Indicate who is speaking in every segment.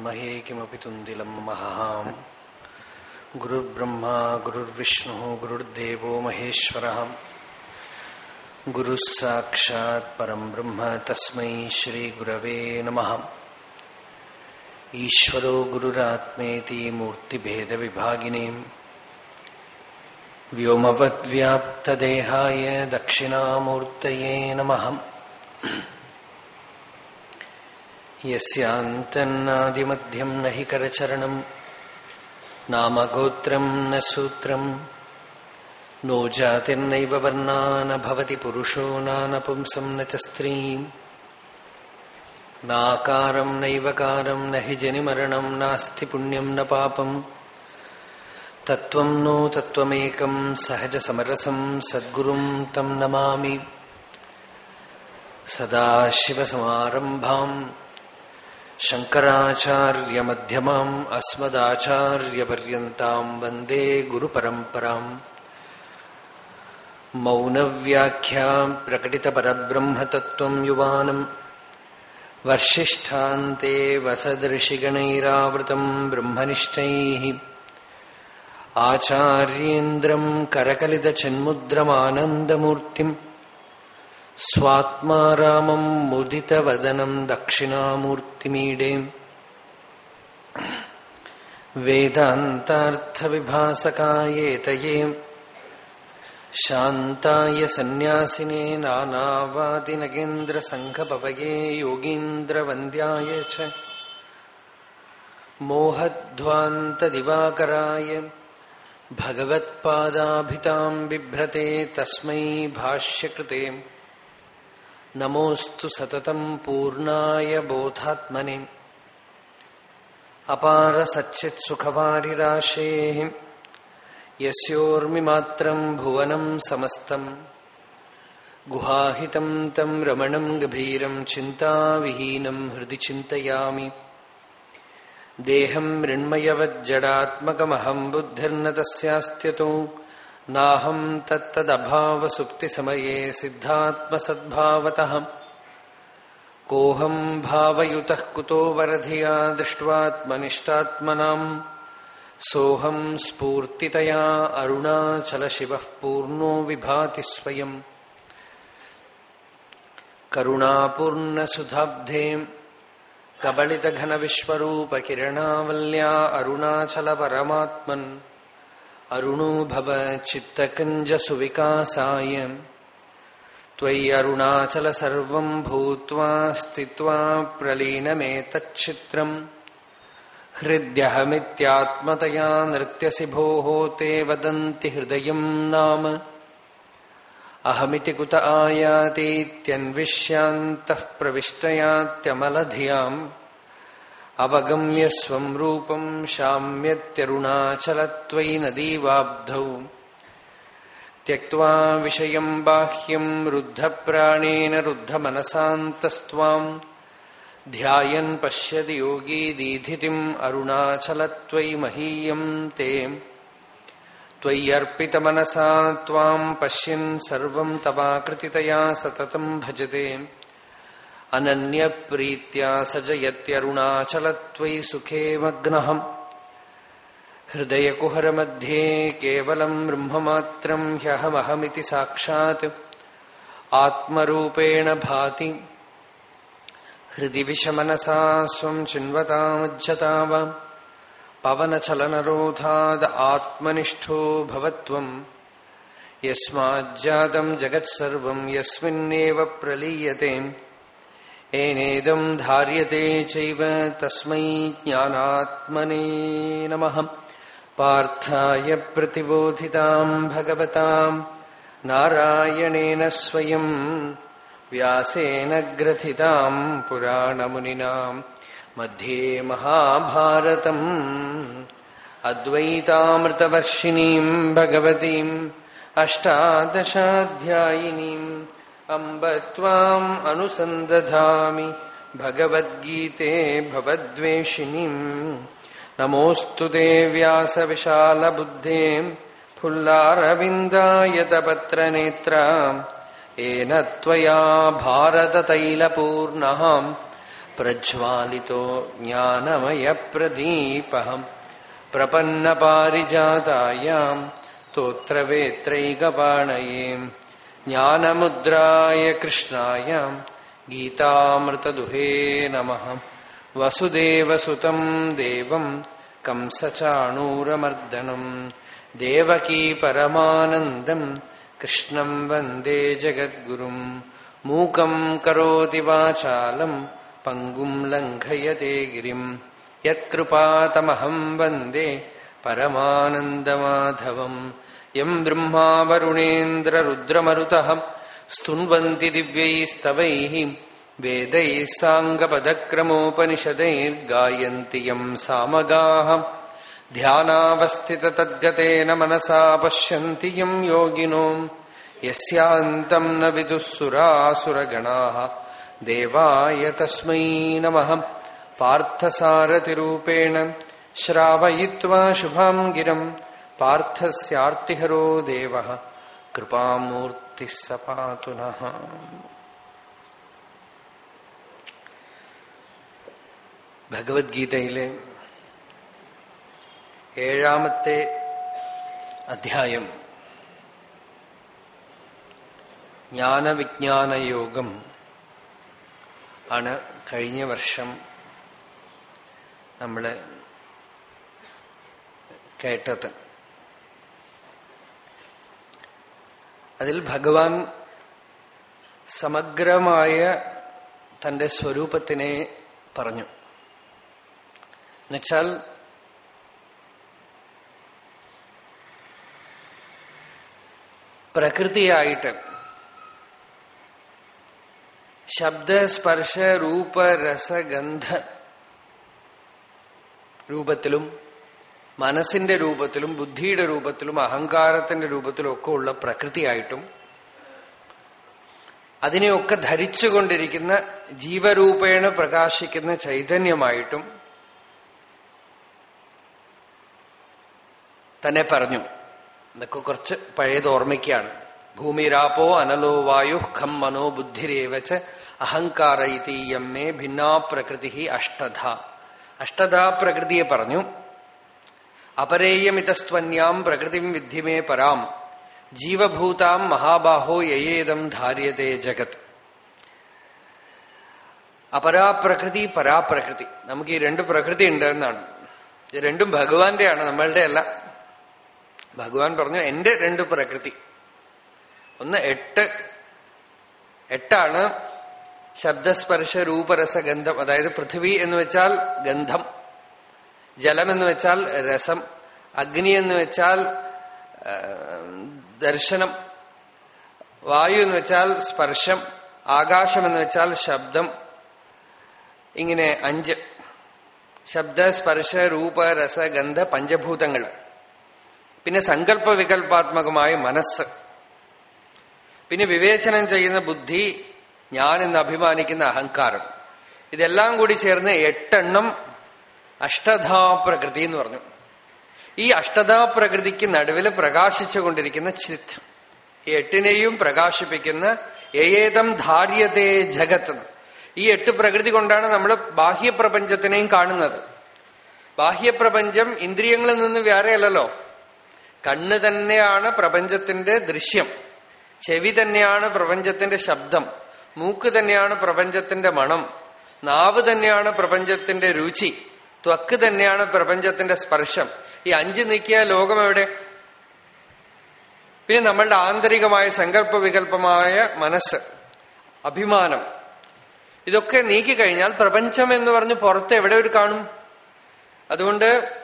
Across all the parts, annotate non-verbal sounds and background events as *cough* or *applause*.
Speaker 1: महे किमपि तुन्दिलम् महहाम् गुरुर्ब्रह्मा, गुरुर्विष्णुः, गुरुर्देवो महेश्वरः। गुरुः साक्षात् परम् ब्रह्म तस्मै श्रीगुरवे नमः। ईश्वरो गुरुरात्मेति मूर्तिभेदविभागिने। व्योमवद्व्याप्तदेहाय दक्षिणामूर्तये नमः। यस्यान्तन्नादिमध्यं नि हि करचरणं नामगोत्रं न सूत्र नो जातिर्न वर्णा न भवति न स्त्री नाकार नाकारं नैवकारं न नास्ति पुण्यं न पापम। तत्व नो तत्व सहज समरसम सद्गु तम नमा सदाशिवसमारम्भाम्। शङ्कराचार्यमध्यमाम् अस्मदाचार्यपर्यन्ताम् वंदे गुरुपरम्पराम्। मौनव्याख्याम् प्रकटितपरब्रह्मतत्त्वम् युवानम्। वर्षिष्ठान्ते वसदृशिगणैरावृतम् ब्रह्मनिष्ठैः। आचार्येन्द्रम् करकलितचिन्मुद्रमानन्दमूर्तिम् സ്വാത്മാരാമം മുദിതവദനം ദക്ഷിണാമൂർത്തിമീടേ. വേദാന്താർത്ഥവിഭാസകായേതയേ. ശാന്തായ സന്യാസിനേ നാനാവാദിനഗേന്ദ്രസംഘപവയേ യോഗീന്ദ്രവന്ദ്യായ ച. മോഹധ്വാന്തദിവാകരായ ഭഗവത്പാദാഭിതാം ബിഭ്രത്തെ തസ്മൈ ഭാഷ്യകൃതേ. नमोऽस्तु सततम् पूर्णाय बोधात्मने अपारसच्चित्सुखवारिराशेः यस्योर्मिमात्रम् भुवनम् समस्तम् गुहाहितम् तम् रमणम् गभीरम् चिन्ताविहीनम् हृदि चिन्तयामि देहम् मृण्मयवज्जडात्मकमहम् बुद्धिर्न तस्यास्त्यतो नाहम् तत्तदभावसुप्तिसमये सिद्धात्मसद्भावतः। कोऽहम् भावयुतः कुतो वरधिया दृष्ट्वात्मनिष्टात्मनाम् सोऽहम् स्फूर्तितया अरुणाचलशिवः पूर्णो विभाति स्वयम्। करुणापूर्णसुधाब्धे कबलितघनविश्वरूपकिरणावल्या अरुणाचलपरमात्मन्। अरुणो भव चित्तकञ्जसुविकासाय। त्वयि अरुणाचल सर्वम् भूत्वा स्थित्वा प्रलीनमेतच्चित्रम् हृद्यहमित्यात्मतया नृत्यसि भोः ते वदन्ति हृदयम् नाम। अहमिति कुत आयातीत्यन्विष्यान्तः प्रविष्टयात्यमलधियाम् अवगम्य स्वम् रूपम् शाम्यत्यरुणाचलत्वयि नदीवाब्धौ त्यक्त्वा विषयम् बाह्यम् रुद्धप्राणेन रुद्धमनसान्तस्त्वाम् ध्यायन् पश्यति योगी दीधितिम् अरुणाचलत्वयि महीयम् ते त्वय्यर्पितमनसा त्वाम् पश्यन् सर्वम् तवाकृतितया सततम् भजते अनन्यप्रीत्या सजयत्यरुणाचलत्वयि सुखे मग्नहम् हृदयकुहरमध्ये केवलम् ब्रह्ममात्रम् ह्यहमहमिति साक्षात्। आत्मरूपेण भाति। हृदि विषमनसा स्वम् चिन्वतामुज्जता वा पवनचलनरोधाद् आत्मनिष्ठो भवत्वम्। यस्माज्जातम् जगत्सर्वम् यस्मिन्नेव प्रलीयते। ഏനേദം ധാര്യത്തെ ചൈവ തസ്മൈ ജ്ഞാനാത്മനേ നമ പാർത്ഥായ പ്രതിബോധിതാം ഭഗവതാം. നാരായണേന സ്വയം. വ്യാസേന ഗ്രഥിതാം പുരാണമുനിനാം. മധ്യേ മഹാഭാരതം. അദ്വൈതാമൃതവർഷിണീം ഭഗവതീം. അഷ്ടാദശാധ്യായിനീം. अम्ब त्वाम् अनुसन्दधामि। भगवद्गीते भवद्वेषिणीम्। नमोऽस्तु ते व्यासविशालबुद्धे फुल्लारविन्दायतपत्रनेत्रा येन त्वया भारततैलपूर्णः प्रज्वालितो ज्ञानमयप्रदीपः प्रपन्नपारिजातायाम्। तोत्रवेत्रैकपाणये ज्ञानमुद्राय कृष्णाय गीतामृतदुहे नमः वसुदेवसुतम् देवम् कंसचाणूरमर्दनम् देवकी परमानन्दम् कृष्णम् वन्दे जगद्गुरुम् मूकम् करोति वाचालम् पङ्गुम् लङ्घयते गिरिम् यत्कृपातमहम् वन्दे परमानन्दमाधवम् യം ബ്രഹ്മാ വരുണേന്ദ്രരുദ്രമരുതഃ സ്തുവന്തി ദിവ്യൈസ്തവൈ വേദൈ സാംഗപദക്രമോപനിഷദൈർഗായന്തി യം സാമഗാ ധ്യാനാവസ്ഥിതദ്ഗതേന മനസാ പശ്യന്തി യം യോഗിനോ യസ്യാന്തം ന വിദുസുരാസുരഗണാ ദേവായ തസ്മൈ നമ പാർത്ഥസാരഥിരൂപേണ ശ്രാവയിത്വാ ശുഭാം ഗിരം പാർത്ഥസ്യാർത്തിഹരോ ദേവ കൃപാമൂർത്തി സപാതുന ഭഗവത്ഗീതയിലെ ഏഴാമത്തെ അധ്യായം ജ്ഞാനവിജ്ഞാന യോഗം ആണ് കഴിഞ്ഞ വർഷം നമ്മൾ കേട്ടത്. അതിൽ ഭഗവാൻ സമഗ്രമായ തന്റെ സ്വരൂപത്തിനെ പറഞ്ഞു. എന്നുവെച്ചാൽ പ്രകൃതിയായിട്ട് ശബ്ദ സ്പർശ രൂപ രസഗന്ധ രൂപത്തിലും മനസ്സിന്റെ രൂപത്തിലും ബുദ്ധിയുടെ രൂപത്തിലും അഹങ്കാരത്തിന്റെ രൂപത്തിലും ഒക്കെ ഉള്ള പ്രകൃതിയായിട്ടും അതിനെയൊക്കെ ധരിച്ചുകൊണ്ടിരിക്കുന്ന ജീവരൂപേണ പ്രകാശിക്കുന്ന ചൈതന്യമായിട്ടും തന്നെ പറഞ്ഞു. ഇതൊക്കെ കുറച്ച് പഴയത് ഓർമ്മിക്കുകയാണ് ഭൂമിരാപോ അനലോ വായു ഖം മനോ ബുദ്ധിരേവച്ച് അഹങ്കാര ഇതീയമ്മേ ഭിന്നാ പ്രകൃതി അഷ്ടധ. അഷ്ടധാ പ്രകൃതിയെ പറഞ്ഞു. അപരേയമിതസ്ത്വന്യാം പ്രകൃതിം വിദ്ധിമേ പരാം. ജീവഭൂതാം മഹാബാഹോ യയേദം ധാര്യതേ ജഗത്. അപരാപ്രകൃതി പരാപ്രകൃതി നമുക്ക് ഈ രണ്ട് പ്രകൃതി ഉണ്ട് എന്നാണ് രണ്ടും ഭഗവാന്റെയാണ് നമ്മളുടെ അല്ല. ഭഗവാൻ പറഞ്ഞു എന്റെ രണ്ട് പ്രകൃതി. ഒന്ന് എട്ട് എട്ടാണ് ശബ്ദസ്പർശ രൂപരസ ഗന്ധം. അതായത് പൃഥ്വി എന്ന് വെച്ചാൽ ഗന്ധം. ജലം എന്ന് വെച്ചാൽ രസം അഗ്നി എന്ന് വെച്ചാൽ ദർശനം വായു എന്ന് വെച്ചാൽ സ്പർശം ആകാശം എന്ന് വെച്ചാൽ ശബ്ദം ഇങ്ങനെ അഞ്ച്. ശബ്ദ സ്പർശ രൂപ രസ ഗന്ധ പഞ്ചഭൂതങ്ങൾ. പിന്നെ സങ്കല്പ വികല്പാത്മകമായ മനസ്സ്. പിന്നെ വിവേചനം ചെയ്യുന്ന ബുദ്ധി ഞാൻ എന്ന് അഭിമാനിക്കുന്ന അഹങ്കാരം. ഇതെല്ലാം കൂടി ചേർന്ന് എട്ടെണ്ണം അഷ്ടധാപ്രകൃതി എന്ന് പറഞ്ഞു. ഈ അഷ്ടധാ അഷ്ടധാപ്രകൃതിക്ക് നടുവിൽ പ്രകാശിച്ചുകൊണ്ടിരിക്കുന്ന ചിത്ത് എട്ടിനെയും പ്രകാശിപ്പിക്കുന്ന ഏതം ധാര്യതേ ജഗത്ത് ഈ എട്ട് പ്രകൃതി കൊണ്ടാണ് നമ്മൾ ബാഹ്യപ്രപഞ്ചത്തിനെയും കാണുന്നത്. ബാഹ്യപ്രപഞ്ചം ഇന്ദ്രിയങ്ങളിൽ നിന്ന് വേറെയല്ലല്ലോ. കണ്ണ് തന്നെയാണ് പ്രപഞ്ചത്തിന്റെ ദൃശ്യം. ചെവി തന്നെയാണ് പ്രപഞ്ചത്തിന്റെ ശബ്ദം. മൂക്ക് തന്നെയാണ് പ്രപഞ്ചത്തിന്റെ മണം. നാവ് തന്നെയാണ് പ്രപഞ്ചത്തിന്റെ രുചി. ത്വക്ക് തന്നെയാണ് പ്രപഞ്ചത്തിന്റെ സ്പർശം. ഈ അഞ്ച് നീക്കിയ ലോകം എവിടെ? പിന്നെ നമ്മളുടെ ആന്തരികമായ സങ്കല്പ വികല്പമായ മനസ്സ് അഭിമാനം. ഇതൊക്കെ നീക്കിക്കഴിഞ്ഞാൽ പ്രപഞ്ചം എന്ന് പറഞ്ഞ് പുറത്ത് എവിടെ ഒരു കാണും? അതുകൊണ്ട്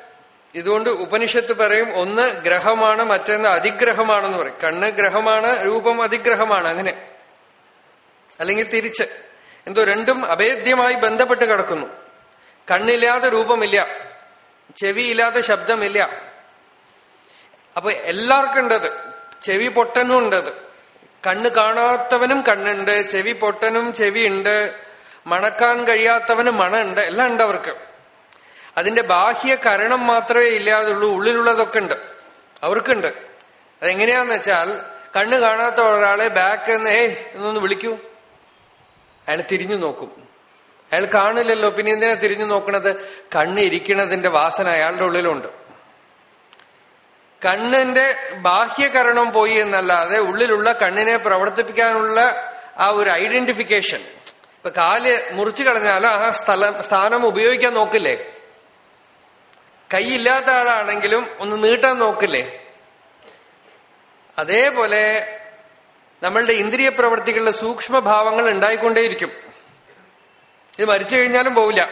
Speaker 1: ഇതുകൊണ്ട് ഉപനിഷത്ത് പറയും ഒന്ന് ഗ്രഹമാണ് മറ്റൊന്ന് അതിഗ്രഹമാണെന്ന് പറയും. കണ്ണ് ഗ്രഹമാണ് രൂപം അതിഗ്രഹമാണ് അങ്ങനെ. അല്ലെങ്കിൽ തിരിച്ച്. എന്തോ രണ്ടും അഭേദ്യമായി ബന്ധപ്പെട്ട് കിടക്കുന്നു. കണ്ണില്ലാതെ രൂപമില്ല ചെവിയില്ലാതെ ശബ്ദമില്ല. അപ്പൊ എല്ലാവർക്കും ഉണ്ടത് ചെവി പൊട്ടനും ഉണ്ടത് കണ്ണ് കാണാത്തവനും കണ്ണുണ്ട് ചെവി പൊട്ടനും ചെവിയുണ്ട് മണക്കാൻ കഴിയാത്തവനും മണമുണ്ട് എല്ലാം ഉണ്ട് അവർക്ക്. അതിന്റെ ബാഹ്യ കരണം മാത്രമേ ഇല്ലാതുള്ളൂ ഉള്ളിലുള്ളതൊക്കെ ഉണ്ട് അവർക്കുണ്ട്. അതെങ്ങനെയാന്ന് വെച്ചാൽ കണ്ണ് കാണാത്ത ഒരാളെ ബാക്ക് എന്ന് എന്നൊന്ന് വിളിക്കൂ. അയാൾ തിരിഞ്ഞു നോക്കും. അയാൾ കാണില്ലല്ലോ. പിന്നെ എന്തിനാ തിരിഞ്ഞു നോക്കണത്? കണ്ണ് ഇരിക്കണതിന്റെ വാസന അയാളുടെ ഉള്ളിലുണ്ട്. കണ്ണിന്റെ ബാഹ്യകരണം പോയി എന്നല്ലാതെ ഉള്ളിലുള്ള കണ്ണിനെ പ്രവർത്തിപ്പിക്കാനുള്ള ആ ഒരു ഐഡന്റിഫിക്കേഷൻ. ഇപ്പൊ കാൽ മുറിച്ചു കളഞ്ഞാലും ആ സ്ഥലം സ്ഥാനം ഉപയോഗിക്കാൻ നോക്കില്ലേ? കൈയില്ലാത്ത ആളാണെങ്കിലും ഒന്ന് നീട്ടാൻ നോക്കില്ലേ? അതേപോലെ നമ്മളുടെ ഇന്ദ്രിയ പ്രവർത്തികളിലെ സൂക്ഷ്മഭാവങ്ങൾ ഉണ്ടായിക്കൊണ്ടേയിരിക്കും. ഇത് മരിച്ചു കഴിഞ്ഞാലും പോവില്ല.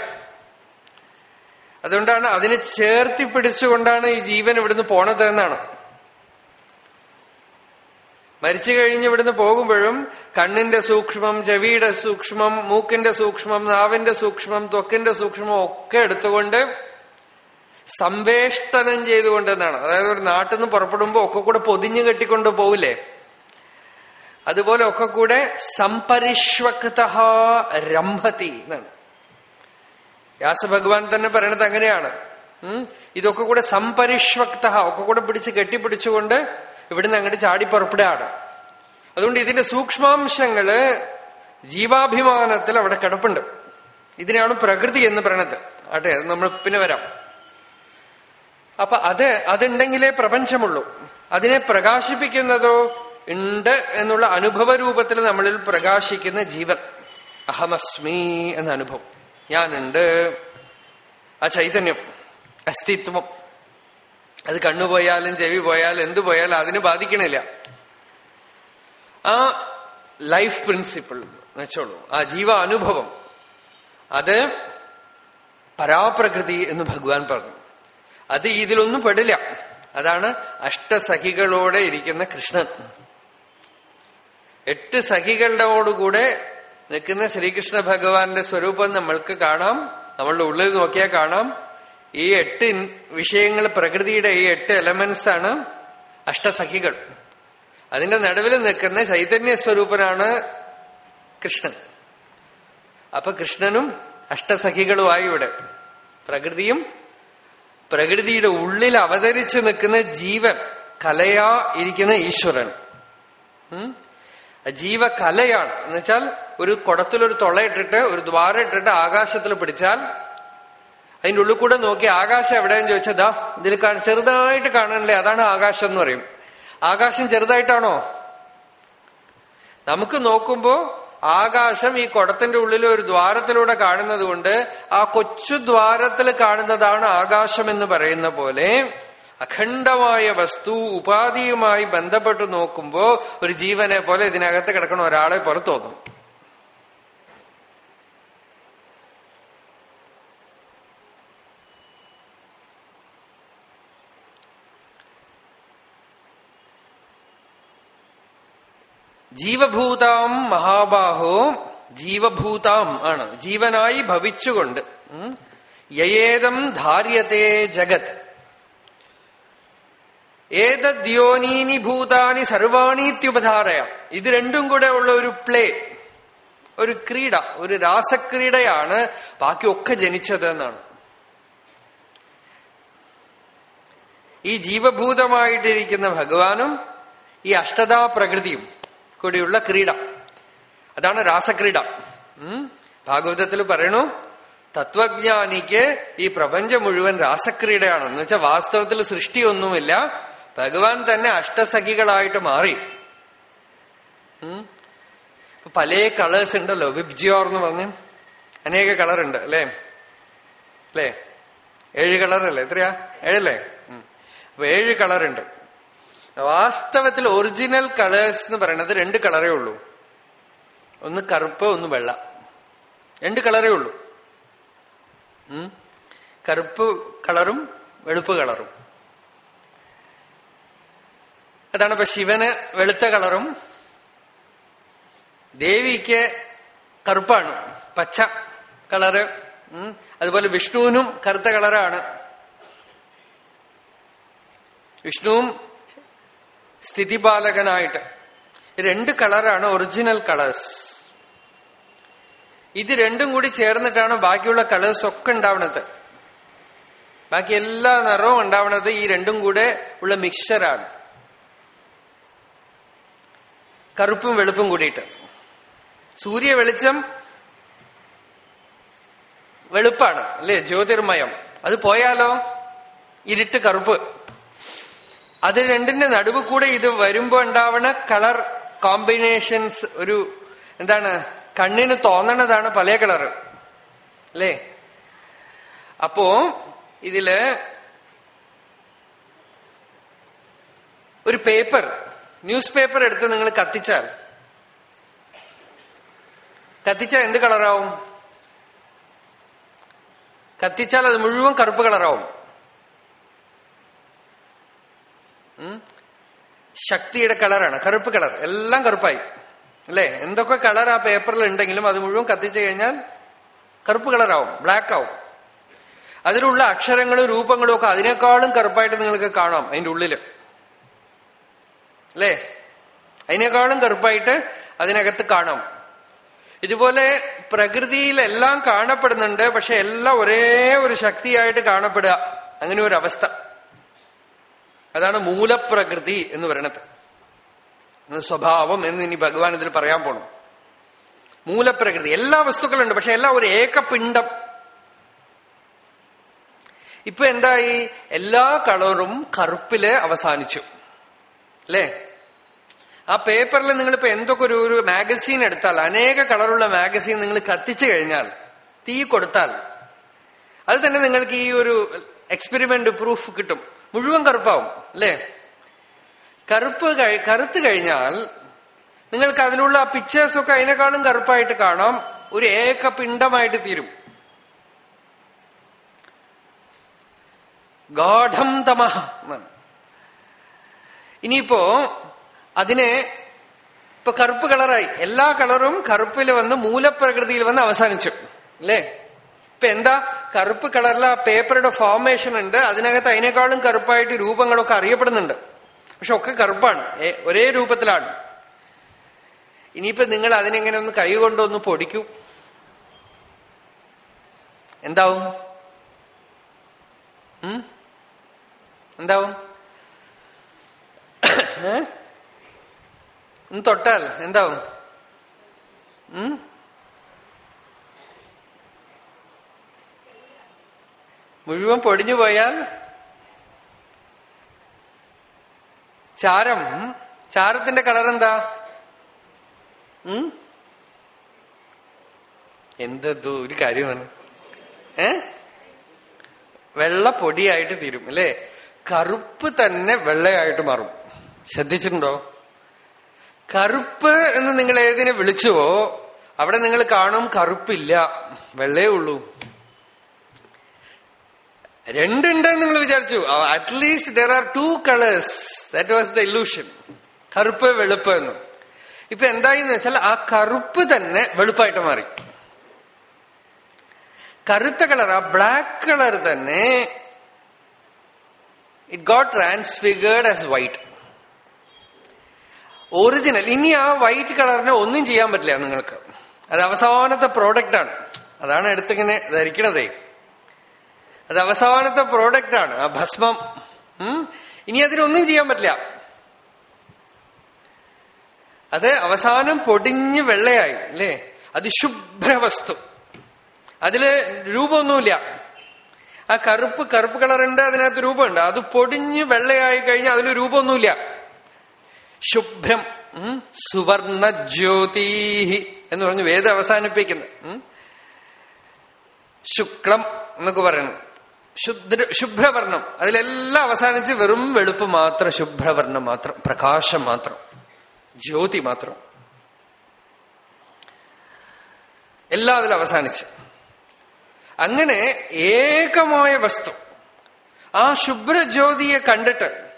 Speaker 1: അതുകൊണ്ടാണ് അതിനെ ചേർത്തി പിടിച്ചുകൊണ്ടാണ് ഈ ജീവൻ ഇവിടുന്ന് പോണത് എന്നാണ്. മരിച്ചു കഴിഞ്ഞ് ഇവിടുന്ന് പോകുമ്പോഴും കണ്ണിന്റെ സൂക്ഷ്മം ചെവിയുടെ സൂക്ഷ്മം മൂക്കിന്റെ സൂക്ഷ്മം നാവിന്റെ സൂക്ഷ്മം ത്വക്കിന്റെ സൂക്ഷ്മം ഒക്കെ എടുത്തുകൊണ്ട് സംവേഷ്ടനം ചെയ്തുകൊണ്ടെന്നാണ് അതായത് ഒരു നാട്ടിൽ നിന്ന് പുറപ്പെടുമ്പോ ഒക്കെ കൂടെ പൊതിഞ്ഞു കെട്ടിക്കൊണ്ട് പോവില്ലേ? അതുപോലെ ഒക്കെ കൂടെ സംപരിഷ്വക്ത രംഭതി എന്നാണ്. വ്യാസഭഗവാൻ തന്നെ പറയണത് അങ്ങനെയാണ്. ഇതൊക്കെ കൂടെ സംപരിഷ്വക്ത ഒക്കെ കൂടെ പിടിച്ച് കെട്ടിപ്പിടിച്ചുകൊണ്ട് ഇവിടുന്ന് അങ്ങോട്ട് ചാടി പുറപ്പെടുകയാണ്. അതുകൊണ്ട് ഇതിന്റെ സൂക്ഷ്മാംശങ്ങൾ ജീവാഭിമാനത്തിൽ അവിടെ കിടപ്പുണ്ട്. ഇതിനെയാണ് പ്രകൃതി എന്ന് പറയണത്. ആട്ടെ അത് നമ്മൾ പിന്നെ വരാം. അപ്പൊ അത് അതുണ്ടെങ്കിലേ പ്രപഞ്ചമുള്ളൂ. അതിനെ പ്രകാശിപ്പിക്കുന്നതോ ഉണ്ട് എന്നുള്ള അനുഭവ രൂപത്തിൽ നമ്മളിൽ പ്രകാശിക്കുന്ന ജീവൻ. അഹമസ്മി എന്ന അനുഭവം. ഞാനുണ്ട്. ആ ചൈതന്യം അസ്തിത്വം. അത് കണ്ണുപോയാലും ചെവി പോയാലും എന്തു പോയാലും അതിന് ബാധിക്കണില്ല. ആ ലൈഫ് പ്രിൻസിപ്പിൾ വെച്ചോളൂ. ആ ജീവ അനുഭവം. അത് പരാപ്രകൃതി എന്ന് ഭഗവാൻ പറഞ്ഞു. അത് ഇതിലൊന്നും പെടില്ല. അതാണ് അഷ്ടസഖികളോടെ ഇരിക്കുന്ന കൃഷ്ണൻ. എട്ട് സഖികളുടെയോടുകൂടെ നിൽക്കുന്ന ശ്രീകൃഷ്ണ ഭഗവാന്റെ സ്വരൂപം നമ്മൾക്ക് കാണാം. നമ്മളുടെ ഉള്ളിൽ നോക്കിയാൽ കാണാം. ഈ എട്ട് വിഷയങ്ങൾ പ്രകൃതിയുടെ ഈ എട്ട് എലമെന്റ്സ് ആണ് അഷ്ടസഖികൾ. അതിന്റെ നടുവിൽ നിൽക്കുന്ന ചൈതന്യ സ്വരൂപനാണ് കൃഷ്ണൻ. അപ്പൊ കൃഷ്ണനും അഷ്ടസഖികളുമായി ഇവിടെ പ്രകൃതിയും പ്രകൃതിയുടെ ഉള്ളിൽ അവതരിച്ച് നിൽക്കുന്ന ജീവൻ കലയാ ഇരിക്കുന്ന ഈശ്വരൻ. ജീവകലയാണ്. എന്നുവെച്ചാൽ ഒരു കുടത്തിലൊരു തുളയിട്ടിട്ട് ഒരു ദ്വാരം ഇട്ടിട്ട് ആകാശത്തിൽ പിടിച്ചാൽ അതിന്റെ ഉള്ളിൽ കൂടെ നോക്കി ആകാശം എവിടെയെന്ന് ചോദിച്ചാൽ ദാ ഇതിൽ ചെറുതായിട്ട് കാണണല്ലേ അതാണ് ആകാശം എന്ന് പറയും. ആകാശം ചെറുതായിട്ടാണോ? നമുക്ക് നോക്കുമ്പോ ആകാശം ഈ കുടത്തിന്റെ ഉള്ളിൽ ഒരു ദ്വാരത്തിലൂടെ കാണുന്നത് ആ കൊച്ചു ദ്വാരത്തിൽ കാണുന്നതാണ് ആകാശം എന്ന് പറയുന്ന പോലെ അഖണ്ഡമായ വസ്തു ഉപാധിയുമായി ബന്ധപ്പെട്ട് നോക്കുമ്പോ ഒരു ജീവനെ പോലെ ഇതിനകത്ത് കിടക്കണ ഒരാളെ പോലെ തോന്നും. ജീവഭൂതാം മഹാബാഹോ ജീവഭൂതാം ആണ്. ജീവനായി ഭവിച്ചുകൊണ്ട് യയേതം ധാര്യത്തെ ജഗത്. ഏതദ്യോനീനി ഭൂതാനി സർവാണീത്യുപധാരയ. ഇത് രണ്ടും കൂടെ ഉള്ള ഒരു പ്ലേ ഒരു ക്രീഡ ഒരു രാസക്രീഡയാണ് ബാക്കിയൊക്കെ ജനിച്ചത് എന്നാണ് ഈ ജീവഭൂതമായിട്ടിരിക്കുന്ന ഭഗവാനും ഈ അഷ്ടതാ പ്രകൃതിയും കൂടിയുള്ള ക്രീഡ. അതാണ് രാസക്രീഡ. ഭാഗവതത്തിൽ പറയണു തത്വജ്ഞാനിക്ക് ഈ പ്രപഞ്ചം മുഴുവൻ രാസക്രീഡയാണ് എന്ന് വെച്ചാൽ വാസ്തവത്തിൽ സൃഷ്ടിയൊന്നുമില്ല. ഭഗവാൻ തന്നെ അഷ്ടസഖികളായിട്ട് മാറി. പല കളേഴ്സ് ഉണ്ടല്ലോ വിബ്ജിയോർ എന്ന് പറഞ്ഞ്. അനേക കളറുണ്ട് അല്ലേ? അല്ലേ? ഏഴ് കളറല്ലേ? എത്രയാ? ഏഴല്ലേ? അപ്പൊ ഏഴ് കളറുണ്ട്. വാസ്തവത്തിൽ ഒറിജിനൽ കളേഴ്സ് എന്ന് പറയുന്നത് രണ്ട് കളറേ ഉള്ളൂ. ഒന്ന് കറുപ്പ് ഒന്ന് വെള്ള. രണ്ട് കളറേ ഉള്ളൂ. കറുപ്പ് കളറും വെളുപ്പ് കളറും. അതാണ് ഇപ്പൊ ശിവന് വെളുത്ത കളറും ദേവിക്ക് കറുപ്പാണ് പച്ച കളറ് അതുപോലെ വിഷ്ണുവിനും കറുത്ത കളറാണ്. വിഷ്ണുവും സ്ഥിതിപാലകനായിട്ട്. രണ്ട് കളറാണ് ഒറിജിനൽ കളേഴ്സ്. ഇത് രണ്ടും കൂടി ചേർന്നിട്ടാണ് ബാക്കിയുള്ള കളേഴ്സ് ഒക്കെ ഉണ്ടാവണത്. ബാക്കി എല്ലാ നിറവും ഉണ്ടാവണത് ഈ രണ്ടും കൂടെ ഉള്ള മിക്സറാണ്. കറുപ്പും വെളുപ്പും കൂടിയിട്ട്. സൂര്യ വെളിച്ചം വെളുപ്പാണ് അല്ലെ? ജ്യോതിർമയം. അത് പോയാലോ? ഇരുട്ട് കറുപ്പ്. അത് രണ്ടിന്റെ നടുവ് കൂടെ ഇത് വരുമ്പോ ഉണ്ടാവണ കളർ കോമ്പിനേഷൻസ് ഒരു എന്താണ് കണ്ണിന് തോന്നണതാണ് പല കളർ അല്ലേ? അപ്പോ ഇതിൽ ഒരു പേപ്പർ ന്യൂസ് പേപ്പർ എടുത്ത് നിങ്ങൾ കത്തിച്ചാൽ. കത്തിച്ചാൽ എന്ത് കളറാവും? കത്തിച്ചാൽ അത് മുഴുവൻ കറുപ്പ് കളറാവും? ശക്തിയുടെ കളറാണ് കറുപ്പ് കളർ. എല്ലാം കറുപ്പായി. അല്ലേ? എന്തൊക്കെ കളർ ആ പേപ്പറിൽ ഉണ്ടെങ്കിലും അത് മുഴുവൻ കത്തിച്ചു കഴിഞ്ഞാൽ കറുപ്പ് കളറാവും ബ്ലാക്ക് ആവും. അതിലുള്ള അക്ഷരങ്ങളും രൂപങ്ങളും ഒക്കെ അതിനേക്കാളും കറുപ്പായിട്ട് നിങ്ങൾക്ക് കാണാം അതിന്റെ ഉള്ളിൽ. അല്ലേ അതിനേക്കാളും കറുപ്പായിട്ട് അതിനകത്ത് കാണാം. ഇതുപോലെ പ്രകൃതിയിലെല്ലാം കാണപ്പെടുന്നുണ്ട് പക്ഷെ എല്ലാം ഒരേ ഒരു ശക്തിയായിട്ട് കാണപ്പെടുക. അങ്ങനെ ഒരു അവസ്ഥ. അതാണ് മൂലപ്രകൃതി എന്ന് പറയണത്. സ്വഭാവം എന്ന് ഇനി ഭഗവാൻ ഇതിൽ പറയാൻ പോണം. മൂലപ്രകൃതി. എല്ലാ വസ്തുക്കളുണ്ട് പക്ഷെ എല്ലാം ഒരു ഏകപിണ്ഡം. ഇപ്പൊ എന്തായി? എല്ലാ കളറും കറുപ്പിൽ അവസാനിച്ചു. അല്ലേ ആ പേപ്പറിൽ നിങ്ങളിപ്പോ എന്തൊക്കെ ഒരു ഒരു മാഗസീൻ എടുത്താൽ അനേക കളറുള്ള മാഗസീൻ നിങ്ങൾ കത്തിച്ചു കഴിഞ്ഞാൽ തീ കൊടുത്താൽ അത് തന്നെ നിങ്ങൾക്ക് ഈ ഒരു എക്സ്പെരിമെന്റ് പ്രൂഫ് കിട്ടും. മുഴുവൻ കറുപ്പാവും അല്ലേ കറുപ്പ് കറുത്ത് കഴിഞ്ഞാൽ നിങ്ങൾക്ക് അതിലുള്ള പിക്ചേഴ്സ് ഒക്കെ അതിനേക്കാളും കറുപ്പായിട്ട് കാണാം. ഒരു ഏക പിണ്ടമായിട്ട് തീരും. ഗാഠം തമഹ എന്നാണ്. ഇനിയിപ്പോ അതിനെ ഇപ്പൊ കറുപ്പ് കളറായി. എല്ലാ കളറും കറുപ്പിൽ വന്ന് മൂലപ്രകൃതിയിൽ വന്ന് അവസാനിച്ചു. അല്ലേ? ഇപ്പൊ എന്താ? കറുപ്പ് കളറിൽ ആ പേപ്പറുടെ ഫോർമേഷൻ ഉണ്ട്. അതിനകത്ത് അതിനേക്കാളും കറുപ്പായിട്ട് രൂപങ്ങളൊക്കെ അറിയപ്പെടുന്നുണ്ട്. പക്ഷെ ഒക്കെ കറുപ്പാണ്. ഒരേ രൂപത്തിലാണ്. ഇനിയിപ്പോ നിങ്ങൾ അതിനെങ്ങനെ ഒന്ന് കൈ കൊണ്ടൊന്ന് പൊടിക്കൂ. എന്താവും? എന്താവും? *coughs* ഒന്ന് തൊട്ടാൽ എന്താവും? മുഴുവൻ പൊടിഞ്ഞു പോയാൽ ചാരം ചാരത്തിന്റെ കളർ എന്താ? എന്തോ ഒരു കാര്യമാണ്. ഏ? വെള്ള പൊടിയായിട്ട് തീരും അല്ലേ? കറുപ്പ് തന്നെ വെള്ളയായിട്ട് മാറും. ശ്രദ്ധിച്ചിട്ടുണ്ടോ? കറുപ്പ് എന്ന് നിങ്ങൾ ഏതിനെ വിളിച്ചുവോ അവിടെ നിങ്ങൾ കാണും കറുപ്പില്ല. വെള്ളേ ഉള്ളൂ. രണ്ടുണ്ടെന്ന് നിങ്ങൾ വിചാരിച്ചു. At least there are two colours that was the illusion കറുപ്പ് വെളുപ്പ് എന്ന്. ഇപ്പൊ എന്തായിന്ന് വെച്ചാൽ ആ കറുപ്പ് തന്നെ വെളുപ്പായിട്ട് മാറി. കറുത്ത കളർ ആ ബ്ലാക്ക് കളർ തന്നെ it got transfigured as white original ഇനി ആ വൈറ്റ് കളറിനെ ഒന്നും ചെയ്യാൻ പറ്റില്ല നിങ്ങൾക്ക്. അത് അവസാനത്തെ പ്രോഡക്റ്റ് ആണ്. അതാണ് എടുത്തിങ്ങനെ ധരിക്കണതേ. അത് അവസാനത്തെ പ്രോഡക്റ്റ് ആണ്. ആ ഭസ്മം? ഇനി അതിനൊന്നും ചെയ്യാൻ പറ്റില്ല. അത് അവസാനം പൊടിഞ്ഞ് വെള്ളയായി അല്ലേ? അത് ശുഭ്രവസ്തു അതിൽ രൂപമൊന്നുമില്ല. ആ കറുപ്പ് കറുപ്പ് കളറുണ്ട് അതിനകത്ത് രൂപമുണ്ട്. അത് പൊടിഞ്ഞ് വെള്ളയായി കഴിഞ്ഞാൽ അതിൽ രൂപമൊന്നുമില്ല. ശുഭ്രം സുവർണജ്യോതിഹി സുവർണ ജ്യോതിഹി എന്ന് പറഞ്ഞ് വേദം അവസാനിപ്പിക്കുന്നത്. ശുക്ലം എന്നൊക്കെ പറയണം. ശുദ്ര ശുഭ്രവർണം അതിലെല്ലാം അവസാനിച്ച് വെറും വെളുപ്പ് മാത്രം ശുഭ്രവർണം മാത്രം പ്രകാശം മാത്രം ജ്യോതി മാത്രം. എല്ലാം അതിൽ അവസാനിച്ചു. അങ്ങനെ ഏകമായ വസ്തു ആ ശുഭ്രജ്യോതിയെ കണ്ടിട്ട്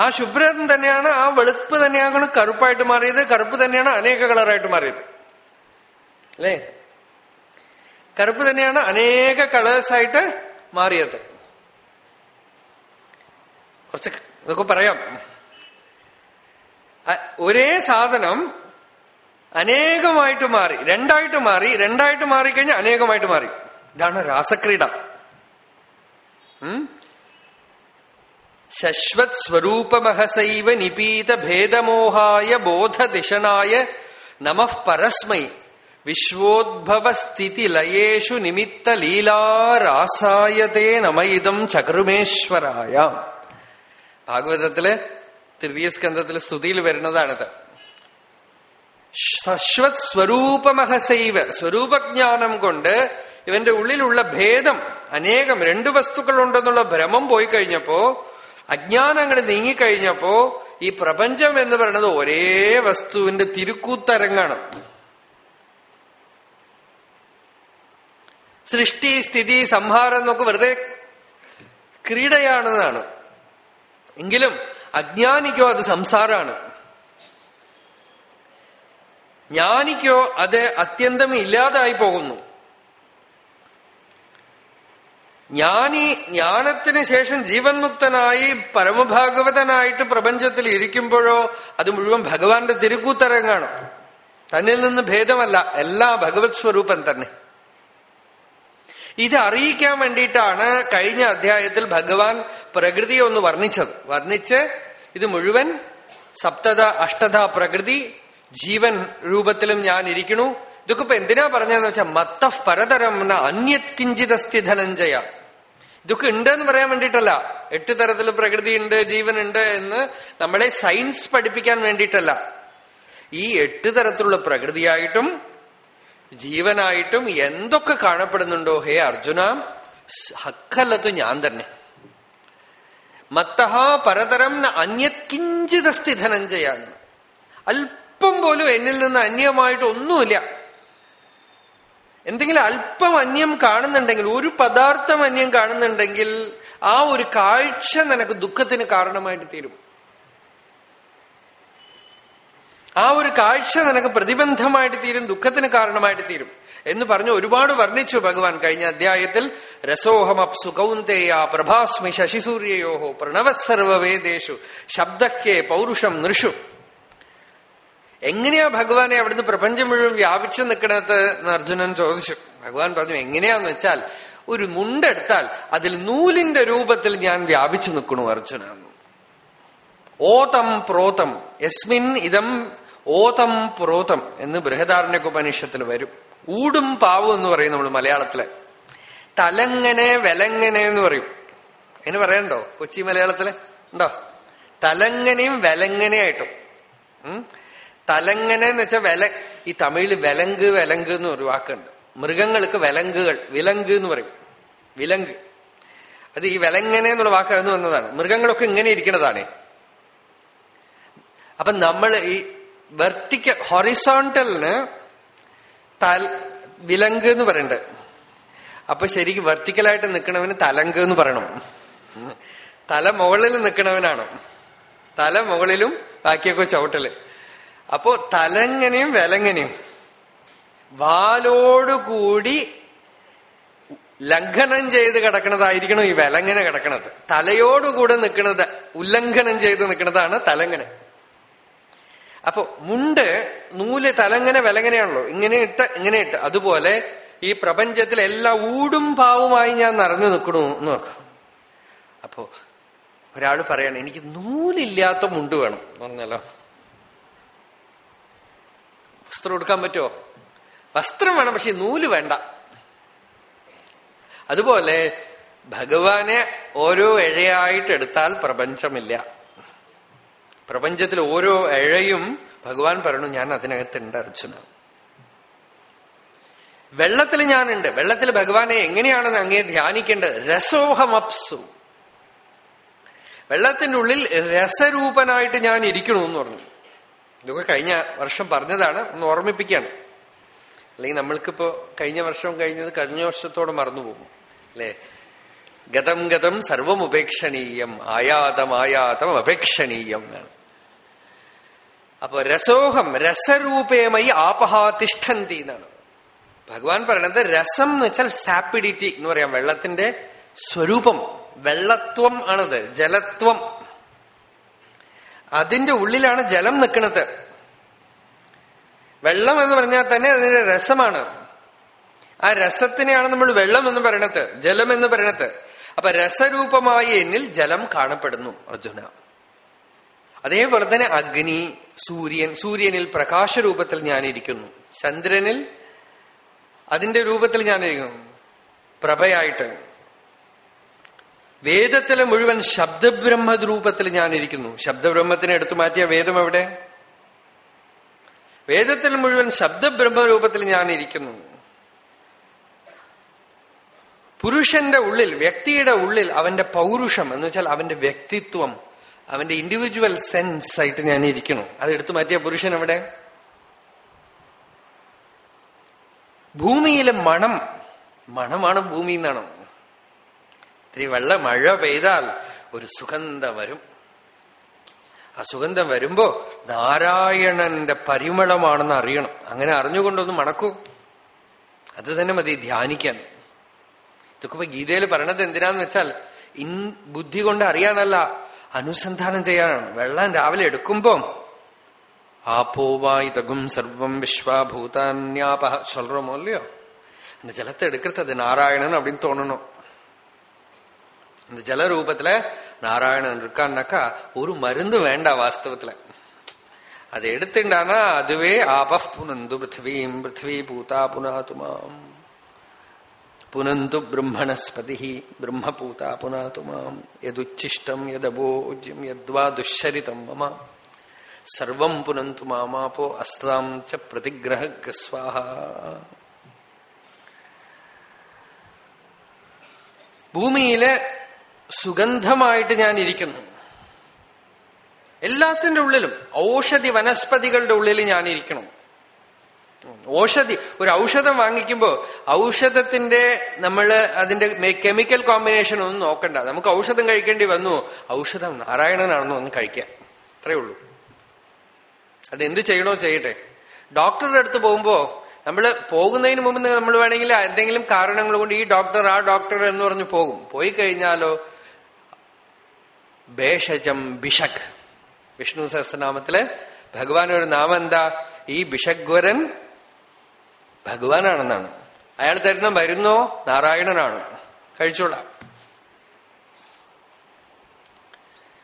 Speaker 1: ആ ശുഭ്രം തന്നെയാണ് ആ വെളുപ്പ് തന്നെയാണ് കറുപ്പായിട്ട് മാറിയത് കറുപ്പ് തന്നെയാണ് അനേക കളറായിട്ട് മാറിയത്. അല്ലേ? കറുപ്പ് തന്നെയാണ് അനേക കളേഴ്സ് ആയിട്ട് മാറിയത്. കുറച്ച് ഇതൊക്കെ പറയാം. ഒരേ സാധനം അനേകമായിട്ട് മാറി രണ്ടായിട്ട് മാറി രണ്ടായിട്ട് മാറിക്കഴിഞ്ഞാൽ അനേകമായിട്ട് മാറി. ഇതാണ് രാസക്രീഡ? ശശ്വത് സ്വരൂപമഹസൈവ നിപീത ഭേദമോഹായ ബോധദിഷണായ നമ പരസ്മൈ. വിശ്വോദ്ഭവസ്ഥിതി ലയേഷു നിമിത്ത ലീലാരാസായതേ നമയിതം ചകൃമേശ്വരായ. ഭാഗവതത്തിൽ തൃതീയ സ്കന്ധത്തിൽ സ്തുതിയിൽ വരുന്നതാണിത്. ശശ്വത് സ്വരൂപമഹസൈവ സ്വരൂപജ്ഞാനം കൊണ്ട് ഇവന്റെ ഉള്ളിലുള്ള ഭേദം അനേകം രണ്ടു വസ്തുക്കളുണ്ടെന്നുള്ള ഭ്രമം പോയി കഴിഞ്ഞപ്പോ അജ്ഞാനം അങ്ങനെ നീങ്ങിക്കഴിഞ്ഞപ്പോ ഈ പ്രപഞ്ചം എന്ന് പറയുന്നത് ഒരേ വസ്തുവിന്റെ തിരുക്കൂത്തരങ്ങാണ് സൃഷ്ടി സ്ഥിതി സംഹാരം എന്നൊക്കെ വെറുതെ ക്രീഡയാണെന്നാണ്. എങ്കിലും അജ്ഞാനിക്കോ അത് സംസാരമാണ്. ജ്ഞാനിക്കോ അത് അത്യന്തം ഇല്ലാതായി പോകുന്നു. ജ്ഞാനി ജ്ഞാനത്തിന് ശേഷം ജീവൻ മുക്തനായി പരമഭാഗവതനായിട്ട് പ്രപഞ്ചത്തിൽ ഇരിക്കുമ്പോഴോ അത് മുഴുവൻ ഭഗവാന്റെ തിരുക്കൂത്തരങ്ങാണ്? തന്നിൽ നിന്ന് ഭേദമല്ല എല്ലാ ഭഗവത് സ്വരൂപം തന്നെ. ഇത് അറിയിക്കാൻ വേണ്ടിയിട്ടാണ് കഴിഞ്ഞ അധ്യായത്തിൽ ഭഗവാൻ പ്രകൃതിയെ ഒന്ന് വർണിച്ചത്. വർണിച്ച് ഇത് മുഴുവൻ സപ്തത അഷ്ടത പ്രകൃതി ജീവൻ രൂപത്തിലും ഞാൻ ഇരിക്കണു ഇതൊക്കെ ഇപ്പൊ എന്തിനാ പറഞ്ഞതെന്ന് വെച്ചാൽ മത്തഫ് പരതരം അന്യത് കിഞ്ചിതസ്തി ധനഞ്ജയ. ഇതൊക്കെ ഉണ്ട് എന്ന് പറയാൻ വേണ്ടിയിട്ടല്ല. എട്ട് തരത്തിൽ പ്രകൃതി ഉണ്ട് ജീവനുണ്ട് എന്ന് നമ്മളെ സയൻസ് പഠിപ്പിക്കാൻ വേണ്ടിയിട്ടല്ല. ഈ എട്ട് തരത്തിലുള്ള പ്രകൃതിയായിട്ടും ജീവനായിട്ടും എന്തൊക്കെ കാണപ്പെടുന്നുണ്ടോ ഹേ അർജുന ഹക്കല്ലത്ത് ഞാൻ തന്നെ. മത്തഹ പരതരം അന്യത് കിഞ്ചിതസ്തി ധനഞ്ജയാണ് അല്പം പോലും എന്നിൽ നിന്ന് അന്യമായിട്ട് ഒന്നുമില്ല. എന്തെങ്കിലും അല്പം അന്യം കാണുന്നുണ്ടെങ്കിൽ ഒരു പദാർത്ഥം അന്യം കാണുന്നുണ്ടെങ്കിൽ ആ ഒരു കാഴ്ച നിനക്ക് ദുഃഖത്തിന് കാരണമായിട്ട് തീരും. ആ ഒരു കാഴ്ച നിനക്ക് പ്രതിബന്ധമായിട്ട് തീരും ദുഃഖത്തിന് കാരണമായിട്ട് തീരും. എന്ന് പറഞ്ഞ് ഒരുപാട് വർണിച്ചു ഭഗവാൻ കഴിഞ്ഞ അധ്യായത്തിൽ രസോഹമപ്സു കൗന്തേയ പ്രഭാസ്മി ശശിസൂര്യയോഹോ പ്രണവസർവവേദേഷു ശബ്ദക്കേ പൗരുഷം നൃഷു. എങ്ങനെയാ ഭഗവാനെ അവിടുന്ന് പ്രപഞ്ചം മുഴുവൻ വ്യാപിച്ചു നിൽക്കണത് എന്ന് അർജുനൻ ചോദിച്ചു. ഭഗവാൻ പറഞ്ഞു എങ്ങനെയാന്ന് വെച്ചാൽ ഒരു മുണ്ടെടുത്താൽ അതിൽ നൂലിന്റെ രൂപത്തിൽ ഞാൻ വ്യാപിച്ചു നിൽക്കണു അർജുന. ഓതം പ്രോതം യസ്മിൻ ഇതം ഓതം പ്രോതം എന്ന് ബൃഹദാരണ്യകുപനിഷത്തിൽ വരും. ഊടും പാവും എന്ന് പറയും നമ്മൾ മലയാളത്തിൽ. തലങ്ങനെ വെലങ്ങനെ എന്ന് പറയും. എന്ന് പറയണ്ടോ കൊച്ചി മലയാളത്തിൽ? ഉണ്ടോ? തലങ്ങനെയും വെലങ്ങനെയായിട്ടും. തലങ്ങനെ എന്ന് വെച്ചാൽ വില ഈ തമിഴിൽ വിലങ്ക് വിലങ്ക് എന്ന് ഒരു വാക്കുണ്ട്. മൃഗങ്ങൾക്ക് വിലങ്കുകൾ വിലങ്ക് എന്ന് പറയും. വിലങ്ക്. അത് ഈ വിലങ്ങനെ എന്നുള്ള വാക്ക് അതിന് വന്നതാണ്. മൃഗങ്ങളൊക്കെ ഇങ്ങനെ ഇരിക്കുന്നതാണ് അപ്പൊ നമ്മൾ ഈ വെർട്ടിക്കൽ ഹൊറിസോണ്ടലിന് തൽ വിലങ്ക് എന്ന് പറയണ്ട്. അപ്പൊ ശരിക്കും വെർട്ടിക്കലായിട്ട് നിൽക്കണവന് തലങ്ക് എന്ന് പറയണം. തല മുകളിൽ നിൽക്കണവനാണ് തല മുകളിലും ബാക്കിയൊക്കെ ചവിട്ടൽ. അപ്പോ തലങ്ങനെയും വിലങ്ങനെയും. വാലോടുകൂടി ലംഘനം ചെയ്ത് കിടക്കണതായിരിക്കണം ഈ വിലങ്ങനെ കിടക്കണത്? തലയോടുകൂടെ നിൽക്കുന്നത് ഉല്ലംഘനം ചെയ്ത് നിൽക്കുന്നതാണ് തലങ്ങനെ. അപ്പൊ മുണ്ട് നൂൽ തലങ്ങനെ വിലങ്ങനെയാണല്ലോ. ഇങ്ങനെ ഇട്ട് ഇങ്ങനെ ഇട്ട്. അതുപോലെ ഈ പ്രപഞ്ചത്തിൽ എല്ലാ ഊടും പാവുമായി ഞാൻ നിറഞ്ഞു നിൽക്കണു എന്ന് നോക്കാം. അപ്പോ ഒരാൾ പറയണം എനിക്ക് നൂലില്ലാത്ത മുണ്ട് വേണം. എന്ന് പറഞ്ഞാലോ? വസ്ത്രം ഉടുക്കാൻ പറ്റുമോ? വസ്ത്രം വേണം പക്ഷെ നൂൽ വേണ്ട. അതുപോലെ ഭഗവാനെ ഓരോ ഇഴയായിട്ട് എടുത്താൽ പ്രപഞ്ചമില്ല. പ്രപഞ്ചത്തിൽ ഓരോ ഇഴയും ഭഗവാൻ പറഞ്ഞു ഞാൻ അതിനകത്തുണ്ട് അർജുന. വെള്ളത്തിൽ ഞാനുണ്ട്. വെള്ളത്തിൽ ഭഗവാനെ എങ്ങനെയാണെന്ന് അങ്ങേ ധ്യാനിക്കേണ്ടത്? രസോഹമപ്സു. വെള്ളത്തിന്റെ ഉള്ളിൽ രസരൂപനായിട്ട് ഞാൻ ഇരിക്കണമെന്ന് പറഞ്ഞു. ഇതൊക്കെ കഴിഞ്ഞ വർഷം പറഞ്ഞതാണ് ഒന്ന് ഓർമ്മിപ്പിക്കുകയാണ് അല്ലെങ്കിൽ നമ്മൾക്കിപ്പോ കഴിഞ്ഞ വർഷം കഴിഞ്ഞത് കഴിഞ്ഞ വർഷത്തോടെ മറന്നുപോകും. അല്ലെ? ഗതം ഗതം സർവം ഉപേക്ഷണീയം ആയാതം ആയാതം അപേക്ഷണീയം എന്നാണ്. അപ്പൊ രസോഹം രസരൂപേമയി ആപഹാതിഷ്ഠന്തി എന്നാണ്. ഭഗവാൻ പറയണത് രസം എന്ന് വെച്ചാൽ സാപ്പിഡിറ്റി എന്ന് പറയാം. വെള്ളത്തിന്റെ സ്വരൂപം വെള്ളത്വം ആണത് ജലത്വം. അതിന്റെ ഉള്ളിലാണ് ജലം നിൽക്കുന്നത്. വെള്ളം എന്ന് പറഞ്ഞാൽ തന്നെ അതിന്റെ രസമാണ്. ആ രസത്തിനെയാണ് നമ്മൾ വെള്ളം എന്ന് പറയണത് ജലം എന്ന് പറയണത്. അപ്പൊ രസരൂപമായി എന്നിൽ ജലം കാണപ്പെടുന്നു അർജുന. അതേപോലെ തന്നെ അഗ്നി സൂര്യൻ സൂര്യനിൽ പ്രകാശരൂപത്തിൽ ഞാൻ ഇരിക്കുന്നു ചന്ദ്രനിൽ അതിന്റെ രൂപത്തിൽ ഞാനിരിക്കുന്നു. പ്രഭയായിട്ട്. വേദത്തിലെ മുഴുവൻ ശബ്ദബ്രഹ്മ രൂപത്തിൽ ഞാനിരിക്കുന്നു. ശബ്ദബ്രഹ്മത്തിനെ എടുത്തു മാറ്റിയ വേദം എവിടെ? വേദത്തിൽ മുഴുവൻ ശബ്ദബ്രഹ്മ രൂപത്തിൽ ഞാനിരിക്കുന്നു. പുരുഷന്റെ ഉള്ളിൽ വ്യക്തിയുടെ ഉള്ളിൽ അവന്റെ പൗരുഷം എന്ന് വെച്ചാൽ അവന്റെ വ്യക്തിത്വം അവന്റെ ഇൻഡിവിജ്വൽ സെൻസ് ആയിട്ട് ഞാൻ ഇരിക്കുന്നു അത് എടുത്തു മാറ്റിയ പുരുഷൻ എവിടെ? ഭൂമിയിലെ മണം. മണമാണ് ഭൂമി എന്നാണ്. ഇത്തിരി വെള്ള മഴ പെയ്താൽ ഒരു സുഗന്ധം വരും ആ സുഗന്ധം വരുമ്പോ നാരായണന്റെ പരിമളമാണെന്ന് അറിയണം അങ്ങനെ അറിഞ്ഞുകൊണ്ടൊന്ന് മണക്കൂ അത് തന്നെ മതി ധ്യാനിക്കാൻ ഇതൊക്കെ ഇപ്പൊ ഗീതയിൽ പറയണത് എന്തിനാന്ന് വെച്ചാൽ ഇൻ ബുദ്ധി കൊണ്ട് അറിയാനല്ല അനുസന്ധാനം ചെയ്യാനാണ് വെള്ളം രാവിലെ എടുക്കുമ്പോ ஆப்போவாய் தகும் சர்வம் விஸ்வாபூதான்யாப சொல்றோமோ இல்லையோ அந்த ஜலத்தை எடுக்கிறது அது நாராயணன் அப்படின்னு தோணணும் இந்த ஜல ரூபத்துல நாராயணன் இருக்கான்னாக்கா ஒரு மருந்து வேண்டாம் வாஸ்தவத்துல. அதை எடுத்துட்டானா அதுவே ஆப புனந்து பிருத்திவீம் பிருத்திவி பூதா புனாத்துமாம் புனந்து பிரம்மணஸ்பதி பிரம்ம பூதா புனாத்துமாம் எதுச்சிஷ்டம் எதபோஜ்யம் எத்வா துஷரிதம் மம. சர்வம் புனந்து மாமாபோ அஸ்தாம் ச பிரதிகிரகஸ்வாஹா பூமியில സുഗന്ധമായിട്ട് ഞാൻ ഇരിക്കുന്നു എല്ലാത്തിന്റെ ഉള്ളിലും ഔഷധി വനസ്പതികളുടെ ഉള്ളിൽ ഞാൻ ഇരിക്കണം ഔഷധി ഒരു ഔഷധം വാങ്ങിക്കുമ്പോ ഔഷധത്തിന്റെ നമ്മൾ അതിന്റെ കെമിക്കൽ കോമ്പിനേഷൻ ഒന്നും നോക്കണ്ട. നമുക്ക് ഔഷധം കഴിക്കേണ്ടി വന്നു. ഔഷധം നാരായണനാണെന്ന് ഒന്ന് കഴിക്കാം. അത്രേ ഉള്ളൂ. അതെന്ത് ചെയ്യണോ ചെയ്യട്ടെ. ഡോക്ടറുടെ അടുത്ത് പോകുമ്പോ നമ്മൾ പോകുന്നതിന് മുമ്പ് നമ്മൾ വേണമെങ്കിൽ എന്തെങ്കിലും കാരണങ്ങൾ കൊണ്ട് ഈ ഡോക്ടർ ആ ഡോക്ടർ എന്ന് പറഞ്ഞ് പോകും. പോയി കഴിഞ്ഞാലോ ഭേഷജം ബിഷക്. വിഷ്ണു സഹസ്രനാമത്തിൽ ഭഗവാൻ ഒരു നാമം എന്താ ഈ ബിഷഗ്വരൻ ഭഗവാനാണെന്നാണ്. അയാൾ തരുന്ന മരുന്നോ നാരായണനാണ്. കഴിച്ചോളാം.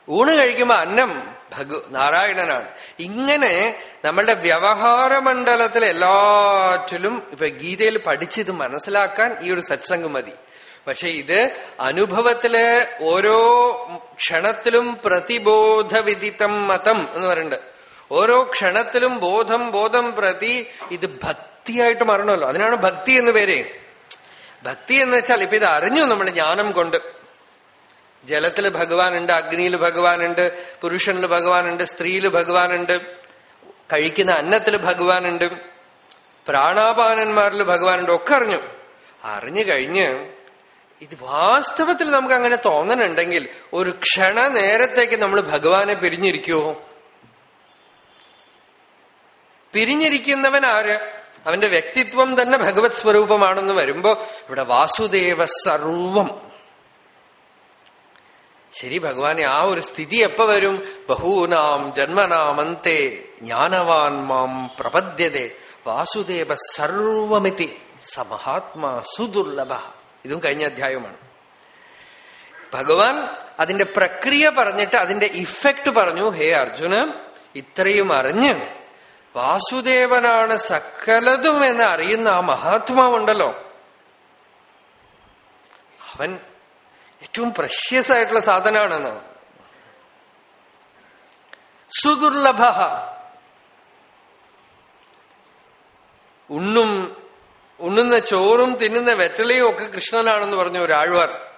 Speaker 1: ഊണ് കഴിക്കുമ്പോ അന്നം ഭഗു നാരായണനാണ്. ഇങ്ങനെ നമ്മളുടെ വ്യവഹാര മണ്ഡലത്തിൽ എല്ലാറ്റിലും ഇപ്പൊ ഗീതയിൽ പഠിച്ചിത് മനസ്സിലാക്കാൻ ഈ ഒരു സത്സംഗം മതി. പക്ഷെ ഇത് അനുഭവത്തിൽ ഓരോ ക്ഷണത്തിലും പ്രതിബോധവിദിതം മതം എന്ന് പറയുന്നുണ്ട് ഓരോ ക്ഷണത്തിലും ബോധം ബോധം പ്രതി ഇത് ഭക്തിയായിട്ട് മാറണമല്ലോ. അതിനാണ് ഭക്തി എന്ന് പേര്. ഭക്തി എന്ന് വെച്ചാൽ ഇപ്പൊ ഇത് അറിഞ്ഞു നമ്മൾ ജ്ഞാനം കൊണ്ട്. ജലത്തിൽ ഭഗവാനുണ്ട് അഗ്നിയിൽ ഭഗവാനുണ്ട് പുരുഷനിൽ ഭഗവാനുണ്ട് സ്ത്രീയിൽ ഭഗവാനുണ്ട് കഴിക്കുന്ന അന്നത്തിൽ ഭഗവാനുണ്ട് പ്രാണാപാനന്മാരിൽ ഭഗവാനുണ്ട് ഒക്കെ അറിഞ്ഞു. അറിഞ്ഞു കഴിഞ്ഞ് ഇത് വാസ്തവത്തിൽ നമുക്ക് അങ്ങനെ തോന്നണുണ്ടെങ്കിൽ ഒരു ക്ഷണ നേരത്തേക്ക് നമ്മൾ ഭഗവാനെ പിരിഞ്ഞിരിക്കുവോ പിരിഞ്ഞിരിക്കുന്നവൻ ആര്? അവന്റെ വ്യക്തിത്വം തന്നെ ഭഗവത് സ്വരൂപമാണെന്ന് വരുമ്പോ ഇവിടെ വാസുദേവ സർവം. ശരി ഭഗവാനെ ആ ഒരു സ്ഥിതി എപ്പോ വരും? ബഹൂനാം ജന്മനാമന്തേ ജ്ഞാനവാൻ മാം പ്രപദ്യതേ. വാസുദേവ സർവമിതി സമഹാത്മാ സുദുർലഭ. ഇതും കഴിഞ്ഞ അധ്യായമാണ് ഭഗവാൻ അതിന്റെ പ്രക്രിയ പറഞ്ഞിട്ട് അതിന്റെ ഇഫക്റ്റ് പറഞ്ഞു ഹേ അർജുന ഇത്രയും അറിഞ്ഞ് വാസുദേവനാണ് സകലതും എന്ന് അറിയുന്ന ആ മഹാത്മാവുണ്ടല്ലോ. അവൻ ഏറ്റവും പ്രഷ്യസ് ആയിട്ടുള്ള സാധനമാണെന്ന് സുദുർലഭ. ഉണ്ണും ഉണ്ണുന്ന ചോറും തിന്നുന്ന വെറ്റലയും ഒക്കെ കൃഷ്ണനാണെന്ന് പറഞ്ഞു ഒരാഴ്വാർ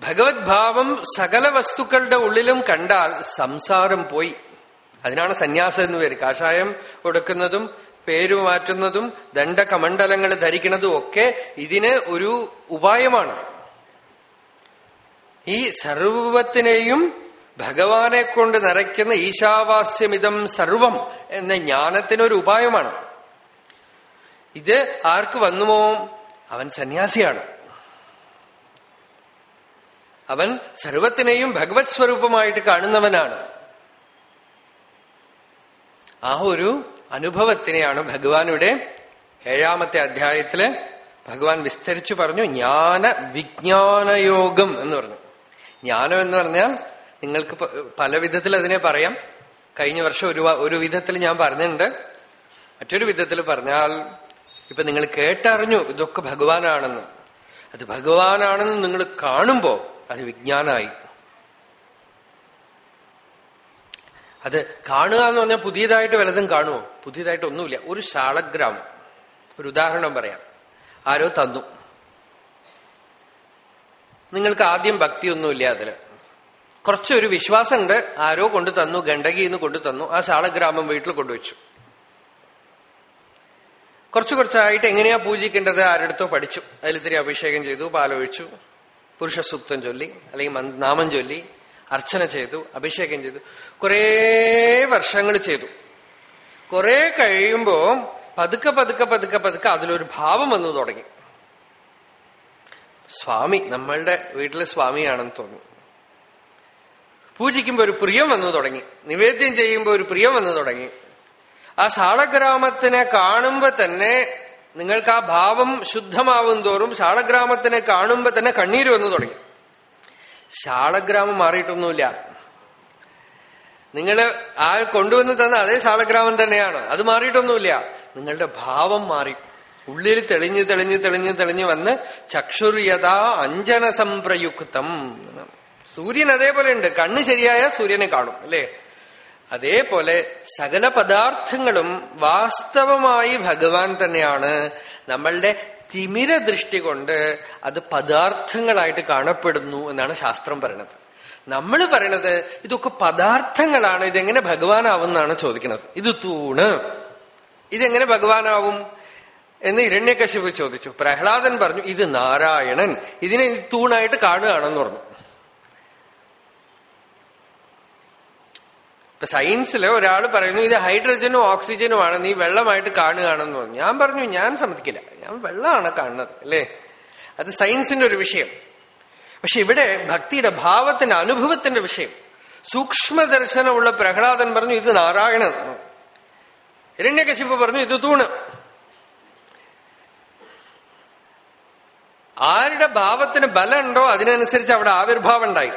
Speaker 1: ഭഗവത് ഭാവം സകല വസ്തുക്കളുടെ ഉള്ളിലും കണ്ടാൽ സംസാരം പോയി. അതിനാണ് സന്യാസം എന്ന് പേര്. കാഷായം കൊടുക്കുന്നതും പേരു മാറ്റുന്നതും ദണ്ഡകമണ്ഡലങ്ങൾ ധരിക്കുന്നതും ഒക്കെ ഇതിന് ഒരു ഉപായമാണ്. ഈ സർവത്തിനെയും ഭഗവാനെ കൊണ്ട് നിറയ്ക്കുന്ന ഈശാവാസ്യമിതം സർവം എന്ന ജ്ഞാനത്തിനൊരു ഉപായമാണ്. ഇത് ആർക്ക് വന്നുമോ? അവൻ സന്യാസിയാണ്. അവൻ സർവത്തിനെയും ഭഗവത് സ്വരൂപമായിട്ട് കാണുന്നവനാണ്. ആ ഒരു അനുഭവത്തിനെയാണ് ഭഗവാനുടെ ഏഴാമത്തെ അധ്യായത്തിൽ ഭഗവാൻ വിസ്തരിച്ചു പറഞ്ഞു ജ്ഞാന വിജ്ഞാനയോഗം എന്ന് പറഞ്ഞു. ജ്ഞാനം എന്ന് പറഞ്ഞാൽ നിങ്ങൾക്ക് പല വിധത്തിൽ അതിനെ പറയാം. കഴിഞ്ഞ വർഷം ഒരു ഒരു വിധത്തിൽ ഞാൻ പറഞ്ഞിട്ടുണ്ട്. മറ്റൊരു വിധത്തിൽ പറഞ്ഞാൽ ഇപ്പൊ നിങ്ങൾ കേട്ടറിഞ്ഞു ഇതൊക്കെ ഭഗവാനാണെന്ന്. അത് ഭഗവാനാണെന്ന് നിങ്ങൾ കാണുമ്പോ അത് വിജ്ഞാനായി. അത് കാണുക എന്ന് പറഞ്ഞാൽ പുതിയതായിട്ട് വലതും കാണുമോ? പുതിയതായിട്ട് ഒന്നുമില്ല. ഒരു ശാളഗ്രാമം. ഒരു ഉദാഹരണം പറയാം. ആരോ തന്നു. നിങ്ങൾക്ക് ആദ്യം ഭക്തിയൊന്നുമില്ല അതിൽ. കുറച്ചൊരു വിശ്വാസമുണ്ട്. ആരോ കൊണ്ടു തന്നു ഗണ്ഡകിന്ന് കൊണ്ടു തന്നു. ആ ശാളഗ്രാമം വീട്ടിൽ കൊണ്ടുവച്ചു. കുറച്ചു കുറച്ചായിട്ട് എങ്ങനെയാ പൂജിക്കേണ്ടത്? ആരെടുത്തോ പഠിച്ചു. അതിലിത്തിരി അഭിഷേകം ചെയ്തു പാലൊഴിച്ചു. പുരുഷസൂക്തം ചൊല്ലി അല്ലെങ്കിൽ നാമം ചൊല്ലി അർച്ചന ചെയ്തു അഭിഷേകം ചെയ്തു. കുറേ വർഷങ്ങൾ ചെയ്തു. കുറെ കഴിയുമ്പോ പതുക്കെ പതുക്കെ പതുക്കെ പതുക്കെ അതിലൊരു ഭാവം വന്നു തുടങ്ങി. സ്വാമി നമ്മളുടെ വീട്ടിലെ സ്വാമിയാണെന്ന് തോന്നുന്നു. പൂജിക്കുമ്പോ ഒരു പ്രിയം വന്നു തുടങ്ങി. നിവേദ്യം ചെയ്യുമ്പോൾ ഒരു പ്രിയം വന്നു തുടങ്ങി. ആ ശാളഗ്രാമത്തിനെ കാണുമ്പോ തന്നെ നിങ്ങൾക്ക് ആ ഭാവം ശുദ്ധമാവും തോറും ശാളഗ്രാമത്തിനെ കാണുമ്പോ തന്നെ കണ്ണീര് വന്നു തുടങ്ങി. ശാളഗ്രാമം മാറിയിട്ടൊന്നുമില്ല. നിങ്ങൾ ആ കൊണ്ടുവന്ന് തന്ന അതേ ശാളഗ്രാമം തന്നെയാണ്. അത് മാറിയിട്ടൊന്നുമില്ല. നിങ്ങളുടെ ഭാവം മാറി. ഉള്ളിൽ തെളിഞ്ഞു തെളിഞ്ഞു തെളിഞ്ഞു തെളിഞ്ഞു വന്ന് ചക്ഷുര്യത അഞ്ജന സംപ്രയുക്തം സൂര്യൻ അതേപോലെ ഉണ്ട്. കണ്ണ് ശരിയായ സൂര്യനെ കാണും അല്ലേ? അതേപോലെ സകല പദാർത്ഥങ്ങളും വാസ്തവമായി ഭഗവാൻ തന്നെയാണ്. നമ്മളുടെ തിമിര ദൃഷ്ടി കൊണ്ട് അത് പദാർത്ഥങ്ങളായിട്ട് കാണപ്പെടുന്നു എന്നാണ് ശാസ്ത്രം പറയണത്. നമ്മൾ പറയണത് ഇതൊക്കെ പദാർത്ഥങ്ങളാണ് ഇതെങ്ങനെ ഭഗവാനാവുന്നാണ് ചോദിക്കുന്നത് ഇത് തൂണ്. ഇതെങ്ങനെ ഭഗവാനാവും എന്ന് ഇരണ്യകശിപ് ചോദിച്ചു. പ്രഹ്ലാദൻ പറഞ്ഞു ഇത് നാരായണൻ. ഇതിനെ തൂണായിട്ട് കാണുകയാണെന്ന് പറഞ്ഞു. ഇപ്പൊ സയൻസിൽ ഒരാൾ പറയുന്നു ഇത് ഹൈഡ്രജനും ഓക്സിജനുമാണ് നീ വെള്ളമായിട്ട് കാണുകയാണെന്ന് പറഞ്ഞു. ഞാൻ പറഞ്ഞു ഞാൻ സമ്മതിക്കില്ല. ഞാൻ വെള്ളമാണ് കാണുന്നത്. അല്ലേ? അത് സയൻസിന്റെ ഒരു വിഷയം. പക്ഷെ ഇവിടെ ഭക്തിയുടെ ഭാവത്തിന്റെ അനുഭവത്തിന്റെ വിഷയം. സൂക്ഷ്മദർശനമുള്ള പ്രഹ്ലാദൻ പറഞ്ഞു ഇത് നാരായണൻ. ഹിരണ്യകശിപ്പ് പറഞ്ഞു ഇത് തൂണ്. ആരുടെ ഭാവത്തിന് ബലമുണ്ടോ അതിനനുസരിച്ച് അവിടെ ആവിർഭാവം ഉണ്ടായി.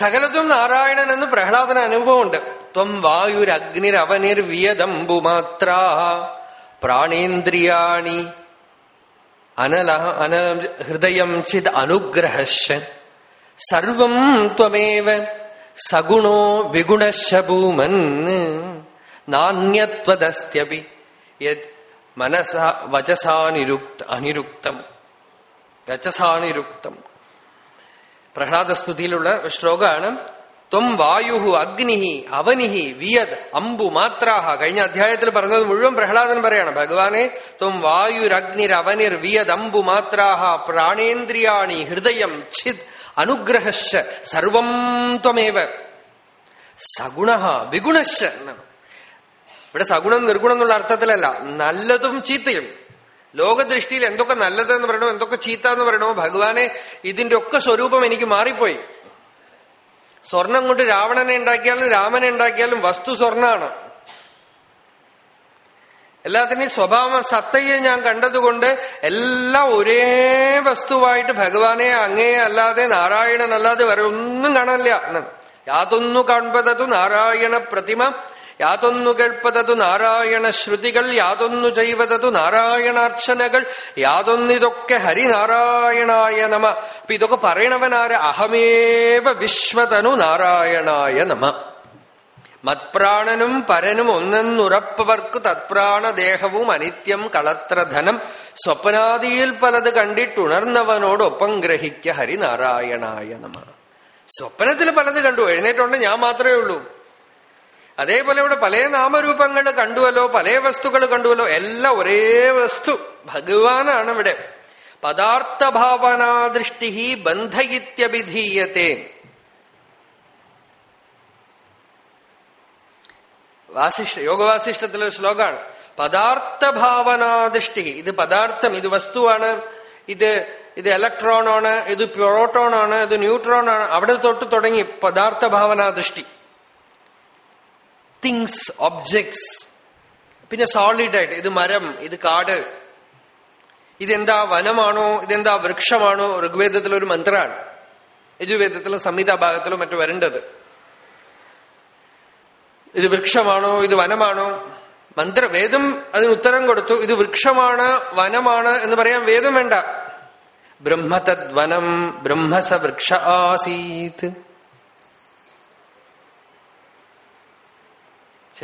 Speaker 1: സകലതും നാരായണൻ എന്ന് പ്രഹ്ലാദന അനുഭവമുണ്ട്. ത്വം വായുരഗ്നിരവനിർ വിയദംബുമാത്ര പ്രാണേന്ദ്രിയാണി അനല അന ഹൃദയം ചിത് അനുഗ്രഹശ സർവം ത്വമേവ സഗുണോ വിഗുണശഭൂമൻ നാണ്യത്വദസ്ത്യപി യത് മനസ വചസാനിരുക്ത അനിരുക്തം. വചസാനിരുക്തം. പ്രഹ്ലാദസ്തുതിയിലുള്ള ശ്ലോകമാണ് ത്വം വായു അഗ്നിഹി അവനിഹി വിയത് അമ്പു മാത്രാഹ. കഴിഞ്ഞ അധ്യായത്തിൽ പറഞ്ഞത് മുഴുവൻ പ്രഹ്ലാദൻ പറയാണ്. ഭഗവാനെ ത്വം വായുരഗ്നിരവനിർ വിയത് അമ്പു മാത്രാഹ പ്രാണേന്ദ്രിയാണി ഹൃദയം ഛിദ് അനുഗ്രഹശ സർവം ത്വമേവ സഗുണ വിഗുണശ ഇവിടെ സഗുണം നിർഗുണം എന്നുള്ള അർത്ഥത്തിലല്ല നല്ലതും ചീത്തയും. ലോകദൃഷ്ടിയിൽ എന്തൊക്കെ നല്ലതെന്ന് പറയണോ എന്തൊക്കെ ചീത്ത എന്ന് പറയണോ ഭഗവാനെ ഇതിന്റെ ഒക്കെ സ്വരൂപം എനിക്ക് മാറിപ്പോയി. സ്വർണം കൊണ്ട് രാവണനെ ഉണ്ടാക്കിയാലും രാമനെ ഉണ്ടാക്കിയാലും വസ്തു സ്വർണമാണ് എല്ലാത്തിനെയും സ്വഭാവ സത്തയെ ഞാൻ കണ്ടതുകൊണ്ട് എല്ലാം ഒരേ വസ്തുവായിട്ട് ഭഗവാനെ അങ്ങേ അല്ലാതെ നാരായണൻ അല്ലാതെ വേറെ ഒന്നും കാണാനില്ല. യാതൊന്നു കാൺപതതു നാരായണ പ്രതിമ യാതൊന്നു കേൾപ്പതതു നാരായണ ശ്രുതികൾ യാതൊന്നു ചെയ്വതതു നാരായണാർച്ചനകൾ യാതൊന്നിതൊക്കെ ഹരിനാരായണായ നമ. അപ്പൊ ഇതൊക്കെ പറയണവനാര്? അഹമേവ വിശ്വതനു നാരായണായ നമ. മത്പ്രാണനും പരനും ഒന്നെന്നുറപ്പവർക്ക് തത്പ്രാണദേഹവും അനിത്യം കളത്രധനം സ്വപ്നാദിയിൽ പലത് കണ്ടിട്ടുണർന്നവനോടൊപ്പം ഗ്രഹിക്ക ഹരിനാരായണായ നമ. സ്വപ്നത്തിൽ പലത് കണ്ടു. എഴുന്നേറ്റുണ്ട് ഞാൻ മാത്രമേ ഉള്ളൂ. അതേപോലെ ഇവിടെ പല നാമരൂപങ്ങൾ കണ്ടുവല്ലോ പല വസ്തുക്കൾ കണ്ടുവല്ലോ എല്ലാം ഒരേ വസ്തു. ഭഗവാനാണ് ഇവിടെ. പദാർത്ഥഭാവനാദൃഷ്ടി ബന്ധയിത്യഭിധീയത്തെ. വാസിഷ്ഠ യോഗവാസിഷ്ഠത്തിലെ ശ്ലോകമാണ്. പദാർത്ഥഭാവനാദൃഷ്ടി ഇത് പദാർത്ഥം ഇത് വസ്തുവാണ് ഇത് ഇത് ഇലക്ട്രോൺ ആണ് ഇത് പ്രോട്ടോൺ ആണ് ഇത് ന്യൂട്രോൺ ആണ് അവിടെ തൊട്ട് തുടങ്ങി പദാർത്ഥഭാവനാദൃഷ്ടി. തിങ്സ് ഒബ്ജക്ട്സ് പിന്നെ സോളിഡ് ആയിട്ട് ഇത് മരം ഇത് കാട്. ഇതെന്താ വനമാണോ ഇതെന്താ വൃക്ഷമാണോ ഋഗ്വേദത്തിലൊരു മന്ത്രമാണ് യജുവേദത്തിലും സംഹിതാഭാഗത്തിലും മറ്റു വരേണ്ടത്. ഇത് വൃക്ഷമാണോ ഇത് വനമാണോ? മന്ത്ര വേദം അതിന് ഉത്തരം കൊടുത്തു ഇത് വൃക്ഷമാണ് വനമാണ് എന്ന് പറയാൻ വേദം വേണ്ട. ബ്രഹ്മതദ്വനം ബ്രഹ്മസ വൃക്ഷ ആസീത്.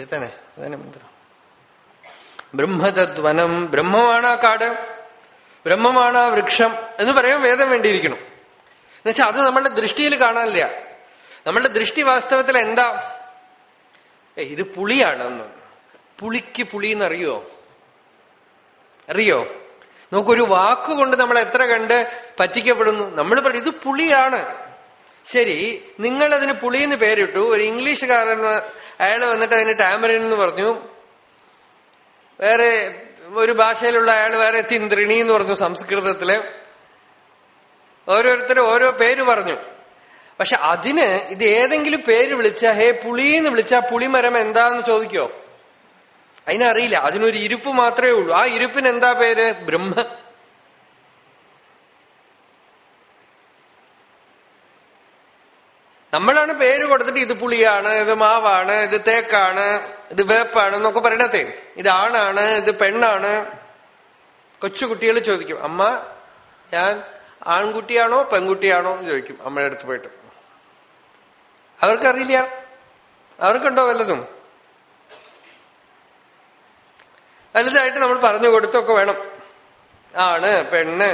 Speaker 1: തന്നെ അതന്നെ മന്ത്രം. ബ്രഹ്മതദ്വനം ബ്രഹ്മമാണ് ആ കാട് ബ്രഹ്മമാണ് ആ വൃക്ഷം എന്ന് പറയാൻ വേദം വേണ്ടിയിരിക്കണം എന്നുവെച്ചാൽ അത് നമ്മളുടെ ദൃഷ്ടിയിൽ കാണാനില്ല. നമ്മളുടെ ദൃഷ്ടി വാസ്തവത്തിൽ എന്താ? ഏ ഇത് പുളിയാണെന്ന്. പുളിക്ക് പുളി എന്നറിയോ? അറിയോ? നമുക്കൊരു വാക്കുകൊണ്ട് നമ്മൾ എത്ര കണ്ട് പറ്റിക്കപ്പെടുന്നു. നമ്മൾ പറയും ഇത് പുളിയാണ്. ശരി നിങ്ങൾ അതിന് പുളിയെന്ന് പേരിട്ടു. ഒരു ഇംഗ്ലീഷുകാരൻ അയാൾ വന്നിട്ട് അതിന് ടാമറിൻ എന്ന് പറഞ്ഞു. വേറെ ഒരു ഭാഷയിലുള്ള അയാൾ വേറെ തിന്ത്രിണി എന്ന് പറഞ്ഞു സംസ്കൃതത്തിൽ. ഓരോരുത്തരും ഓരോ പേര് പറഞ്ഞു. പക്ഷെ അതിന് ഇത് ഏതെങ്കിലും പേര് വിളിച്ചാ ഹേ പുളി എന്ന് വിളിച്ച പുളിമരം എന്താന്ന് ചോദിക്കോ? അതിനറിയില്ല. അതിനൊരു ഇരുപ്പ് മാത്രമേ ഉള്ളൂ. ആ ഇരുപ്പിന് എന്താ പേര്? ബ്രഹ്മ. നമ്മളാണ് പേര് കൊടുത്തിട്ട് ഇത് പുളിയാണ് ഇത് മാവാണ് ഇത് തേക്കാണ് ഇത് വേപ്പാണ് എന്നൊക്കെ പറയണത്തെ ഇത് ആണാണ് ഇത് പെണ്ണാണ്. കൊച്ചുകുട്ടികൾ ചോദിക്കും അമ്മ ഞാൻ ആൺകുട്ടിയാണോ പെൺകുട്ടിയാണോ? എന്ന് ചോദിക്കും അമ്മയുടെ അടുത്ത് പോയിട്ട്. അവർക്കറിയില്ല. അവർക്കുണ്ടോ വല്ലതും? വലുതായിട്ട് നമ്മൾ പറഞ്ഞു കൊടുത്തൊക്കെ വേണം. ആണ് പെണ്ണ്.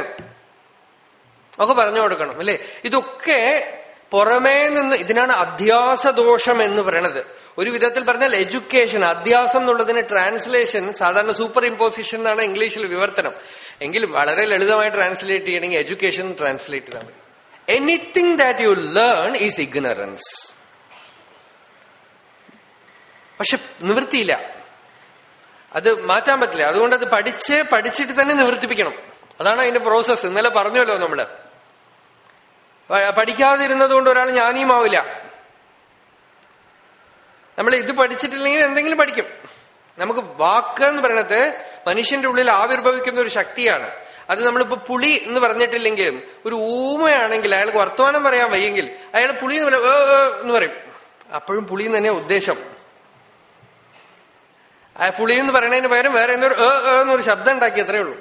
Speaker 1: ഒക്കെ പറഞ്ഞു കൊടുക്കണം അല്ലെ? ഇതൊക്കെ പുറമേ നിന്ന് ഇതിനാണ് അധ്യാസദോഷം എന്ന് പറയണത്. ഒരു വിധത്തിൽ പറഞ്ഞാൽ എഡ്യൂക്കേഷൻ അധ്യാസം എന്നുള്ളതിന് ട്രാൻസ്ലേഷൻ സാധാരണ സൂപ്പർ ഇമ്പോസിഷൻ എന്നാണ് ഇംഗ്ലീഷിൽ വിവർത്തനം. എങ്കിലും വളരെ ലളിതമായി ട്രാൻസ്ലേറ്റ് ചെയ്യണമെങ്കിൽ എഡ്യൂക്കേഷൻ ട്രാൻസ്ലേറ്റ് ചെയ്താൽ anything that you learn is ignorance പക്ഷെ നിവൃത്തിയില്ല. അത് മാറ്റാൻ പറ്റില്ല. അതുകൊണ്ട് അത് പഠിച്ച് പഠിച്ചിട്ട് തന്നെ നിവർത്തിപ്പിക്കണം. അതാണ് അതിന്റെ പ്രോസസ്സ് ഇന്നലെ പറഞ്ഞല്ലോ നമ്മൾ. പഠിക്കാതിരുന്നത് കൊണ്ട് ഒരാൾ ജ്ഞാനിയുമാവില്ല നമ്മൾ ഇത് പഠിച്ചിട്ടില്ലെങ്കിൽ എന്തെങ്കിലും പഠിക്കും. നമുക്ക് വാക്ക് എന്ന് പറയണത് മനുഷ്യന്റെ ഉള്ളിൽ ആവിർഭവിക്കുന്ന ഒരു ശക്തിയാണ്. അത് നമ്മളിപ്പോ പുളി എന്ന് പറഞ്ഞിട്ടില്ലെങ്കിലും ഒരു ഊമയാണെങ്കിൽ അയാൾക്ക് വർത്തമാനം പറയാൻ വയ്യെങ്കിൽ അയാൾ പുളി എന്ന് പറയും, എന്ന് പറയും. അപ്പോഴും പുളി എന്ന് തന്നെ ഉദ്ദേശം. പുളി എന്ന് പറയുന്നതിന് പകരം വേറെ എന്തൊരു എന്നൊരു ശബ്ദം ഉണ്ടാക്കി അത്രേ ഉള്ളൂ.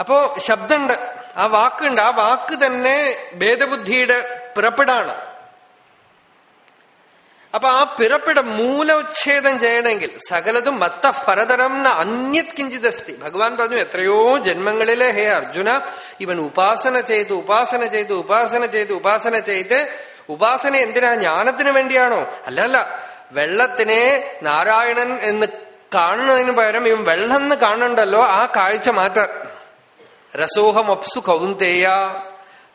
Speaker 1: അപ്പോ ശബ്ദമുണ്ട് ആ വാക്കുണ്ട്. ആ വാക്ക് തന്നെ ഭേദബുദ്ധിയുടെ പിറപ്പിടാണ്. അപ്പൊ ആ പിറപ്പിട മൂലോച്ഛേദം ചെയ്യണമെങ്കിൽ സകലതും മത്ത പരതരം അന്യത് കിഞ്ചിതസ്തി. ഭഗവാൻ പറഞ്ഞു എത്രയോ ജന്മങ്ങളിലെ ഹേ അർജുന ഇവൻ ഉപാസന ചെയ്ത് ഉപാസന ചെയ്ത് ഉപാസന ചെയ്ത് ഉപാസന ചെയ്ത് ഉപാസന എന്തിനാ? ജ്ഞാനത്തിന് വേണ്ടിയാണോ? അല്ല അല്ല. വെള്ളത്തിനെ നാരായണൻ എന്ന് കാണുന്നതിന് പകരം ഇവൻ വെള്ളം എന്ന് കാണണ്ടല്ലോ ആ കാഴ്ച മാറ്റാൻ രസോഹമപ്സു കൗന്തേയ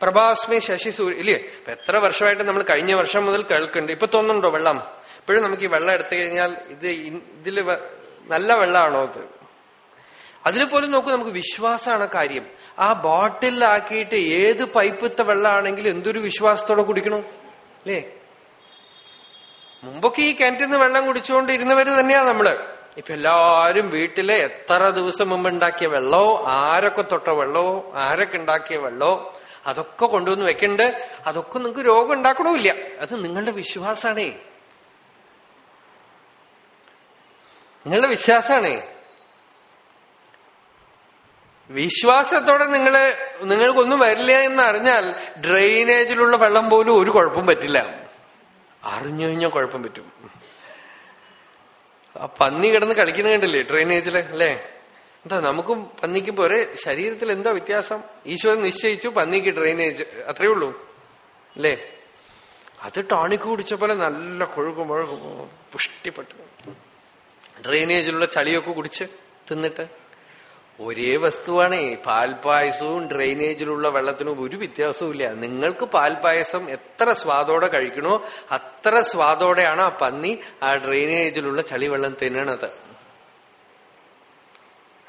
Speaker 1: പ്രഭാസ്മി ശശി സൂര്യ ഇല്ലേ? ഇപ്പൊ എത്ര വർഷമായിട്ട് നമ്മൾ കഴിഞ്ഞ വർഷം മുതൽ കേൾക്കുന്നുണ്ട്. ഇപ്പൊ തോന്നുന്നുണ്ടോ വെള്ളം? ഇപ്പോഴും നമുക്ക് ഈ വെള്ളം എടുത്തു കഴിഞ്ഞാൽ ഇത് ഇതിൽ നല്ല വെള്ളമാണോ അത്? അതിൽ പോലും നോക്കൂ നമുക്ക് വിശ്വാസമാണ് കാര്യം. ആ ബോട്ടിലാക്കിയിട്ട് ഏത് പൈപ്പത്തെ വെള്ളമാണെങ്കിലും എന്തൊരു വിശ്വാസത്തോടെ കുടിക്കണം? അല്ലേ മുമ്പൊക്കെ ഈ കിണറ്റിൽ നിന്ന് വെള്ളം കുടിച്ചുകൊണ്ട് ഇരുന്നവര് തന്നെയാ നമ്മൾ. ഇപ്പൊ എല്ലാരും വീട്ടിലെ എത്ര ദിവസം മുമ്പ് ഉണ്ടാക്കിയ വെള്ളമോ ആരൊക്കെ തൊട്ട വെള്ളമോ ആരൊക്കെ ഉണ്ടാക്കിയ വെള്ളമോ അതൊക്കെ കൊണ്ടുവന്ന് വെക്കണ്ട്. അതൊക്കെ നിങ്ങൾക്ക് രോഗം ഉണ്ടാക്കണമില്ല. അത് നിങ്ങളുടെ വിശ്വാസാണേ. നിങ്ങളുടെ വിശ്വാസാണേ. വിശ്വാസത്തോടെ നിങ്ങൾ നിങ്ങൾക്കൊന്നും വരില്ല എന്ന് അറിഞ്ഞാൽ ഡ്രെയിനേജിലുള്ള വെള്ളം പോലും ഒരു കുഴപ്പം പറ്റില്ല. അറിഞ്ഞു കഴിഞ്ഞാൽ കുഴപ്പം പറ്റും. ആ പന്നി കിടന്ന് കളിക്കുന്ന കണ്ടില്ലേ? ഡ്രെയിനേജിൽ അല്ലേ? എന്താ നമുക്കും പന്നിക്കും പോരെ ശരീരത്തിൽ എന്താ വ്യത്യാസം? ഈശ്വരൻ നിശ്ചയിച്ചു പന്നിക്ക് ഡ്രെയിനേജ് അത്രയേ ഉള്ളൂ. അല്ലേ? അത് ടോണിക്ക് കുടിച്ച പോലെ നല്ല കൊഴുക്കും പുഷ്ടിപ്പെട്ടു. ഡ്രെയിനേജിലുള്ള ചളിയൊക്കെ കുടിച്ച് തിന്നിട്ട് ഒരേ വസ്തുവാണേ. പാൽപായസവും ഡ്രെയിനേജിലുള്ള വെള്ളത്തിനും ഒരു വ്യത്യാസവും ഇല്ല നിങ്ങൾക്ക് പാൽപായസം എത്ര സ്വാദോടെ കഴിക്കണോ അത്ര സ്വാദോടെയാണ് ആ പന്നി ആ ഡ്രെയിനേജിലുള്ള ചളിവെള്ളം തിന്നണത്.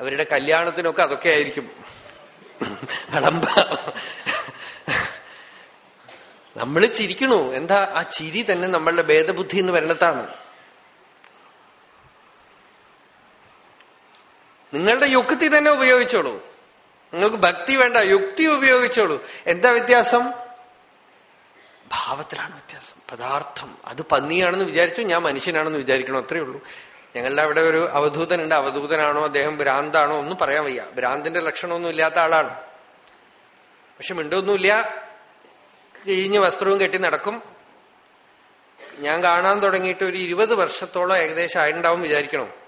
Speaker 1: അവരുടെ കല്യാണത്തിനൊക്കെ അതൊക്കെ ആയിരിക്കും. അടമ്പ. നമ്മൾ ചിരിക്കണു. എന്താ ആ ചിരി തന്നെ നമ്മളുടെ ഭേദബുദ്ധി എന്ന് വരുന്നതാണ് നിങ്ങളുടെ യുക്തി തന്നെ ഉപയോഗിച്ചോളൂ. നിങ്ങൾക്ക് ഭക്തി വേണ്ട യുക്തി ഉപയോഗിച്ചോളൂ. എന്താ വ്യത്യാസം? ഭാവത്തിലാണ് വ്യത്യാസം. പദാർത്ഥം. അത് പന്നിയാണെന്ന് വിചാരിച്ചു ഞാൻ മനുഷ്യനാണെന്ന് വിചാരിക്കണം അത്രേ ഉള്ളൂ. ഞങ്ങളുടെ അവിടെ ഒരു അവധൂതനുണ്ട്. അവധൂതനാണോ അദ്ദേഹം ഭ്രാന്താണോ ഒന്നും പറയാൻ വയ്യ. ഭ്രാന്തിന്റെ ലക്ഷണമൊന്നും ഇല്ലാത്ത ആളാണ്. പക്ഷെ മിണ്ടൊന്നുമില്ല. കിഴിഞ്ഞ വസ്ത്രവും കെട്ടി നടക്കും. ഞാൻ കാണാൻ തുടങ്ങിയിട്ട് ഒരു ഇരുപത് വർഷത്തോളം ഏകദേശം ആയിട്ടുണ്ടാവും വിചാരിക്കണം.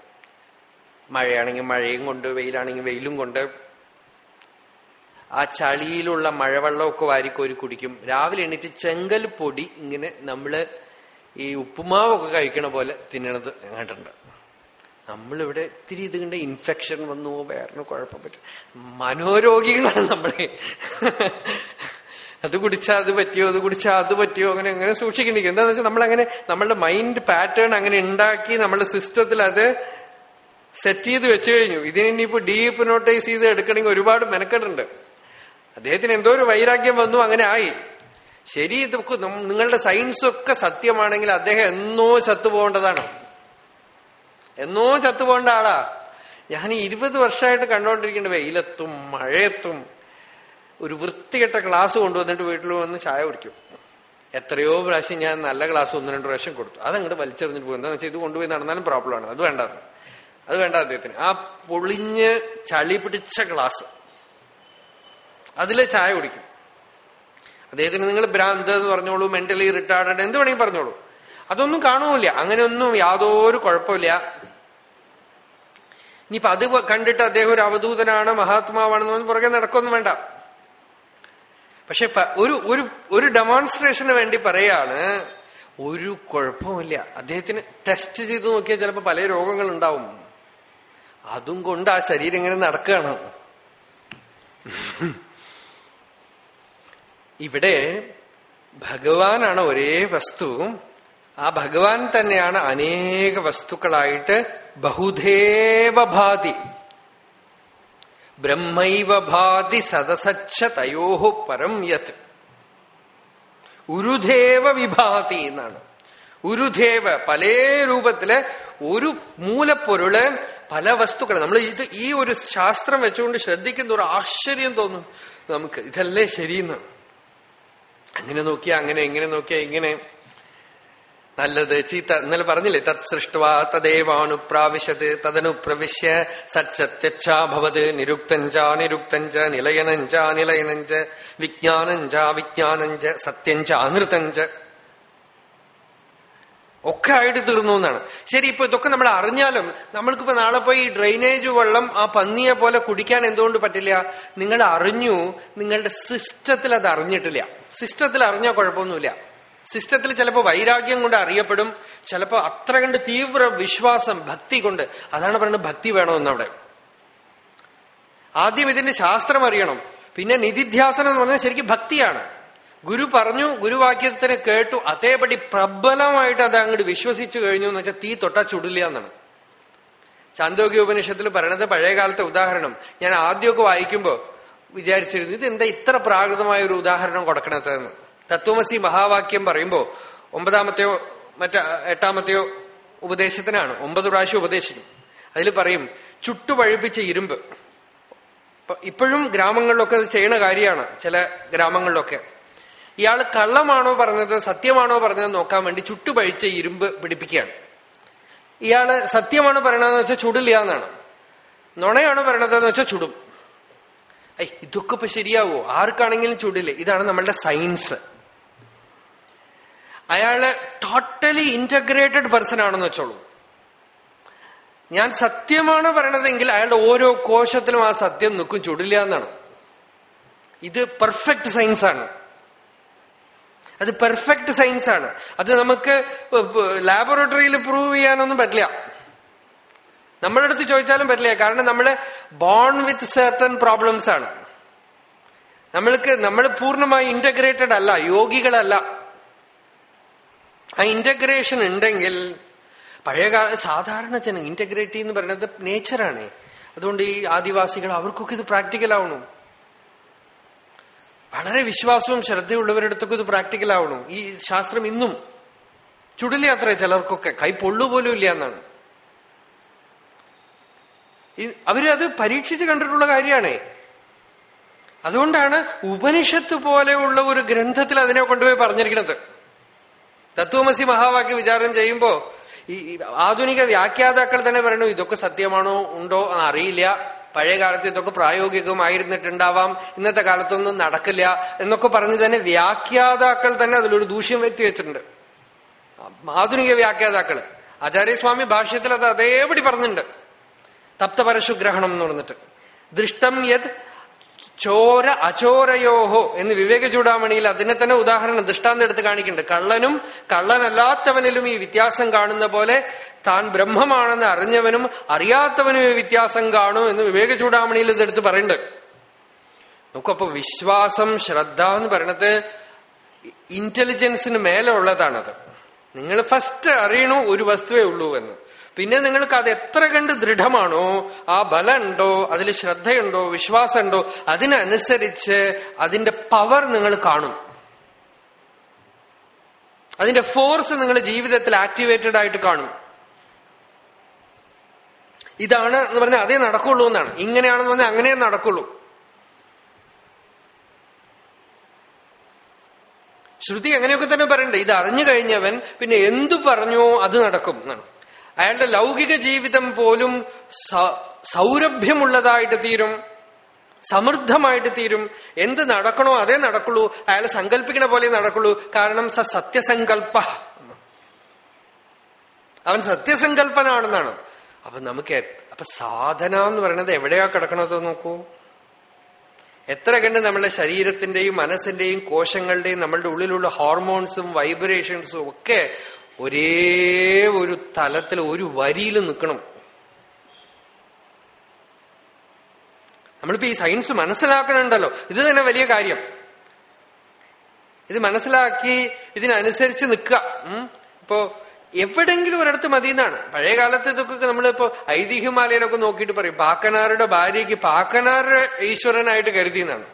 Speaker 1: മഴയാണെങ്കിൽ മഴയും കൊണ്ട് വെയിലാണെങ്കിൽ വെയിലും കൊണ്ട്. ആ ചളിയിലുള്ള മഴവെള്ളമൊക്കെ വാരിക്കോരി കുടിക്കും. രാവിലെ എണീറ്റ് ചെങ്കൽ പൊടി ഇങ്ങനെ നമ്മൾ ഈ ഉപ്പുമാവൊക്കെ കഴിക്കണ പോലെ തിന്നണത് കണ്ടിട്ടുണ്ട്. നമ്മളിവിടെ ഇത്തിരി ഇത് കണ്ട് ഇൻഫെക്ഷൻ വന്നു വേറെ കുഴപ്പം പറ്റും. മനോരോഗികളാണ് നമ്മളെ. അത് കുടിച്ചാൽ അത് പറ്റിയോ അത് കുടിച്ചാൽ അത് പറ്റിയോ അങ്ങനെ അങ്ങനെ സൂക്ഷിക്കണ്ടിരിക്കും. എന്താണെന്ന് വെച്ചാൽ നമ്മളങ്ങനെ നമ്മളുടെ മൈൻഡ് പാറ്റേൺ അങ്ങനെ ഉണ്ടാക്കി നമ്മളുടെ സിസ്റ്റത്തിൽ അത് സെറ്റ് ചെയ്ത് വെച്ചു കഴിഞ്ഞു. ഇതിനിപ്പോ ഇനിയിപ്പോ ഡീപ്നോട്ടൈസ് ചെയ്ത് എടുക്കണമെങ്കിൽ ഒരുപാട് മെനക്കെട്ടുണ്ട്. അദ്ദേഹത്തിന് എന്തോ ഒരു വൈരാഗ്യം വന്നു അങ്ങനെ ആയി. ശരി ഇതൊക്കെ നിങ്ങളുടെ സയൻസ് ഒക്കെ സത്യമാണെങ്കിൽ അദ്ദേഹം എന്നോ ചത്തുപോകേണ്ടതാണ്. എന്നോ ചത്തുപോകേണ്ട ആളാ. ഞാൻ ഇരുപത് വർഷമായിട്ട് കണ്ടുകൊണ്ടിരിക്കേണ്ട വെയിലത്തും മഴയത്തും. ഒരു വൃത്തികെട്ട ക്ലാസ് കൊണ്ടുവന്നിട്ട് വീട്ടിൽ വന്ന് ചായ കുടിക്കും. എത്രയോ പ്രാവശ്യം ഞാൻ നല്ല ക്ലാസ് ഒന്ന് രണ്ട് പ്രാവശ്യം കൊടുത്തു. അതങ്ങോട്ട് വലിച്ചെറിഞ്ഞിട്ട് പോകും എന്താണെന്ന് വെച്ചാൽ ഇത് കൊണ്ടുപോയി നടന്നാലും പ്രോബ്ലമാണ് അത് വേണ്ട അത് വേണ്ട അദ്ദേഹത്തിന്. ആ പൊളിഞ്ഞ് ചളി പിടിച്ച ഗ്ലാസ്. അതിലെ ചായ കുടിക്കും. അദ്ദേഹത്തിന് നിങ്ങൾ ഭ്രാന്ത് എന്ന് പറഞ്ഞോളൂ മെന്റലി റിട്ടാർഡഡ് എന്ത് വേണമെങ്കിൽ പറഞ്ഞോളൂ. അതൊന്നും കാണുമില്ല അങ്ങനെയൊന്നും യാതൊരു കുഴപ്പമില്ല. ഇനിയിപ്പൊ അത് കണ്ടിട്ട് അദ്ദേഹം ഒരു അവധൂതനാണ് മഹാത്മാവാണെന്ന് പറഞ്ഞ് പുറകെ നടക്കൊന്നും വേണ്ട. പക്ഷെ ഒരു ഒരു ഒരു ഡെമോൺസ്ട്രേഷന് വേണ്ടി പറയാണ് ഒരു കുഴപ്പമില്ല. അദ്ദേഹത്തിന് ടെസ്റ്റ് ചെയ്ത് നോക്കിയാൽ ചിലപ്പോൾ പല രോഗങ്ങൾ ഉണ്ടാവും അതും കൊണ്ട് ആ ശരീരം ഇങ്ങനെ നടക്കുകയാണ്. ഇവിടെ ഭഗവാനാണ് ഒരേ വസ്തു. ആ ഭഗവാൻ തന്നെയാണ് അനേക വസ്തുക്കളായിട്ട് ബഹുദേവഭാതി. ബ്രഹ്മൈവഭാതി ബ്രഹ്മൈവ ഭാതി സദസച്ച തയോഹു പരം യത് ഉരുധേവ വിഭാതി എന്നാണ്. ഉരുധേവ പല രൂപത്തിൽ ഒരു മൂലപ്പൊരുൾ പല വസ്തുക്കൾ നമ്മൾ ഇത് ഈ ഒരു ശാസ്ത്രം വെച്ചുകൊണ്ട് ശ്രദ്ധിക്കുന്ന ഒരു ആശ്ചര്യം തോന്നും. നമുക്ക് ഇതല്ലേ ശരിയെന്ന്. അങ്ങനെ നോക്കിയാ അങ്ങനെ ഇങ്ങനെ നോക്കിയാ ഇങ്ങനെ. നല്ലത് ചീത്ത ഇന്നലെ പറഞ്ഞില്ലേ? തത് സൃഷ്ടുവ തദേവാണു തദനുപ്രവിശ്യ തദനു പ്രവിശ്യ സത്യക്ഷാഭവത് നിരുക്തഞ്ച നിരുക്തഞ്ച നിലയനഞ്ച നിലയനഞ്ച വിജ്ഞാനഞ്ച വിജ്ഞാനഞ്ച സത്യഞ്ച അനൃതഞ്ച ഒക്കെ ആയിട്ട് തീർന്നു എന്നാണ്. ശരി ഇപ്പൊ ഇതൊക്കെ നമ്മൾ അറിഞ്ഞാലും നമ്മൾക്കിപ്പോ നാളെ പോയി ഡ്രെയിനേജ് വെള്ളം ആ പന്നിയെ പോലെ കുടിക്കാൻ എന്തുകൊണ്ട് പറ്റില്ല? നിങ്ങൾ അറിഞ്ഞു നിങ്ങളുടെ സിസ്റ്റത്തിൽ അത് അറിഞ്ഞിട്ടില്ല. സിസ്റ്റത്തിൽ അറിഞ്ഞാൽ കുഴപ്പമൊന്നുമില്ല. സിസ്റ്റത്തിൽ ചിലപ്പോൾ വൈരാഗ്യം കൊണ്ട് അറിയപ്പെടും. ചിലപ്പോൾ അത്ര കണ്ട് തീവ്ര വിശ്വാസം ഭക്തി കൊണ്ട്. അതാണ് പറയുന്നത് ഭക്തി വേണമെന്നവിടെ ആദ്യം ഇതിന്റെ ശാസ്ത്രം അറിയണം. പിന്നെ നിധിധ്യാസനം എന്ന് പറഞ്ഞാൽ ശരിക്കും ഭക്തിയാണ്. ഗുരു പറഞ്ഞു ഗുരുവാക്യത്തിന് കേട്ടു അതേപടി പ്രബലമായിട്ട് അത് അങ്ങോട്ട് വിശ്വസിച്ചു കഴിഞ്ഞു എന്ന് വെച്ചാൽ തീ തൊട്ടാ ചുടില്ല എന്നാണ്. ചാന്തോഗ്യ ഉപനിഷത്തിൽ പറയണത് പഴയകാലത്തെ ഉദാഹരണം. ഞാൻ ആദ്യമൊക്കെ വായിക്കുമ്പോൾ വിചാരിച്ചിരുന്നു ഇത് എന്താ ഇത്ര പ്രാകൃതമായ ഒരു ഉദാഹരണം കൊടുക്കണതെന്ന്. തത്വമസി മഹാവാക്യം പറയുമ്പോൾ ഒമ്പതാമത്തെയോ മറ്റ എട്ടാമത്തെയോ ഉപദേശത്തിനാണ് ഒമ്പത് പ്രാവശ്യം ഉപദേശിക്കും. അതിൽ പറയും ചുട്ടുപഴുപ്പിച്ച ഇരുമ്പ്. ഇപ്പോഴും ഗ്രാമങ്ങളിലൊക്കെ അത് ചെയ്യണ കാര്യമാണ് ചില ഗ്രാമങ്ങളിലൊക്കെ. ഇയാൾ കള്ളമാണോ പറഞ്ഞത് സത്യമാണോ പറഞ്ഞത് നോക്കാൻ വേണ്ടി ചുട്ടുപഴിച്ച ഇരുമ്പ് പിടിപ്പിക്കുകയാണ്. ഇയാൾ സത്യമാണ് പറയണതെന്ന് വെച്ചാൽ ചുടില്ല എന്നാണ്. നുണയാണ് പറയണതെന്ന് വെച്ചാൽ ചുടും. ഐ ഇതൊക്കെ ഇപ്പൊ ശരിയാവോ? ആർക്കാണെങ്കിലും ചുടില്ലേ. ഇതാണ് നമ്മളുടെ സയൻസ്. അയാൾ ടോട്ടലി ഇന്റഗ്രേറ്റഡ് പേഴ്സൺ ആണെന്ന് വെച്ചോളൂ. ഞാൻ സത്യമാണ് പറയണതെങ്കിൽ അയാളുടെ ഓരോ കോശത്തിലും ആ സത്യം നിൽക്കും ചുടില്ല എന്നാണ്. ഇത് പെർഫെക്റ്റ് സയൻസ് ആണ് അത് പെർഫെക്റ്റ് സയൻസ് ആണ്. അത് നമുക്ക് ലാബോറട്ടറിയിൽ പ്രൂവ് ചെയ്യാനൊന്നും പറ്റില്ല. നമ്മുടെ അടുത്ത് ചോദിച്ചാലും പറ്റില്ല. കാരണം നമ്മൾ ബോൺ വിത്ത് സെർട്ടൺ പ്രോബ്ലംസ് ആണ്. നമ്മൾക്ക് നമ്മൾ പൂർണമായി ഇന്റഗ്രേറ്റഡ് അല്ല യോഗികളല്ല. ആ ഇന്റഗ്രേഷൻ ഉണ്ടെങ്കിൽ പഴയകാല സാധാരണ ജനം ഇന്റഗ്രേറ്റ് എന്ന് പറയുന്നത് നേച്ചറാണ് അതുകൊണ്ട് ഈ ആദിവാസികൾ അവർക്കൊക്കെ ഇത് പ്രാക്ടിക്കൽ ആവണം. വളരെ വിശ്വാസവും ശ്രദ്ധയുള്ളവരെടുത്തൊക്കെ ഇത് പ്രാക്ടിക്കൽ ആവണം. ഈ ശാസ്ത്രം ഇന്നും ചുടലയാത്ര ചിലർക്കൊക്കെ കൈ പൊള്ളുപോലും ഇല്ല എന്നാണ്. അവരത് പരീക്ഷിച്ച് കണ്ടിട്ടുള്ള കാര്യമാണേ അതുകൊണ്ടാണ് ഉപനിഷത്ത് പോലെയുള്ള ഒരു ഗ്രന്ഥത്തിൽ അതിനെ കൊണ്ടുപോയി പറഞ്ഞിരിക്കുന്നത്. തത്വമസി മഹാവാക്യ വിചാരം ചെയ്യുമ്പോ ഈ ആധുനിക വ്യാഖ്യാതാക്കൾ തന്നെ പറയണു ഇതൊക്കെ സത്യമാണോ? ഉണ്ടോ? അറിയില്ല. പഴയ കാലത്ത് ഇതൊക്കെ പ്രായോഗികമായിരുന്നിട്ടുണ്ടാവാം. ഇന്നത്തെ കാലത്തൊന്നും നടക്കില്ല എന്നൊക്കെ പറഞ്ഞ് തന്നെ വ്യാഖ്യാതാക്കൾ തന്നെ അതിലൊരു ദൂഷ്യം വരുത്തി വെച്ചിട്ടുണ്ട്. ആധുനിക വ്യാഖ്യാതാക്കൾ ആചാര്യസ്വാമി ഭാഷ്യത്തിൽ അത് അതേപടി പറഞ്ഞിട്ടുണ്ട്. തപ്തപരശുഗ്രഹണം എന്ന് പറഞ്ഞിട്ട്. ദൃഷ്ടം യത് ചോര അചോരയോഹോ എന്ന് വിവേക ചൂടാമണിയിൽ അതിനെ തന്നെ ഉദാഹരണം ദൃഷ്ടാന്തം എടുത്ത് കാണിക്കുന്നുണ്ട്. കള്ളനും കള്ളനല്ലാത്തവനിലും ഈ വ്യത്യാസം കാണുന്ന പോലെ താൻ ബ്രഹ്മമാണെന്ന് അറിഞ്ഞവനും അറിയാത്തവനും ഈ വ്യത്യാസം കാണും എന്ന് വിവേക ചൂടാമണിയിൽ ഇതെടുത്ത് പറയുന്നുണ്ട്. നമുക്കപ്പോ വിശ്വാസം ശ്രദ്ധ എന്ന് പറയണത് ഇന്റലിജൻസിന് മേലെ ഉള്ളതാണത്. നിങ്ങൾ ഫസ്റ്റ് അറിയണു ഒരു വസ്തുവേ ഉള്ളൂ എന്ന്. പിന്നെ നിങ്ങൾക്ക് അത് എത്ര കണ്ട് ദൃഢമാണോ ആ ബലമുണ്ടോ അതിൽ ശ്രദ്ധയുണ്ടോ വിശ്വാസമുണ്ടോ അതിനനുസരിച്ച് അതിന്റെ പവർ നിങ്ങൾ കാണും. അതിന്റെ ഫോഴ്സ് നിങ്ങൾ ജീവിതത്തിൽ ആക്ടിവേറ്റഡ് ആയിട്ട് കാണും. ഇതാണ് എന്ന് പറഞ്ഞാൽ അതേ നടക്കുള്ളൂ എന്നാണ്. ഇങ്ങനെയാണെന്ന് പറഞ്ഞാൽ അങ്ങനെ നടക്കുള്ളൂ. ശ്രുതി അങ്ങനെയൊക്കെ തന്നെ പറയണ്ടേ. ഇത് അറിഞ്ഞു കഴിഞ്ഞവൻ പിന്നെ എന്തു പറഞ്ഞോ അത് നടക്കും എന്നാണ്. അയാളുടെ ലൗകിക ജീവിതം പോലും സൗരഭ്യമുള്ളതായിട്ട് തീരും. സമൃദ്ധമായിട്ട് തീരും. എന്ത് നടക്കണോ അതേ നടക്കുള്ളൂ. അയാൾ സങ്കല്പിക്കണ പോലെ നടക്കുള്ളൂ. കാരണം സ സത്യസങ്കല്പ അവൻ സത്യസങ്കല്പനാണെന്നാണ് അപ്പൊ നമുക്ക് അപ്പൊ സാധന എന്ന് പറയുന്നത് എവിടെയാ കിടക്കണത് നോക്കൂ. എത്ര കണ്ട് നമ്മളുടെ ശരീരത്തിന്റെയും മനസ്സിന്റെയും കോശങ്ങളുടെയും നമ്മളുടെ ഉള്ളിലുള്ള ഹോർമോൺസും വൈബ്രേഷൻസും ഒക്കെ ഒരേ ഒരു തലത്തിൽ ഒരു വരിയിൽ നിൽക്കണം. നമ്മളിപ്പോ ഈ സയൻസ് മനസ്സിലാക്കണുണ്ടല്ലോ. ഇത് തന്നെ വലിയ കാര്യം. ഇത് മനസ്സിലാക്കി ഇതിനനുസരിച്ച് നിൽക്കുക. ഇപ്പോ എവിടെങ്കിലും ഒരിടത്ത് മതി എന്നാണ് പഴയ കാലത്ത് ഇതൊക്കെ നമ്മളിപ്പോ ഐതിഹ്യമാലയിലൊക്കെ നോക്കിയിട്ട് പറയും. പാക്കനാരുടെ ഭാര്യയ്ക്ക് പാക്കനാറ് ഈശ്വരനായിട്ട് കരുതി എന്നാണ്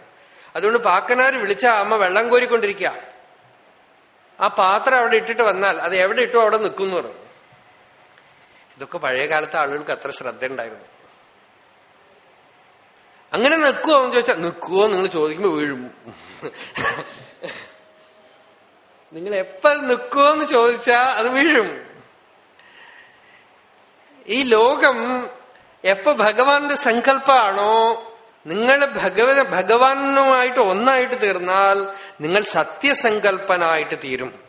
Speaker 1: അതുകൊണ്ട് പാക്കനാർ വിളിച്ച അമ്മ വെള്ളം കോരിക്കൊണ്ടിരിക്കുക. ആ പാത്രം അവിടെ ഇട്ടിട്ട് വന്നാൽ അത് എവിടെ ഇട്ടു അവിടെ നിൽക്കും എന്ന് പറഞ്ഞു. ഇതൊക്കെ പഴയ കാലത്തെ ആളുകൾക്ക് അത്ര ശ്രദ്ധ ഉണ്ടായിരുന്നു അങ്ങനെ നിൽക്കുവോ എന്ന് ചോദിച്ചാൽ നിൽക്കുവോ നിങ്ങൾ ചോദിക്കുമ്പോൾ വീഴും. നിങ്ങൾ എപ്പ നിൽക്കുവോ എന്ന് ചോദിച്ചാൽ അത് വീഴും. ഈ ലോകം എപ്പോ ഭഗവാന്റെ സങ്കല്പമാണോ നിങ്ങൾ ഭഗവ ഭഗവാനുമായിട്ട് ഒന്നായിട്ട് തീർന്നാൽ നിങ്ങൾ സത്യസങ്കല്പനായിട്ട് തീരും.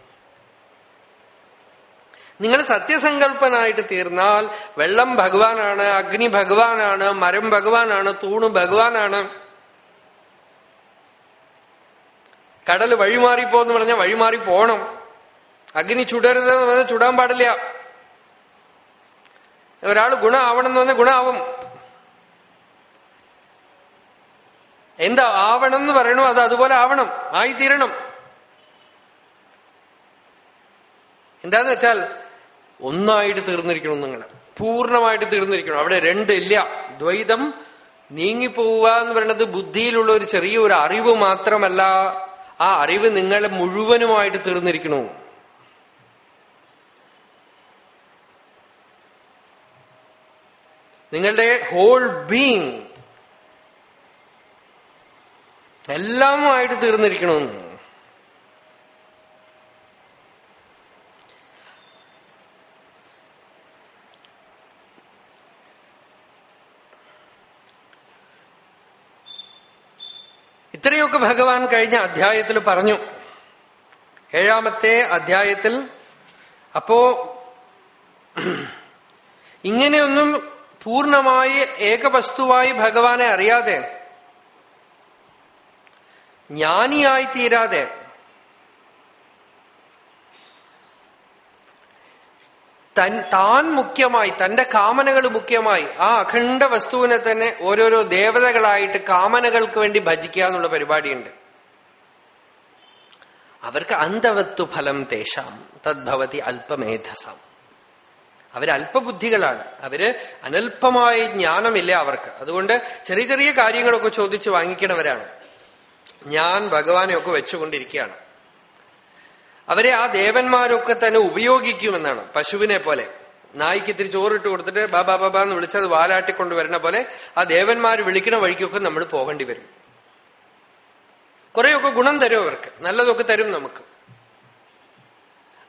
Speaker 1: നിങ്ങൾ സത്യസങ്കല്പനായിട്ട് തീർന്നാൽ വെള്ളം ഭഗവാനാണ് അഗ്നി ഭഗവാനാണ് മരം ഭഗവാനാണ് തൂണ് ഭഗവാനാണ്. കടൽ വഴിമാറിപ്പോന്ന് പറഞ്ഞാൽ വഴിമാറി പോണം. അഗ്നി ചുടരുത് എന്ന് പറഞ്ഞാൽ ചുടാൻ പാടില്ല. ഒരാൾ ഗുണമാവണം എന്ന് പറഞ്ഞാൽ ഗുണമാവും എന്താ ആവണം എന്ന് പറയണോ? അത് അതുപോലെ ആവണം. ആയിത്തീരണം. എന്താന്ന് വെച്ചാൽ ഒന്നായിട്ട് തീർന്നിരിക്കണം നിങ്ങൾ. പൂർണമായിട്ട് തീർന്നിരിക്കണം. അവിടെ രണ്ടില്ല. ദ്വൈതം നീങ്ങിപ്പോവുക എന്ന് പറയുന്നത് ബുദ്ധിയിലുള്ള ഒരു ചെറിയ ഒരു അറിവ് മാത്രമല്ല. ആ അറിവ് നിങ്ങളെ മുഴുവനുമായിട്ട് തീർന്നിരിക്കണു? നിങ്ങളുടെ ഹോൾ ബീങ് എല്ലാമായിട്ട് തീർന്നിരിക്കണമെന്ന്. ഇത്രയൊക്കെ ഭഗവാൻ കഴിഞ്ഞ അധ്യായത്തിൽ പറഞ്ഞു. ഏഴാമത്തെ അധ്യായത്തിൽ അപ്പോ ഇങ്ങനെയൊന്നും പൂർണമായി ഏകവസ്തുവായി ഭഗവാനെ അറിയാതെ ജ്ഞാനിയായി തീരാതെ തൻ താൻ മുഖ്യമായി തന്റെ കാമനകൾ മുഖ്യമായി ആ അഖണ്ഡ വസ്തുവിനെ തന്നെ ഓരോരോ ദേവതകളായിട്ട് കാമനകൾക്ക് വേണ്ടി ഭജിക്കുക എന്നുള്ള പരിപാടിയുണ്ട്. അവർക്ക് അന്തവത്വ ഫലം തേശാം തദ്ഭവതി അല്പമേധസാം. അവർ അല്പബുദ്ധികളാണ്. അവർ അനൽപമായ ജ്ഞാനമില്ല അവർക്ക്. അതുകൊണ്ട് ചെറിയ ചെറിയ കാര്യങ്ങളൊക്കെ ചോദിച്ചു വാങ്ങിക്കണവരാണ്. ഞാൻ ഭഗവാനെയൊക്കെ വെച്ചുകൊണ്ടിരിക്കുകയാണ്. അവരെ ആ ദേവന്മാരൊക്കെ തന്നെ ഉപയോഗിക്കുമെന്നാണ് പശുവിനെ പോലെ. നായിക്ക് ഇത്തിരി ചോറിട്ട് കൊടുത്തിട്ട് ബാബാ ബാബാ എന്ന് വിളിച്ചത് വാലാട്ടിക്കൊണ്ട് വരുന്ന പോലെ ആ ദേവന്മാർ വിളിക്കുന്ന വഴിക്കൊക്കെ നമ്മൾ പോകേണ്ടി വരും. കുറെയൊക്കെ ഗുണം തരും അവർക്ക്. നല്ലതൊക്കെ തരും നമുക്ക്.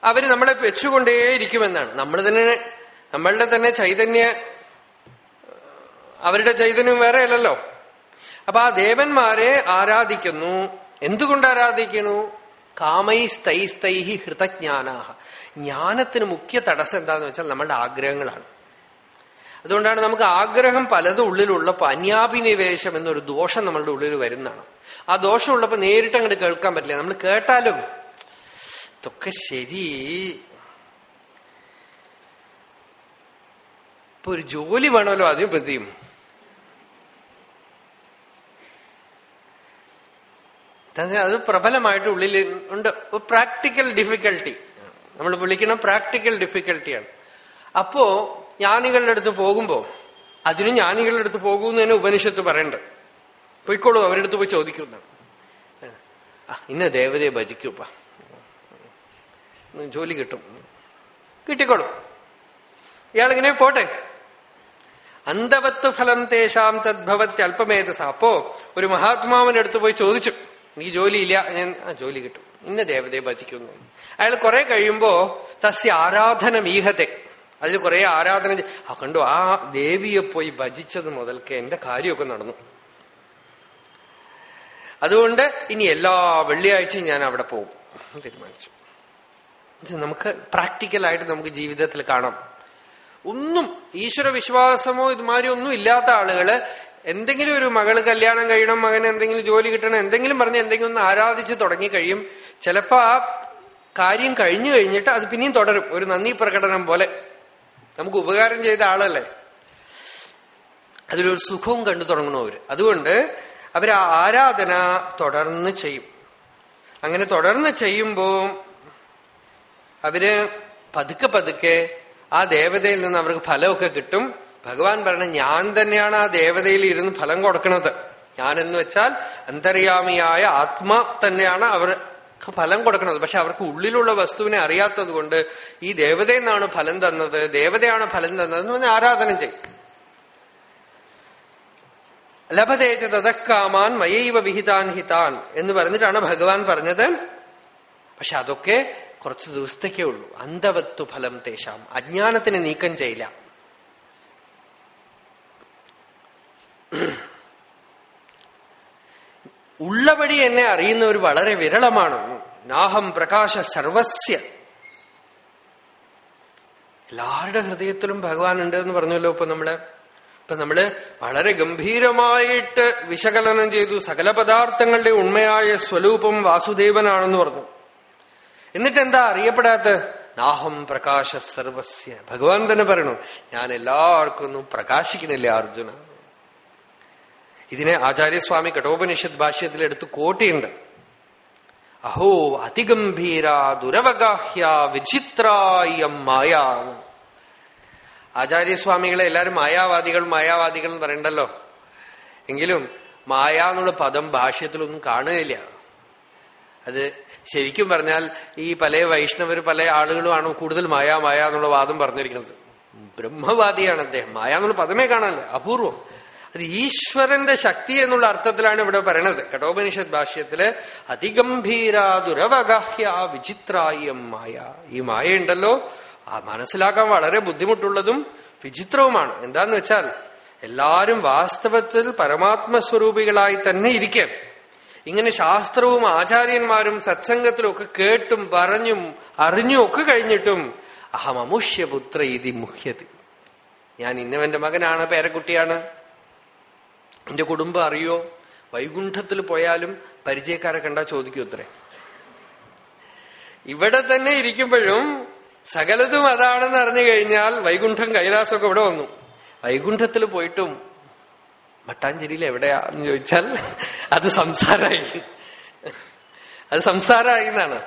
Speaker 1: അവർ നമ്മളെ വെച്ചുകൊണ്ടേയിരിക്കുമെന്നാണ്. നമ്മൾ തന്നെ നമ്മളുടെ തന്നെ ചൈതന്യ അവരുടെ ചൈതന്യം വേറെ അല്ലല്ലോ. അപ്പൊ ആ ദേവന്മാരെ ആരാധിക്കുന്നു? എന്തുകൊണ്ട് ആരാധിക്കുന്നു? സ്തൈഹി ഹൃതജ്ഞാനാഹ. ജ്ഞാനത്തിന് മുഖ്യ തടസ്സം എന്താന്ന് വെച്ചാൽ നമ്മളുടെ ആഗ്രഹങ്ങളാണ്. അതുകൊണ്ടാണ് നമുക്ക് ആഗ്രഹം പലതും ഉള്ളിലുള്ളപ്പോ അന്യാഭിനിവേശം എന്നൊരു ദോഷം നമ്മളുടെ ഉള്ളിൽ വരുന്നതാണ്. ആ ദോഷം ഉള്ളപ്പോ നേരിട്ട് അങ്ങോട്ട് കേൾക്കാൻ പറ്റില്ല. നമ്മൾ കേട്ടാലും ഇതൊക്കെ ശരി. ഇപ്പൊ ഒരു ജോലി വേണമല്ലോ അതിനും ചെയ്യും? അത് പ്രബലമായിട്ട് ഉള്ളിൽ ഉണ്ട്. പ്രാക്ടിക്കൽ ഡിഫിക്കൽട്ടി നമ്മൾ വിളിക്കുന്ന പ്രാക്ടിക്കൽ ഡിഫിക്കൽട്ടിയാണ് അപ്പോ ജ്ഞാനികളുടെ അടുത്ത് പോകുമ്പോ അതിന് ജ്ഞാനികളുടെ അടുത്ത് പോകുന്നതിന് ഉപനിഷത്ത് പറയണ്ട് പോയിക്കോളൂ അവരുടെ അടുത്ത് പോയി ചോദിക്കുന്നതാണ് ആ ഇന്ന ദേവതയെ ഭജിക്കൂപ്പ ജോലി കിട്ടും. കിട്ടിക്കോളൂ. ഇയാളിങ്ങനെ പോട്ടെ. അന്തവത്വ ഫലം തേശാം തദ്ഭവത്തി അല്പമേതസ അപ്പോ ഒരു മഹാത്മാവിന്റെ അടുത്ത് പോയി ചോദിച്ചു. എനിക്ക് ജോലിയില്ല ഞാൻ ജോലി കിട്ടും. ഇന്ന ദേവതയെ ഭജിക്കുന്നു. അയാൾ കുറെ കഴിയുമ്പോ തസ്യ ആരാധന മീഹത്തെ അതിൽ കുറെ ആരാധന കണ്ടു ആ ദേവിയെ പോയി ഭജിച്ചത് മുതൽക്ക് എന്റെ കാര്യമൊക്കെ നടന്നു. അതുകൊണ്ട് ഇനി എല്ലാ വെള്ളിയാഴ്ചയും ഞാൻ അവിടെ പോകും. തീരുമാനിച്ചു. നമുക്ക് പ്രാക്ടിക്കലായിട്ട് നമുക്ക് ജീവിതത്തിൽ കാണാം. ഒന്നും ഈശ്വര വിശ്വാസമോ ഇതുമാതിരി ഒന്നും ഇല്ലാത്ത ആളുകൾ എന്തെങ്കിലും ഒരു മകൾ കല്യാണം കഴിയണം മകന് എന്തെങ്കിലും ജോലി കിട്ടണം എന്തെങ്കിലും പറഞ്ഞ് എന്തെങ്കിലും ഒന്ന് ആരാധിച്ച് തുടങ്ങി കഴിയും. ചിലപ്പോ ആ കാര്യം കഴിഞ്ഞു കഴിഞ്ഞിട്ട് അത് പിന്നെയും തുടരും. ഒരു നന്ദി പ്രകടനം പോലെ. നമുക്ക് ഉപകാരം ചെയ്ത ആളല്ലേ? അതിലൊരു സുഖവും കണ്ടു തുടങ്ങണു അവർ. അതുകൊണ്ട് അവർ ആ ആരാധന തുടർന്ന് ചെയ്യും. അങ്ങനെ തുടർന്ന് ചെയ്യുമ്പോ അവർ പതുക്കെ പതുക്കെ ആ ദേവതയിൽ നിന്ന് അവർക്ക് ഫലമൊക്കെ കിട്ടും. ഭഗവാൻ പറഞ്ഞ ഞാൻ തന്നെയാണ് ആ ദേവതയിൽ ഇരുന്ന് ഫലം കൊടുക്കുന്നത്. എന്ന് വെച്ചാൽ അന്തര്യാമിയായ ആത്മ തന്നെയാണ് അവർ ഫലം കൊടുക്കുന്നത്. പക്ഷെ അവർക്ക് ഉള്ളിലുള്ള വസ്തുവിനെ അറിയാത്തത് കൊണ്ട് ഈ ദേവതയിൽ നിന്നാണ് ഫലം തന്നത് ദേവതയാണ് ഫലം തന്നത് എന്ന് പറഞ്ഞാൽ ആരാധന ചെയ്യും. ലഭതേജ തതക്കാമാൻ മയൈവ വിഹിതാൻ ഹിതാൻ എന്ന് പറഞ്ഞിട്ടാണ് ഭഗവാൻ പറഞ്ഞത്. പക്ഷെ അതൊക്കെ കുറച്ചു ദിവസത്തേക്കേ ഉള്ളൂ. അന്തവത്വ ഫലം തേശാം. അജ്ഞാനത്തിന് നീക്കം ചെയ്യില്ല. ഉള്ളപടി എന്നെ അറിയുന്നവർ വളരെ വിരളമാണ്. നാഹം പ്രകാശ സർവസ്യ. എല്ലാവരുടെ ഹൃദയത്തിലും ഭഗവാൻ ഉണ്ട് എന്ന് പറഞ്ഞല്ലോ ഇപ്പൊ നമ്മൾ. ഇപ്പൊ നമ്മൾ വളരെ ഗംഭീരമായിട്ട് വിശകലനം ചെയ്തു. സകല പദാർത്ഥങ്ങളുടെ ഉണ്മയായ സ്വരൂപം വാസുദേവനാണെന്ന് പറഞ്ഞു. എന്നിട്ട് എന്താ അറിയപ്പെടാത്ത? നാഹം പ്രകാശ സർവസ്യ. ഭഗവാൻ തന്നെ പറയണു ഞാൻ എല്ലാവർക്കും ഒന്നും പ്രകാശിക്കണില്ല അർജുന? ഇതിനെ ആചാര്യസ്വാമി കഠോപനിഷത് ഭാഷ്യത്തിൽ എടുത്ത് കോട്ടിയുണ്ട് അഹോ അതിഗംഭീര ദുരവഗാഹ്യ വിചിത്രായം മായ. ആചാര്യസ്വാമികളെ എല്ലാരും മായാവാദികൾ മായാവാദികൾ എന്ന് പറയണ്ടല്ലോ. എങ്കിലും മായ എന്നുള്ള പദം ഭാഷ്യത്തിലൊന്നും കാണുകയില്ല. അത് ശരിക്കും പറഞ്ഞാൽ ഈ പല വൈഷ്ണവർ പല ആളുകളുമാണ് കൂടുതൽ മായ മായ എന്നുള്ള വാദം പറഞ്ഞിരിക്കുന്നത്. ബ്രഹ്മവാദിയാണ് അദ്ദേഹം. മായ എന്നുള്ള പദമേ കാണാനല്ലേ. അപൂർവം. അത് ഈശ്വരന്റെ ശക്തി എന്നുള്ള അർത്ഥത്തിലാണ് ഇവിടെ പറയണത്. കഠോപനിഷത് ഭാഷ്യത്തിൽ അതിഗംഭീര ദുരവഗാഹ്യ വിചിത്രായം മായ. ഈ മായ ഉണ്ടല്ലോ ആ മനസ്സിലാക്കാൻ വളരെ ബുദ്ധിമുട്ടുള്ളതും വിചിത്രവുമാണ്. എന്താന്ന് വെച്ചാൽ എല്ലാരും വാസ്തവത്തിൽ പരമാത്മസ്വരൂപികളായി തന്നെ ഇരിക്കെ. ഇങ്ങനെ ശാസ്ത്രവും ആചാര്യന്മാരും സത്സംഗത്തിലും ഒക്കെ കേട്ടും പറഞ്ഞും അറിഞ്ഞും ഒക്കെ കഴിഞ്ഞിട്ടും അഹമമുഷ്യപുത്ര ഇതി മുഹ്യത്. ഞാൻ ഇന്നവന്റെ മകനാണ് പേരക്കുട്ടിയാണ്. എന്റെ കുടുംബം അറിയോ? വൈകുണ്ഠത്തിൽ പോയാലും പരിചയക്കാരെ കണ്ടാ ചോദിക്കൂ അത്രേ. ഇവിടെ തന്നെ ഇരിക്കുമ്പോഴും സകലതും അതാണെന്ന് അറിഞ്ഞു കഴിഞ്ഞാൽ വൈകുണ്ഠം കൈലാസമൊക്കെ ഇവിടെ വന്നു. വൈകുണ്ഠത്തിൽ പോയിട്ടും മട്ടാഞ്ചേരിയിൽ എവിടെയാ എന്ന് ചോദിച്ചാൽ അത് സംസാരമായി. അത് സംസാരമായി എന്നാണ്.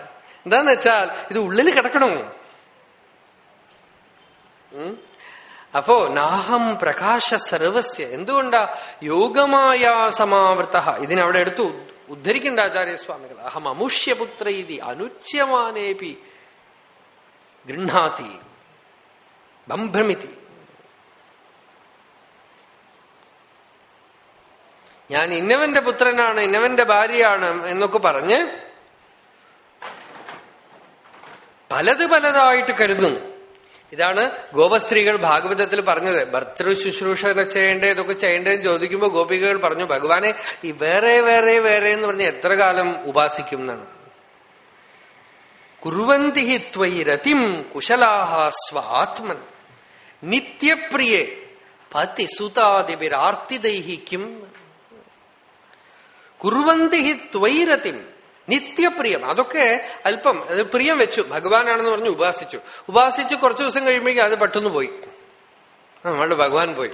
Speaker 1: എന്താന്ന് വെച്ചാൽ ഇത് ഉള്ളിൽ കിടക്കണോ? അപ്പോ നാഹം പ്രകാശ സർവസ്യ. എന്തുകൊണ്ടാ? യോഗമായ സമാവൃത്ത ഇതിനവിടെ എടുത്തു ഉദ്ധരിക്കേണ്ട ആചാര്യസ്വാമികൾ. അഹം അമുഷ്യപുത്ര ഇതി അനുച്യമാനേപി ഗൃഹാതി ബംഭ്രമിതി. ഞാൻ ഇന്നവന്റെ പുത്രനാണ് ഇന്നവന്റെ ഭാര്യയാണ് എന്നൊക്കെ പറഞ്ഞ് പലത് പലതായിട്ട് കരുതുന്നു. ഇതാണ് ഗോപസ്ത്രീകൾ ഭാഗവതത്തിൽ പറഞ്ഞത്. ഭർത്തൃ ശുശ്രൂഷ ചെയ്യേണ്ടേ ഇതൊക്കെ ചെയ്യേണ്ടതെന്ന് ചോദിക്കുമ്പോൾ ഗോപികകൾ പറഞ്ഞു ഭഗവാനെ ഈ വേറെ വേറെ വേറെ എന്ന് പറഞ്ഞ് എത്ര കാലം ഉപാസിക്കും എന്നാണ്. കുറുവന്തി ഹി ത്വയി രതിം കുശലാഹ സ്വാത്മൻ. നിത്യപ്രിയേ പതി സുതാദിപിരാർത്തിദൈഹിക്കും കുറുവന്തി ഹി ത്വൈരതിം നിത്യപ്രിയം. അതൊക്കെ അല്പം അത് പ്രിയം വെച്ചു. ഭഗവാനാണെന്ന് പറഞ്ഞ് ഉപാസിച്ചു. ഉപാസിച്ച് കുറച്ചു ദിവസം കഴിയുമ്പോഴേക്കും അത് പെട്ടെന്ന് പോയി നമ്മളുടെ ഭഗവാൻ പോയി.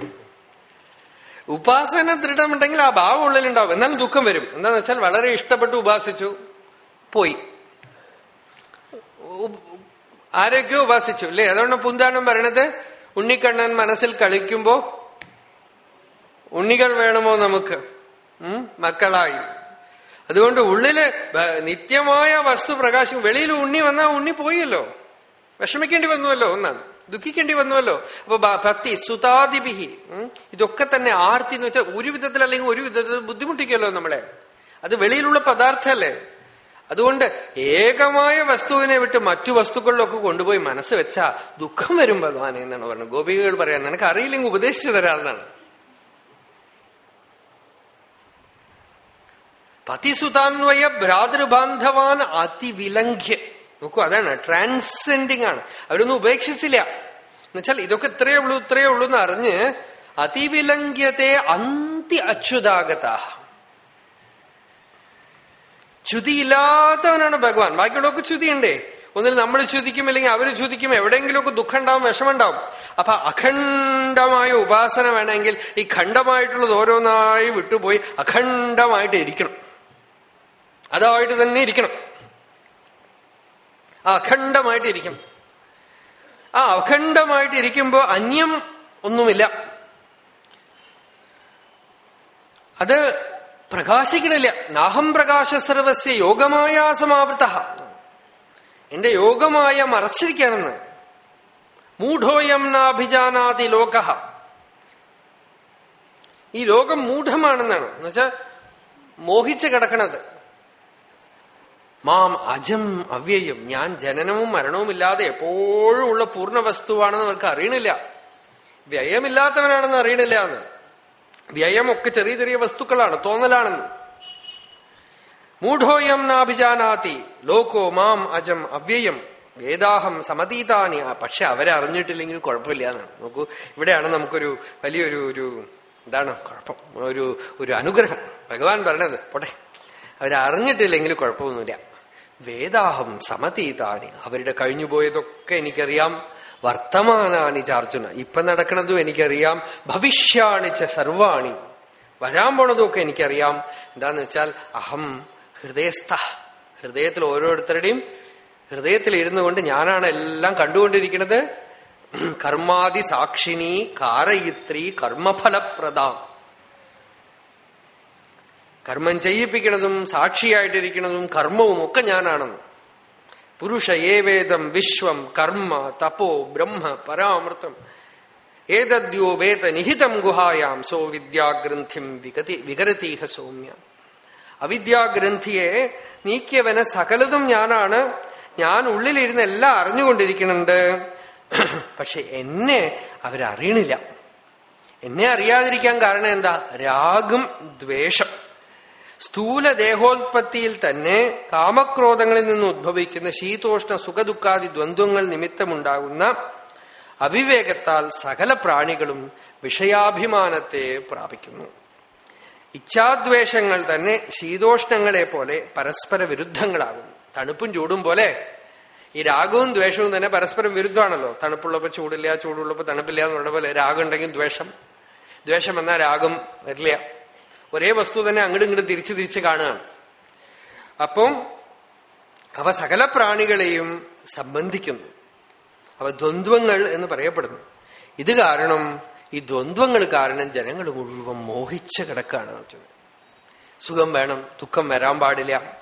Speaker 1: ഉപാസന ദൃഢമുണ്ടെങ്കിൽ ആ ഭാവം ഉള്ളിലുണ്ടാവും. എന്നാലും ദുഃഖം വരും. എന്താന്ന് വെച്ചാൽ വളരെ ഇഷ്ടപ്പെട്ട് ഉപാസിച്ചു. പോയി. ആരൊക്കെയോ ഉപാസിച്ചു. അല്ലേ? അതുകൊണ്ട് പുന്താനം പറയണത്. ഉണ്ണിക്കണ്ണൻ മനസ്സിൽ കളിക്കുമ്പോ ഉണ്ണികൾ വേണമോ നമുക്ക്? മക്കളായി. അതുകൊണ്ട് ഉള്ളിൽ നിത്യമായ വസ്തു പ്രകാശം വെളിയിൽ ഉണ്ണി വന്നാ ഉണ്ണി പോയല്ലോ. വിഷമിക്കേണ്ടി വന്നുവല്ലോ ഒന്നാണ്. ദുഃഖിക്കേണ്ടി വന്നുവല്ലോ. അപ്പൊ ഭക്തി സുതാദിപിഹി ഇതൊക്കെ തന്നെ ആർത്തി എന്ന് വെച്ചാൽ ഒരു വിധത്തിൽ അല്ലെങ്കിൽ ഒരു വിധത്തിൽ ബുദ്ധിമുട്ടിക്കല്ലോ നമ്മളെ. അത് വെളിയിലുള്ള പദാർത്ഥല്ലേ. അതുകൊണ്ട് ഏകമായ വസ്തുവിനെ വിട്ട് മറ്റു വസ്തുക്കളിലൊക്കെ കൊണ്ടുപോയി മനസ്സ് വെച്ചാ ദുഃഖം വരും ഭഗവാനെ എന്നാണ് പറഞ്ഞത്. ഗോപികകൾ പറയാൻ നിനക്ക് അറിയില്ലെങ്കിൽ ഉപദേശിച്ചു തരാമെന്നാണ് പതിസുതാന്വയ ഭ്രാതൃബാന്ധവാൻ അതിവിലംഘ്യ. നോക്കൂ അതാണ് ട്രാൻസെൻഡിങ് ആണ്. അവരൊന്നും ഉപേക്ഷിച്ചില്ല. എന്നുവെച്ചാൽ ഇതൊക്കെ ഇത്രയേ ഉള്ളൂ ഇത്രയേ ഉള്ളൂ എന്ന് അറിഞ്ഞ് അതിവിലംഘ്യത്തെ അന്തി അച്യുതാഗത ചുതിയില്ലാത്തവനാണ് ഭഗവാൻ. ബാക്കിയുള്ളവർക്ക് ചുതിയുണ്ടേ ഒന്നിൽ നമ്മൾ ചുതിക്കും അല്ലെങ്കിൽ അവർ ചുതിക്കും എവിടെയെങ്കിലുമൊക്കെ ദുഃഖം ഉണ്ടാവും വിഷമുണ്ടാവും. അപ്പൊ അഖണ്ഡമായ ഉപാസന വേണമെങ്കിൽ ഈ ഖണ്ഡമായിട്ടുള്ളത് ഓരോന്നായി വിട്ടുപോയി അഖണ്ഡമായിട്ട് ഇരിക്കണം അതായിട്ട് തന്നെ ഇരിക്കണം. അഖണ്ഡമായിട്ട് ഇരിക്കണം ആ അഖണ്ഡമായിട്ട് ഇരിക്കുമ്പോ അന്യം ഒന്നുമില്ല. അത് പ്രകാശിക്കണില്ല. നാഹം പ്രകാശ സർവസ്യ യോഗമായ സമാവൃത എന്റെ യോഗമായ മറച്ചിരിക്കണെന്ന് മൂഢോയം നാഭിജാനാതി ലോക ഈ ലോകം മൂഢമാണെന്നാണ്. എന്നുവെച്ചാൽ മോഹിച്ച് കിടക്കണത്. മാം അജം അവ്യയം. ഞാൻ ജനനവും മരണവും ഇല്ലാതെ എപ്പോഴും ഉള്ള പൂർണ വസ്തുവാണെന്ന് അവർക്ക് അറിയണില്ല. വ്യയമില്ലാത്തവനാണെന്ന് അറിയണില്ല എന്ന്. വ്യയമൊക്കെ ചെറിയ ചെറിയ വസ്തുക്കളാണ് തോന്നലാണെന്ന്. മൂഢോയം നാഭിജാനാതി. ലോകോ മാം അജം അവ്യയം. വേദാഹം സമതീതാനി. പക്ഷെ അവരെ അറിഞ്ഞിട്ടില്ലെങ്കിൽ കുഴപ്പമില്ല എന്നാണ് നോക്കൂ ഇവിടെയാണ് നമുക്കൊരു വലിയൊരു ഒരു എന്താണ് കുഴപ്പം? ഒരു ഒരു അനുഗ്രഹം. ഭഗവാൻ പറഞ്ഞത് പോട്ടെ. അവരറിഞ്ഞിട്ടില്ലെങ്കിൽ കുഴപ്പമൊന്നുമില്ല. വേദാഹം സമതീതാനി. അവരുടെ കഴിഞ്ഞുപോയതൊക്കെ എനിക്കറിയാം. വർത്തമാനാണി ചാർജുന ഇപ്പൊ നടക്കുന്നതും എനിക്കറിയാം. ഭവിഷ്യാണി ച സർവാണി. വരാൻ പോണതുമൊക്കെ എനിക്കറിയാം. എന്താന്ന് വെച്ചാൽ അഹം ഹൃദയസ്ഥ. ഹൃദയത്തിൽ ഓരോരുത്തരുടെയും ഹൃദയത്തിൽ ഇരുന്നു കൊണ്ട് ഞാനാണ് എല്ലാം കണ്ടുകൊണ്ടിരിക്കുന്നത്. കർമാതി സാക്ഷിണി കാരയിത്രി കർമ്മഫലപ്രദാം. കർമ്മം ചെയ്യിപ്പിക്കുന്നതും സാക്ഷിയായിട്ടിരിക്കുന്നതും കർമ്മവും ഒക്കെ ഞാനാണെന്ന്. പുരുഷ ഏവേദം വിശ്വം കർമ്മ തപോ ബ്രഹ്മ പരാമൃതം. ഏതദ്യോ വേദ നിഹിതം ഗുഹായാം സോ വിദ്യാഗ്രന്ഥിം വികരതീഹ സൗമ്യ. അവിദ്യാഗ്രന്ഥിയെ നീക്കിയവന് സകലതും ഞാനാണ്. ഞാൻ ഉള്ളിലിരുന്ന് എല്ലാം അറിഞ്ഞുകൊണ്ടിരിക്കുന്നുണ്ട്. പക്ഷെ എന്നെ അവരറിയണില്ല. എന്നെ അറിയാതിരിക്കാൻ കാരണം എന്താ? രാഗം ദ്വേഷം. സ്ഥൂല ദേഹോത്പത്തിയിൽ തന്നെ കാമക്രോധങ്ങളിൽ നിന്ന് ഉദ്ഭവിക്കുന്ന ശീതോഷ്ണ സുഖദുഃഖാദി ദ്വന്ദ്ങ്ങൾ നിമിത്തമുണ്ടാകുന്ന അവിവേകത്താൽ സകല പ്രാണികളും വിഷയാഭിമാനത്തെ പ്രാപിക്കുന്നു. ഇച്ഛാദ്വേഷങ്ങൾ തന്നെ ശീതോഷ്ണങ്ങളെ പോലെ പരസ്പര വിരുദ്ധങ്ങളാകുന്നു. തണുപ്പും ചൂടും പോലെ ഈ രാഗവും ദ്വേഷവും തന്നെ പരസ്പരം വിരുദ്ധമാണല്ലോ. തണുപ്പുള്ളപ്പോ ചൂടില്ല ചൂടുള്ളപ്പോ തണുപ്പില്ല എന്നുള്ള പോലെ രാഗം ഉണ്ടെങ്കിൽ ദ്വേഷം. ദ്വേഷം എന്നാൽ രാഗം വരില്ല. ഒരേ വസ്തു തന്നെ അങ്ങോട്ടും ഇങ്ങോട്ടും തിരിച്ചു തിരിച്ച് കാണുകയാണ് അപ്പം അവ സകല പ്രാണികളെയും സംബന്ധിക്കുന്നു. അവ ദ്വന്ദ്വങ്ങൾ എന്ന് പറയപ്പെടുന്നു. ഇത് കാരണം ഈ ദ്വന്ദ്വങ്ങൾ കാരണം ജനങ്ങൾ മുഴുവൻ മോഹിച്ച് കിടക്കുകയാണ് സുഖം വേണം ദുഃഖം വരാൻ പാടില്ല.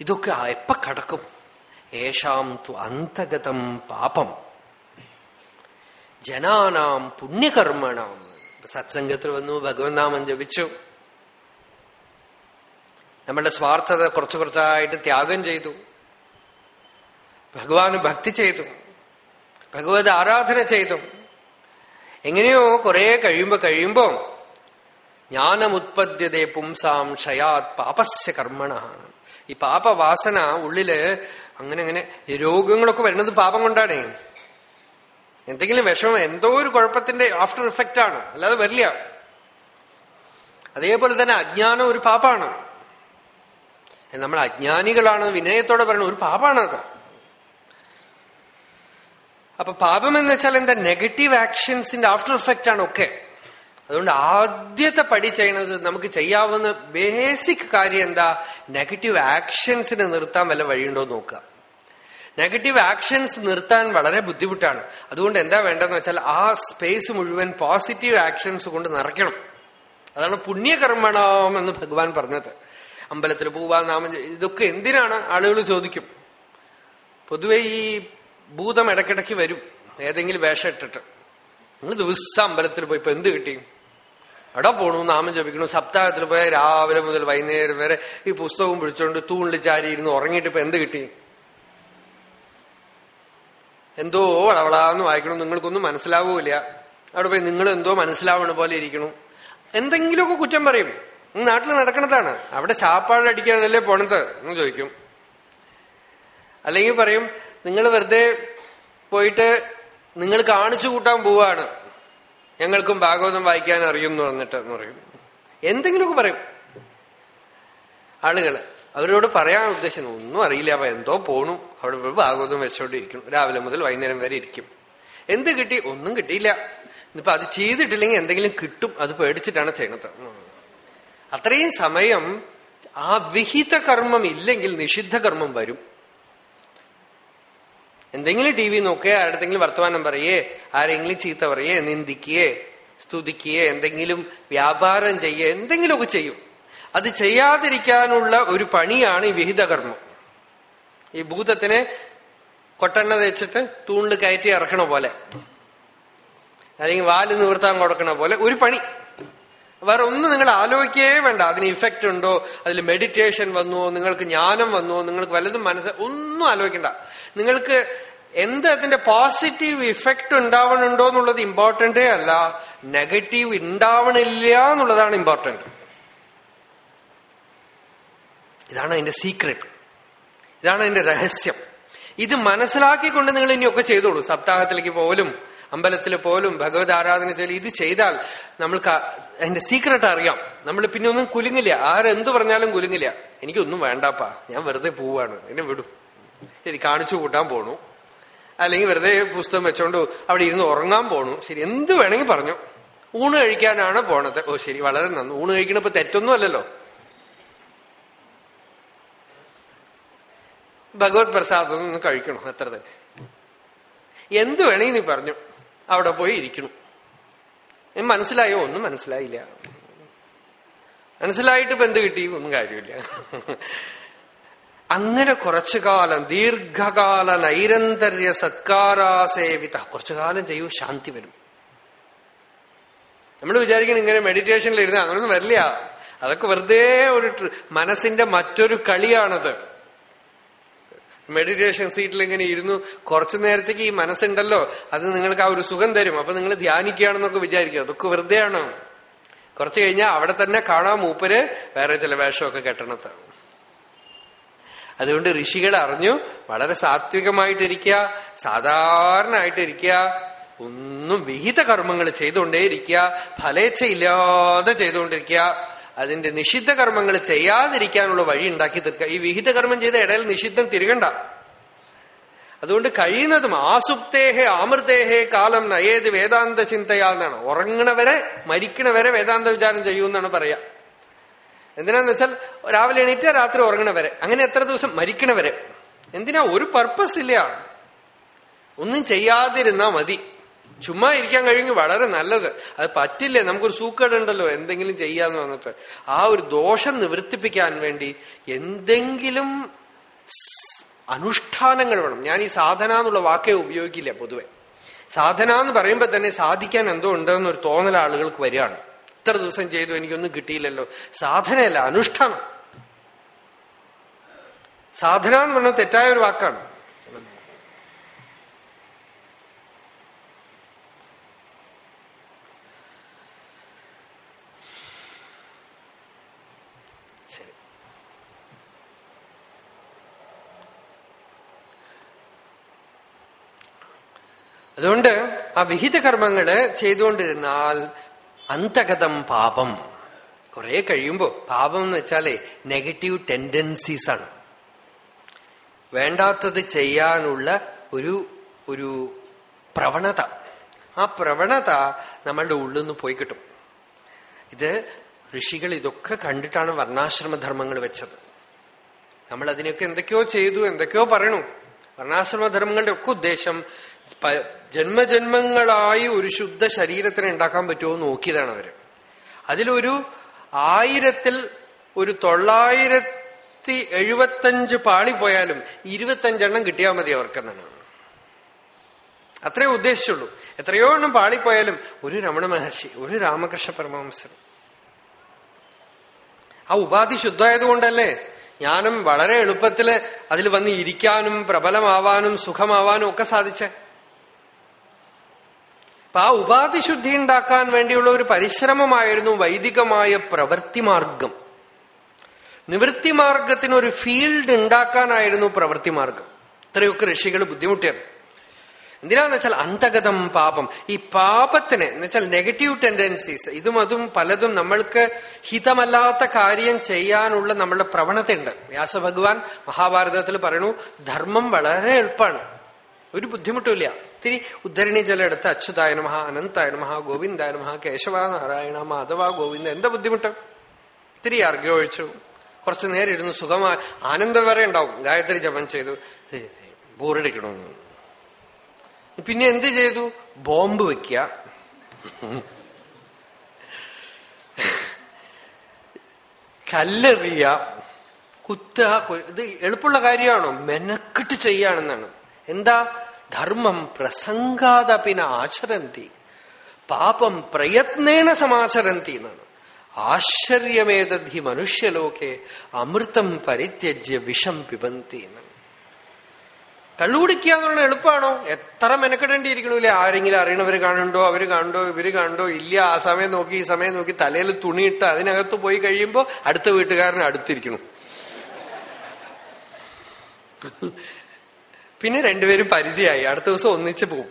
Speaker 1: ഇതൊക്കെ എപ്പ കടക്കും? ഏഷാം തു അന്തഗതം പാപം. ജനാനാം പുണ്യകർമ്മണാം. സത്സംഗത്തിൽ വന്നു ഭഗവത് നാമം ജപിച്ചു. നമ്മളുടെ സ്വാർത്ഥത കുറച്ചു കുറച്ചായിട്ട് ത്യാഗം ചെയ്തു. ഭഗവാന് ഭക്തി ചെയ്തു. ഭഗവത് ആരാധന ചെയ്തു. എങ്ങനെയോ കുറെ കഴിയുമ്പോ കഴിയുമ്പോ ജ്ഞാനമുത്പദ്യതേ പുംസാം ക്ഷയാത് പാപസ്യ കർമ്മണ. ഈ പാപവാസന ഉള്ളിൽ അങ്ങനെ അങ്ങനെ രോഗങ്ങളൊക്കെ വരുന്നത് പാപം കൊണ്ടാണേ. എന്തെങ്കിലും വിഷമം എന്തോ ഒരു കുഴപ്പത്തിന്റെ ആഫ്റ്റർ ഇഫക്റ്റ് ആണ്. അല്ലാതെ വരില്ല. അതേപോലെ തന്നെ അജ്ഞാനം ഒരു പാപ്പാണ്. നമ്മൾ അജ്ഞാനികളാണ് വിനയത്തോടെ പറയുന്നത് ഒരു പാപാണത് അപ്പൊ പാപം എന്ന് വെച്ചാൽ എന്താ? നെഗറ്റീവ് ആക്ഷൻസിന്റെ ആഫ്റ്റർ ഇഫക്റ്റ് ആണ് ഒക്കെ. അതുകൊണ്ട് ആദ്യത്തെ പടി ചെയ്യണത് നമുക്ക് ചെയ്യാവുന്ന ബേസിക് കാര്യം എന്താ? നെഗറ്റീവ് ആക്ഷൻസിനെ നിർത്താൻ വല്ല വഴിയുണ്ടോ നോക്കുക. നെഗറ്റീവ് ആക്ഷൻസ് നിർത്താൻ വളരെ ബുദ്ധിമുട്ടാണ്. അതുകൊണ്ട് എന്താ വേണ്ടതെന്ന് വെച്ചാൽ ആ സ്പേസ് മുഴുവൻ പോസിറ്റീവ് ആക്ഷൻസ് കൊണ്ട് നിറയ്ക്കണം. അതാണ് പുണ്യകർമ്മണം എന്ന് ഭഗവാൻ പറഞ്ഞത്. അമ്പലത്തിൽ പോവാ നാമം ഇതൊക്കെ എന്തിനാണ്? ആളുകൾ ചോദിക്കും. പൊതുവെ ഈ ഭൂതം ഇടയ്ക്കിടയ്ക്ക് വരും. ഏതെങ്കിലും വേഷം ഇട്ടിട്ട്. നിങ്ങൾ ദിവസം അമ്പലത്തിൽ പോയി ഇപ്പൊ എന്ത് കിട്ടി? അവിടെ പോണു നാമം ജപിക്കണു. സപ്താഹത്തിൽ പോയാൽ രാവിലെ മുതൽ വൈകുന്നേരം വരെ ഈ പുസ്തകവും പിടിച്ചോണ്ട് തൂണിൽ ചാരി ഇരുന്ന് ഉറങ്ങിയിട്ട് ഇപ്പൊ എന്ത് കിട്ടി? എന്തോ വളവളാന്ന് വായിക്കണം നിങ്ങൾക്കൊന്നും മനസ്സിലാവൂല അവിടെ പോയി നിങ്ങൾ എന്തോ മനസ്സിലാവണ പോലെ ഇരിക്കണു. എന്തെങ്കിലുമൊക്കെ കുറ്റം പറയും. നാട്ടിൽ നടക്കണതാണ്. അവിടെ ശാപ്പാടടിക്കാനല്ലേ പോണത് എന്ന് ചോദിക്കും. അല്ലെങ്കിൽ പറയും നിങ്ങൾ വെറുതെ പോയിട്ട് നിങ്ങൾ കാണിച്ചു കൂട്ടാൻ പോവാണ്. ഞങ്ങൾക്കും ഭാഗവതം വായിക്കാൻ അറിയും എന്ന് പറഞ്ഞിട്ട് എന്ന് പറയും. എന്തെങ്കിലുമൊക്കെ പറയും. ആളുകൾ. അവരോട് പറയാൻ ഉദ്ദേശിക്കുന്നു ഒന്നും അറിയില്ല. അപ്പൊ എന്തോ പോണു. അവിടെ ഭാഗവതം വെച്ചോണ്ടിരിക്കണം രാവിലെ മുതൽ വൈകുന്നേരം വരെ ഇരിക്കും. എന്ത് കിട്ടി? ഒന്നും കിട്ടിയില്ല. ഇപ്പൊ അത് ചെയ്തിട്ടില്ലെങ്കിൽ എന്തെങ്കിലും കിട്ടും. അത് പേടിച്ചിട്ടാണ് ചെയ്യണത്. അത്രയും സമയം ആ വിഹിത കർമ്മം ഇല്ലെങ്കിൽ നിഷിദ്ധ കർമ്മം വരും. എന്തെങ്കിലും ടി വി നോക്കേ ആരുടെങ്കിലും വർത്തമാനം പറയേ ആരെങ്കിലും ചീത്ത പറയേ നിന്ദിക്കുകയെ സ്തുതിക്കുകയെ എന്തെങ്കിലും വ്യാപാരം ചെയ്യേ എന്തെങ്കിലുമൊക്കെ ചെയ്യും. അത് ചെയ്യാതിരിക്കാനുള്ള ഒരു പണിയാണ് ഈ വിഹിതകർമ്മം. ഈ ഭൂതത്തിനെ കൊട്ടെണ്ണ തേച്ചിട്ട് തൂണിൽ കയറ്റി ഇറക്കണ പോലെ. അല്ലെങ്കിൽ വാൽ നിവർത്താൻ കൊടുക്കണ പോലെ ഒരു പണി. വേറെ ഒന്നും നിങ്ങൾ ആലോചിക്കേ വേണ്ട. അതിന് ഇഫക്റ്റ് ഉണ്ടോ? അതിൽ മെഡിറ്റേഷൻ വന്നുവോ? നിങ്ങൾക്ക് ജ്ഞാനം വന്നുവോ? നിങ്ങൾക്ക് വല്ലതും മനസ്സ് ഒന്നും ആലോചിക്കണ്ട. നിങ്ങൾക്ക് എന്ത് അതിന്റെ പോസിറ്റീവ് ഇഫക്റ്റ് ഉണ്ടാവണുണ്ടോ എന്നുള്ളത് ഇമ്പോർട്ടന്റേ അല്ല. നെഗറ്റീവ് ഉണ്ടാവണില്ല എന്നുള്ളതാണ് ഇമ്പോർട്ടന്റ് ഇതാണ് അതിന്റെ സീക്രട്ട് ഇതാണ് അതിന്റെ രഹസ്യം. ഇത് മനസ്സിലാക്കിക്കൊണ്ട് നിങ്ങൾ ഇനിയൊക്കെ ചെയ്തോളൂ. സപ്താഹത്തിലേക്ക് പോലും അമ്പലത്തിൽ പോലും ഭഗവത് ആരാധന ചെയ്യൽ ഇത് ചെയ്താൽ നമ്മൾക്ക് അതിന്റെ സീക്രട്ട് അറിയാം. നമ്മൾ പിന്നെ ഒന്നും കുലുങ്ങില്ല. ആരെന്ത് പറഞ്ഞാലും കുലുങ്ങില്ല. എനിക്കൊന്നും വേണ്ടാപ്പാ. ഞാൻ വെറുതെ പോവാണ് എന്നെ വിടും. ശരി കാണിച്ചു കൂട്ടാൻ പോണു. അല്ലെങ്കിൽ വെറുതെ പുസ്തകം വെച്ചോണ്ട് അവിടെ ഇരുന്ന് ഉറങ്ങാൻ പോണു. ശരി എന്ത് വേണമെങ്കിൽ പറഞ്ഞു. ഊണ് കഴിക്കാനാണ് പോണത്. ഓ ശരി വളരെ നന്ദി ഊണ് കഴിക്കണപ്പോ തെറ്റൊന്നും അല്ലല്ലോ. ഭഗവത് പ്രസാദം ഒന്ന് കഴിക്കണം അത്ര തന്നെ എന്ത് വേണമെങ്കിൽ നീ പറഞ്ഞു. അവിടെ പോയി ഇരിക്കണം. മനസ്സിലായോ? ഒന്നും മനസ്സിലായില്ല. മനസ്സിലായിട്ട് എന്ത് കിട്ടി? ഒന്നും കാര്യമില്ല. അങ്ങനെ കുറച്ചു കാലം ദീർഘകാല നൈരന്തര്യ സത്കാരാസേവിത. കുറച്ചു കാലം ചെയ്യൂ ശാന്തി വരും. നമ്മൾ വിചാരിക്കണം ഇങ്ങനെ മെഡിറ്റേഷനിൽ ഇരുന്ന് അങ്ങനൊന്നും വരില്ല. അതൊക്കെ വെറുതെ ഒരു മനസ്സിന്റെ മറ്റൊരു കളിയാണത്. മെഡിറ്റേഷൻ സീറ്റിൽ ഇങ്ങനെ ഇരുന്നു. കുറച്ചു നേരത്തേക്ക് ഈ മനസ്സുണ്ടല്ലോ അത് നിങ്ങൾക്ക് ആ ഒരു സുഖം തരും. അപ്പൊ നിങ്ങൾ ധ്യാനിക്കുകയാണെന്നൊക്കെ വിചാരിക്കും അതൊക്കെ വെറുതെയാണ്. കുറച്ചു കഴിഞ്ഞാൽ അവിടെ തന്നെ കാണാം മൂപ്പര് വേറെ ചില വേഷമൊക്കെ കെട്ടണത്താണ് അതുകൊണ്ട് ഋഷികൾ അറിഞ്ഞു വളരെ സാത്വികമായിട്ടിരിക്കുക സാധാരണയായിട്ടിരിക്കുക ഒന്നും വിഹിത കർമ്മങ്ങൾ ചെയ്തുകൊണ്ടേയിരിക്കുക ഫലേച്ഛയില്ലാതെ ചെയ്തുകൊണ്ടിരിക്കുക. അതിന്റെ നിഷിദ്ധ കർമ്മങ്ങൾ ചെയ്യാതിരിക്കാനുള്ള വഴി ഉണ്ടാക്കി തീർക്കുക ഈ വിഹിത കർമ്മം ചെയ്ത ഇടയിൽ നിഷിദ്ധം തിരികണ്ട. അതുകൊണ്ട് കഴിയുന്നതും ആസുപ്തേഹെ ആമൃതേഹേ കാലം നയേത് വേദാന്ത ചിന്തയാന്നാണ് ഉറങ്ങണവരെ മരിക്കണവരെ വേദാന്ത വിചാരം ചെയ്യുമെന്നാണ് പറയാ. എന്തിനാന്ന് വെച്ചാൽ രാവിലെ എണീറ്റ രാത്രി ഉറങ്ങണവരെ. അങ്ങനെ എത്ര ദിവസം മരിക്കണവരെ. എന്തിനാ? ഒരു പർപ്പസ് ഇല്ല. ഒന്നും ചെയ്യാതിരുന്നാ മതി. ചുമ്മാ ഇരിക്കാൻ കഴിയുമെങ്കിൽ വളരെ നല്ലത്. അത് പറ്റില്ലേ? നമുക്കൊരു സൂക്കേടുണ്ടല്ലോ. എന്തെങ്കിലും ചെയ്യാന്ന് വന്നിട്ട് ആ ഒരു ദോഷം നിവർത്തിപ്പിക്കാൻ വേണ്ടി എന്തെങ്കിലും അനുഷ്ഠാനങ്ങൾ വേണം. ഞാൻ ഈ സാധന എന്നുള്ള വാക്കേ ഉപയോഗിക്കില്ല പൊതുവെ. സാധന എന്ന് പറയുമ്പോൾ തന്നെ സാധിക്കാൻ എന്തോ ഉണ്ടെന്നൊരു തോന്നൽ ആളുകൾക്ക് വരികയാണ്. ഇത്ര ദിവസം ചെയ്തു എനിക്കൊന്നും കിട്ടിയില്ലല്ലോ. സാധനയല്ല അനുഷ്ഠാനം. സാധന എന്ന് പറഞ്ഞാൽ തെറ്റായ ഒരു വാക്കാണ്. അതുകൊണ്ട് ആ വിഹിത കർമ്മങ്ങൾ ചെയ്തുകൊണ്ടിരുന്നാൽ അന്തഗതം പാപം. കുറെ കഴിയുമ്പോ പാപം എന്ന് വെച്ചാലേ നെഗറ്റീവ് ടെൻഡൻസീസ് ആണ്. വേണ്ടാത്തത് ചെയ്യാനുള്ള ഒരു ഒരു പ്രവണത. ആ പ്രവണത നമ്മളുടെ ഉള്ളിൽ നിന്ന് പോയി കിട്ടും. ഇത് ഋഷികൾ ഇതൊക്കെ കണ്ടിട്ടാണ് വർണാശ്രമധർമ്മങ്ങൾ വെച്ചത്. നമ്മൾ അതിനൊക്കെ എന്തൊക്കെയോ ചെയ്തു എന്തൊക്കെയോ പറയണു. വർണാശ്രമധർമ്മങ്ങളുടെ ഒക്കെ ഉദ്ദേശം ജന്മജന്മങ്ങളായി ഒരു ശുദ്ധ ശരീരത്തിന് ഉണ്ടാക്കാൻ പറ്റുമോ നോക്കിയതാണ് അവർ. അതിലൊരു ആയിരത്തിൽ ഒരു തൊള്ളായിരത്തി എഴുപത്തഞ്ച് പാളി പോയാലും ഇരുപത്തഞ്ചെണ്ണം കിട്ടിയാൽ മതി അവർക്കെന്നാണ്. അത്രേ ഉദ്ദേശിച്ചുള്ളൂ. എത്രയോ എണ്ണം പാളിപ്പോയാലും ഒരു രമണ മഹർഷി ഒരു രാമകൃഷ്ണ പരമഹംസൻ. ആ ഉപാധി ശുദ്ധമായതുകൊണ്ടല്ലേ ജ്ഞാനം വളരെ എളുപ്പത്തിൽ അതിൽ വന്ന് ഇരിക്കാനും പ്രബലമാവാനും സുഖമാവാനും ഒക്കെ സാധിച്ചേ. അപ്പൊ ആ ഉപാധി ശുദ്ധി ഉണ്ടാക്കാൻ വേണ്ടിയുള്ള ഒരു പരിശ്രമമായിരുന്നു വൈദികമായ പ്രവൃത്തി മാർഗം നിവൃത്തി മാർഗത്തിന് ഒരു ഫീൽഡ് ഉണ്ടാക്കാനായിരുന്നു പ്രവൃത്തി മാർഗം. ഇത്രയൊക്കെ ഋഷികൾ ബുദ്ധിമുട്ടിയത്. എന്തിനാന്ന് വെച്ചാൽ അന്തഗതം പാപം. ഈ പാപത്തിന് എന്ന് വെച്ചാൽ നെഗറ്റീവ് ടെൻഡൻസീസ് ഇതും അതും പലതും നമ്മൾക്ക് ഹിതമല്ലാത്ത കാര്യം ചെയ്യാനുള്ള നമ്മളുടെ പ്രവണതയുണ്ട്. വ്യാസഭഗവാൻ മഹാഭാരതത്തിൽ പറയണു ധർമ്മം വളരെ എളുപ്പമാണ്. ഒരു ബുദ്ധിമുട്ടുമില്ല ഇത്തിരി ഉദ്ധരണി ജലം എടുത്ത് അച്യുതായ നമ അനന്തായ ഗോവിന്ദായ കേശവ നാരായണ മാധവ ഗോവിന്ദ എന്താ ബുദ്ധിമുട്ട്? ഇത്തിരി അർഘ്യം ഒഴിച്ചു. കുറച്ചു നേരം ഇരുന്ന് സുഖമായി. ആനന്ദം വരെ ഉണ്ടാവും. ഗായത്രി ജപം ചെയ്തു. ബോറടിക്കണമെന്ന് പിന്നെ എന്ത് ചെയ്തു? ബോംബ് വെക്കുക കല്ലെറിയ. കുത്തുക കൊ- ഇത് എളുപ്പമുള്ള കാര്യമാണോ? മെനക്കിട്ട് ചെയ്യാണെന്നാണ്. എന്താ? ധർമ്മം പ്രസംഗാതപിന ആചരന്തി പാപം പ്രയത്നേന സമാചരന്തി എന്നാണ്. ആശ്ചര്യമേതദ്ധി മനുഷ്യലോകെ അമൃതം പരിത്യജ്യ വിഷം പിബന്തി എന്നാണ്. കള്ളുകുടിക്കുക എളുപ്പമാണോ എത്ര മെനക്കെടേണ്ടിയിരിക്കണില്ലേ ആരെങ്കിലും അറിയണവര് കാണണ്ടോ അവർ കാണുണ്ടോ ഇവർ കാണുണ്ടോ ഇല്ല ആ സമയം നോക്കി ഈ സമയം നോക്കി തലയിൽ തുണിയിട്ട് അതിനകത്ത് പോയി കഴിയുമ്പോ അടുത്ത വീട്ടുകാരനെ അടുത്തിരിക്കണം. പിന്നെ രണ്ടുപേരും പരിചയമായി. അടുത്ത ദിവസം ഒന്നിച്ച് പോകും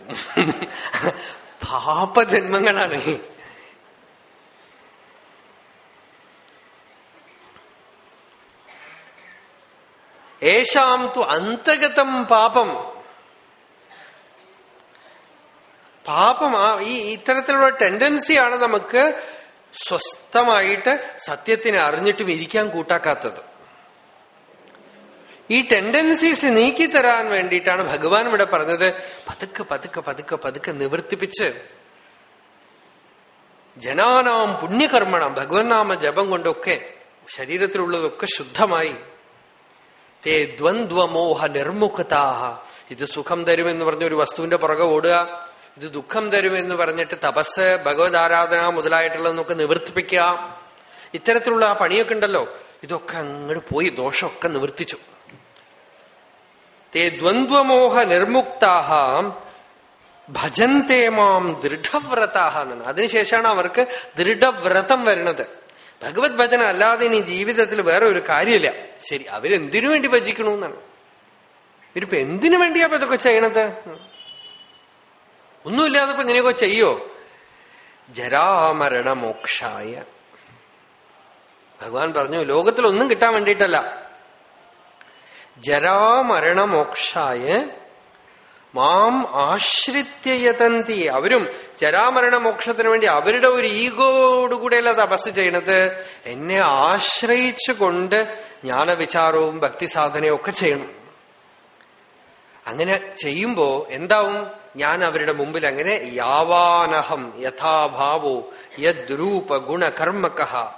Speaker 1: പാപജന്മങ്ങളാണ് ഏഷാം തു അന്തഗതം പാപം. പാപം ആ ഈ ഇത്തരത്തിലുള്ള ടെൻഡൻസിയാണ് നമുക്ക് സ്വസ്ഥമായിട്ട് സത്യത്തിനെ അറിഞ്ഞിട്ടും ഇരിക്കാൻ കൂട്ടാക്കാത്തത്. ഈ ടെൻഡൻസീസ് നീക്കി തരാൻ വേണ്ടിയിട്ടാണ് ഭഗവാൻ ഇവിടെ പറഞ്ഞത്. പതുക്കെ പതുക്കെ പതുക്കെ പതുക്കെ നിവർത്തിപ്പിച്ച് ജനാനാം പുണ്യകർമ്മണം ഭഗവാൻ നാമ ജപം കൊണ്ടൊക്കെ ശരീരത്തിലുള്ളതൊക്കെ ശുദ്ധമായി. തേ ദ്വന്ദ്വമോഹ നിർമുഖതാഹ. ഇത് സുഖം തരുമെന്ന് പറഞ്ഞ ഒരു വസ്തുവിന്റെ പുറകെ ഓടുക. ഇത് ദുഃഖം തരുമെന്ന് പറഞ്ഞിട്ട് തപസ് ഭഗവത് ആരാധന മുതലായിട്ടുള്ളതൊക്കെ നിവർത്തിപ്പിക്കുക. ഇത്തരത്തിലുള്ള ആ പണിയൊക്കെ ഉണ്ടല്ലോ. ഇതൊക്കെ അങ്ങോട്ട് പോയി ദോഷമൊക്കെ നിവർത്തിച്ചു. തേ ദ്വന്ദ്വമോഹ നിർമുക്താഹ ഭജന്തേ മാം ദൃഢവ്രതാഹ എന്നാണ്. അതിനുശേഷമാണ് അവർക്ക് ദൃഢവ്രതം വരുന്നത്. ഭഗവത് ഭജന അല്ലാതെ ഇനി ജീവിതത്തിൽ വേറെ ഒരു കാര്യമില്ല. ശരി അവരെന്തിനു വേണ്ടി ഭജിക്കണു എന്നാണ്. ഇവരിപ്പോ എന്തിനു വേണ്ടിയാ ഇതൊക്കെ ചെയ്യണത്? ഒന്നുമില്ലാതെ ഇപ്പൊ ഇങ്ങനെയൊക്കെ ചെയ്യോ? ജരാമരണമോക്ഷായ. ഭഗവാൻ പറഞ്ഞു ലോകത്തിൽ ഒന്നും കിട്ടാൻ വേണ്ടിയിട്ടല്ല. ജരാമരണമോക്ഷായ മാം ആശ്രിത്യയതന്തി അവരും ജരാമരണ മോക്ഷത്തിന് വേണ്ടി അവരുടെ ഒരു ഈഗോയോടുകൂടെയല്ല തപസ് ചെയ്യണത്. എന്നെ ആശ്രയിച്ചു കൊണ്ട് ജ്ഞാനവിചാരവും ഭക്തിസാധനയും ഒക്കെ ചെയ്യണം. അങ്ങനെ ചെയ്യുമ്പോ എന്താവും? ഞാൻ അവരുടെ മുമ്പിൽ അങ്ങനെ യാവാനഹം യഥാഭാവോ യദ്രൂപ ഗുണകർമ്മക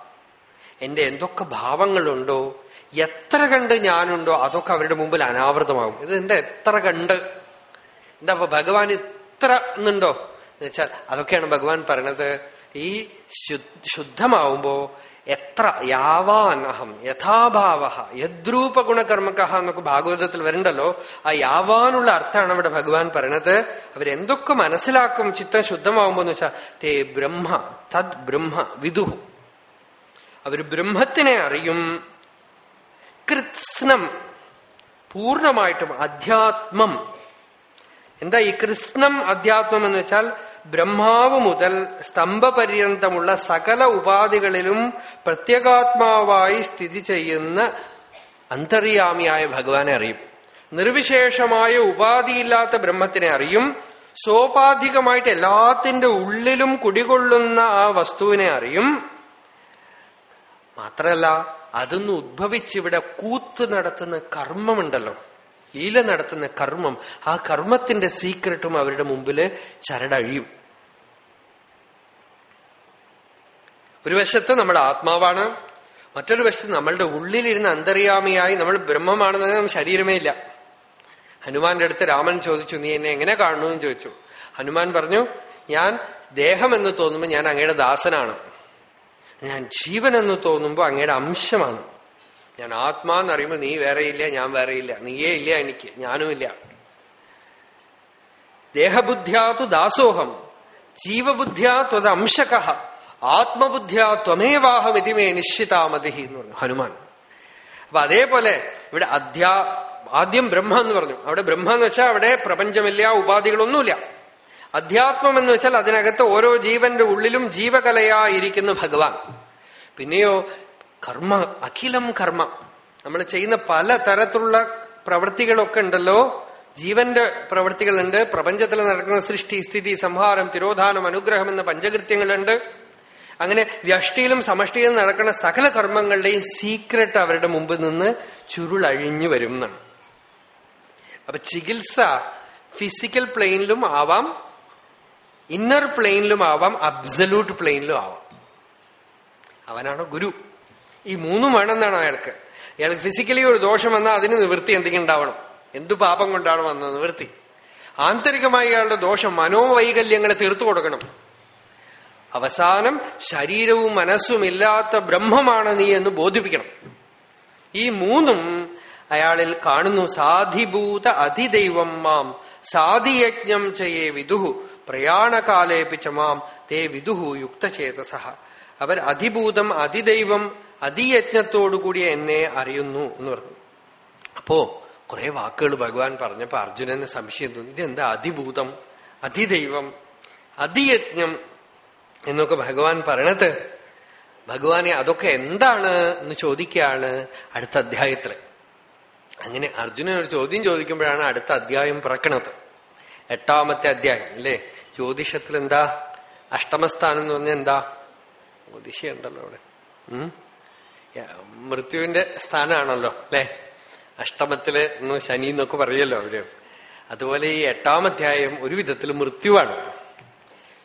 Speaker 1: എന്റെ എന്തൊക്കെ ഭാവങ്ങളുണ്ടോ? എത്ര കണ്ട് ഞാനുണ്ടോ അതൊക്കെ അവരുടെ മുമ്പിൽ അനാവൃതമാകും. ഇത് എന്റെ എത്ര കണ്ട്? എന്താ ഭഗവാൻ എത്ര എന്നുണ്ടോ? എന്നുവെച്ചാൽ അതൊക്കെയാണ് ഭഗവാൻ പറയണത്. ഈ ശുദ്ധമാവുമ്പോ എത്ര യാവാൻ അഹം യഥാഭാവ യദ്രൂപ ഗുണകർമ്മക എന്നൊക്കെ ഭാഗവതത്തിൽ വരണ്ടല്ലോ. ആ യാവാനുള്ള അർത്ഥമാണ് അവിടെ ഭഗവാൻ പറയണത്. അവരെന്തൊക്കെ മനസ്സിലാക്കും ചിത്തം ശുദ്ധമാവുമ്പോ എന്ന് വെച്ചാൽ തേ ബ്രഹ്മ തദ് ബ്രഹ്മ വിദുഹു. അവർ ബ്രഹ്മത്തിനെ അറിയും. കൃത്സ്നം. പൂർണമായിട്ടും അധ്യാത്മം. എന്താ ഈ കൃഷ്ണം അധ്യാത്മം എന്ന് വെച്ചാൽ ബ്രഹ്മാവ് മുതൽ സ്തംഭപര്യന്തമുള്ള സകല ഉപാധികളിലും പ്രത്യേകാത്മാവായി സ്ഥിതി ചെയ്യുന്ന അന്തര്യാമിയായ ഭഗവാനെ അറിയും. നിർവിശേഷമായ ഉപാധിയില്ലാത്ത ബ്രഹ്മത്തിനെ അറിയും. സോപാധികമായിട്ട് എല്ലാത്തിന്റെ ഉള്ളിലും കുടികൊള്ളുന്ന ആ വസ്തുവിനെ അറിയും. മാത്രല്ല അതൊന്ന് ഉദ്ഭവിച്ചിവിടെ കൂത്ത് നടത്തുന്ന കർമ്മമുണ്ടല്ലോ. ലീല നടത്തുന്ന കർമ്മം. ആ കർമ്മത്തിന്റെ സീക്രട്ടും അവരുടെ മുമ്പിൽ ചരടഴിയും. ഒരു വശത്ത് നമ്മൾ ആത്മാവാണ് മറ്റൊരു വശത്ത് നമ്മളുടെ ഉള്ളിലിരുന്ന് അന്തര്യാമിയായി നമ്മൾ ബ്രഹ്മമാണെന്ന് ശരീരമേ ഇല്ല. ഹനുമാന്റെ അടുത്ത് രാമൻ ചോദിച്ചു നീ എന്നെ എങ്ങനെ കാണുന്നു? എന്ന് ചോദിച്ചു. ഹനുമാൻ പറഞ്ഞു ഞാൻ ദേഹം എന്ന് തോന്നുമ്പോൾ ഞാൻ അങ്ങയുടെ ദാസനാണ്. ഞാൻ ജീവൻ എന്ന് തോന്നുമ്പോൾ അങ്ങയുടെ അംശമാണ്. ഞാൻ ആത്മാന്ന് അറിയുമ്പോൾ നീ വേറെയില്ല ഞാൻ വേറെയില്ല. നീയേ ഇല്ല എനിക്ക് ഞാനുമില്ല ദേഹബുദ്ധ്യാതു ദാസോഹം ജീവബുദ്ധ്യാ ത്വത് അംശക ആത്മബുദ്ധ്യാ ത്വമേവാഹം ഇതിമേ നിശ്ചിതാമതി എന്ന് പറഞ്ഞു. ഹനുമാൻ. അപ്പൊ അതേപോലെ ഇവിടെ അധ്യാ ആദ്യം ബ്രഹ്മ എന്ന് പറഞ്ഞു. അവിടെ ബ്രഹ്മ എന്ന് വെച്ചാൽ അവിടെ പ്രപഞ്ചമില്ല ഉപാധികളൊന്നുമില്ല. അധ്യാത്മം എന്ന് വെച്ചാൽ അതിനകത്ത് ഓരോ ജീവന്റെ ഉള്ളിലും ജീവകലയായിരിക്കുന്നു ഭഗവാൻ. പിന്നെയോ കർമ്മ അഖിലം കർമ്മ. നമ്മൾ ചെയ്യുന്ന പല തരത്തിലുള്ള പ്രവൃത്തികളൊക്കെ ഉണ്ടല്ലോ. ജീവന്റെ പ്രവൃത്തികളുണ്ട് പ്രപഞ്ചത്തിൽ നടക്കുന്ന സൃഷ്ടി സ്ഥിതി സംഹാരം തിരോധാനം അനുഗ്രഹം എന്ന പഞ്ചകൃത്യങ്ങളുണ്ട്. അങ്ങനെ വ്യഷ്ടിയിലും സമഷ്ടിയിലും നടക്കുന്ന സകല കർമ്മങ്ങളുടെയും സീക്രട്ട് അവരുടെ മുമ്പിൽ നിന്ന് ചുരുളഴിഞ്ഞു വരും എന്നാണ് അപ്പൊ ചികിത്സ ഫിസിക്കൽ പ്ലെയിനിലും ആവാം ഇന്നർ പ്ലെയിനിലും ആവാം അബ്സല്യൂട്ട് പ്ലെയിനിലും ആവാം. അവനാണ് ഗുരു. ഈ മൂന്നും വേണമെന്നാണ് അയാൾക്ക്. അയാൾക്ക് ഫിസിക്കലി ഒരു ദോഷം വന്നാൽ അതിന് നിവൃത്തി എന്തെങ്കിലും ഉണ്ടാവണം. എന്തു പാപം കൊണ്ടാണ് വന്നത് നിവൃത്തി? ആന്തരികമായി അയാളുടെ ദോഷം മനോവൈകല്യങ്ങളെ തീർത്തു കൊടുക്കണം. അവസാനം ശരീരവും മനസ്സും ഇല്ലാത്ത ബ്രഹ്മമാണ് നീ എന്ന് ബോധിപ്പിക്കണം. ഈ മൂന്നും അയാളിൽ കാണുന്നു. സാധിഭൂത അതിദൈവം മാം. സാധിയജ്ഞം ചെയ്യേ വിദുഹു. പ്രയാണകാലേപ്പിച്ച മാം തേ വിദുഹു യുക്തചേതസ. അവർ അതിഭൂതം അതിദൈവം അതിയജ്ഞത്തോടുകൂടി എന്നെ അറിയുന്നു എന്ന് പറഞ്ഞു. അപ്പോ കുറെ വാക്കുകൾ ഭഗവാൻ പറഞ്ഞപ്പോ അർജുനന് സംശയം തോന്നി. ഇതെന്താ അതിഭൂതം അതിദൈവം അതിയജ്ഞം എന്നൊക്കെ ഭഗവാൻ പറയണത്? ഭഗവാനെ അതൊക്കെ എന്താണ് എന്ന് ചോദിക്കുകയാണ് അടുത്ത അധ്യായത്തിൽ. അങ്ങനെ അർജുനൻ ഒരു ചോദ്യം ചോദിക്കുമ്പോഴാണ് അടുത്ത അധ്യായം പിറക്കണത്. എട്ടാമത്തെ അധ്യായം അല്ലേ? ജ്യോതിഷത്തിൽ എന്താ അഷ്ടമസ്ഥാനം എന്ന് പറഞ്ഞാൽ എന്താ ജ്യോതിഷ ഉണ്ടല്ലോ അവിടെ മൃത്യുവിന്റെ സ്ഥാനമാണല്ലോ അല്ലെ? അഷ്ടമത്തിൽ ശനി എന്നൊക്കെ പറയല്ലോ അവർ. അതുപോലെ ഈ എട്ടാം അധ്യായം ഒരു വിധത്തിൽ മൃത്യുവാണ്.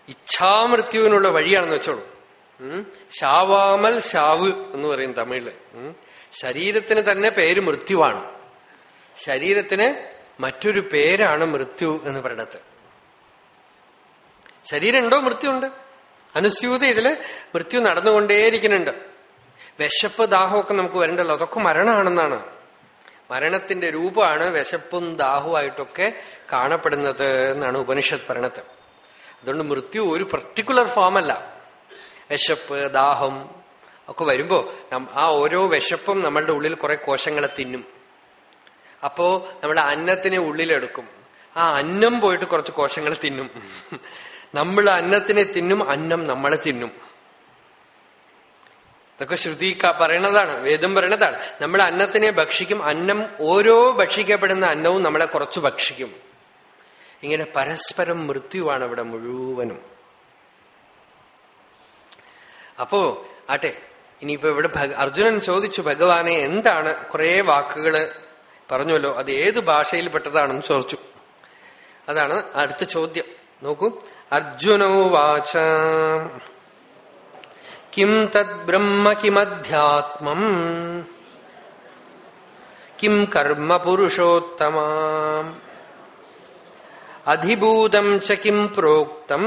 Speaker 1: ഇച്ഛാമൃത്യുവിനുള്ള വഴിയാണെന്ന് വെച്ചോളൂ. ശാവാമൽ ശാവ് എന്ന് പറയും തമിഴിൽ. ശരീരത്തിന് തന്നെ പേര് മൃത്യുവാണ്. ശരീരത്തിന് മറ്റൊരു പേരാണ് മൃത്യു എന്ന് പറയണത് ശരീരമുണ്ടോ? മൃത്യുണ്ട്. അനുസ്യൂത ഇതിൽ മൃത്യു നടന്നുകൊണ്ടേയിരിക്കുന്നുണ്ട്. വിശപ്പ് ദാഹമൊക്കെ നമുക്ക് വരണ്ടല്ലോ. അതൊക്കെ മരണമാണെന്നാണ് മരണത്തിന്റെ രൂപമാണ് വിശപ്പും ദാഹവുമായിട്ടൊക്കെ കാണപ്പെടുന്നത് എന്നാണ് ഉപനിഷത്ത് പറയണത്. അതുകൊണ്ട് മൃത്യു ഒരു പർട്ടിക്കുലർ ഫോം അല്ല. വിശപ്പ് ദാഹം ഒക്കെ വരുമ്പോ ആ ഓരോ വിശപ്പും നമ്മളുടെ ഉള്ളിൽ കുറെ കോശങ്ങളെ തിന്നും. അപ്പോ നമ്മുടെ അന്നത്തിനെ ഉള്ളിലെടുക്കും. ആ അന്നം പോയിട്ട് കുറച്ച് കോശങ്ങൾ തിന്നും. നമ്മൾ അന്നത്തിനെ തിന്നും അന്നം നമ്മളെ തിന്നും. ഇതൊക്കെ ശ്രുതി പറയണതാണ് വേദം പറയണതാണ്. നമ്മൾ അന്നത്തിനെ ഭക്ഷിക്കും അന്നം ഓരോ ഭക്ഷിക്കപ്പെടുന്ന അന്നവും നമ്മളെ കുറച്ച് ഭക്ഷിക്കും. ഇങ്ങനെ പരസ്പരം മൃത്യുവാണ് ഇവിടെ മുഴുവനും. അപ്പോ ആട്ടെ ഇനിയിപ്പോ ഇവിടെ അർജുനൻ ചോദിച്ചു ഭഗവാനെ എന്താണ്? കുറെ വാക്കുകൾ പറഞ്ഞല്ലോ അത് ഏത് ഭാഷയിൽ പെട്ടതാണെന്ന് ചോദിച്ചു. അതാണ് അടുത്ത ചോദ്യം. നോക്കൂ. അർജുനോവാച കിം തദ് ബ്രഹ്മ കിമധ്യാത്മം കിം കർമ്മ പുരുഷോത്തമ അധിഭൂതം ച കിം പ്രോക്തം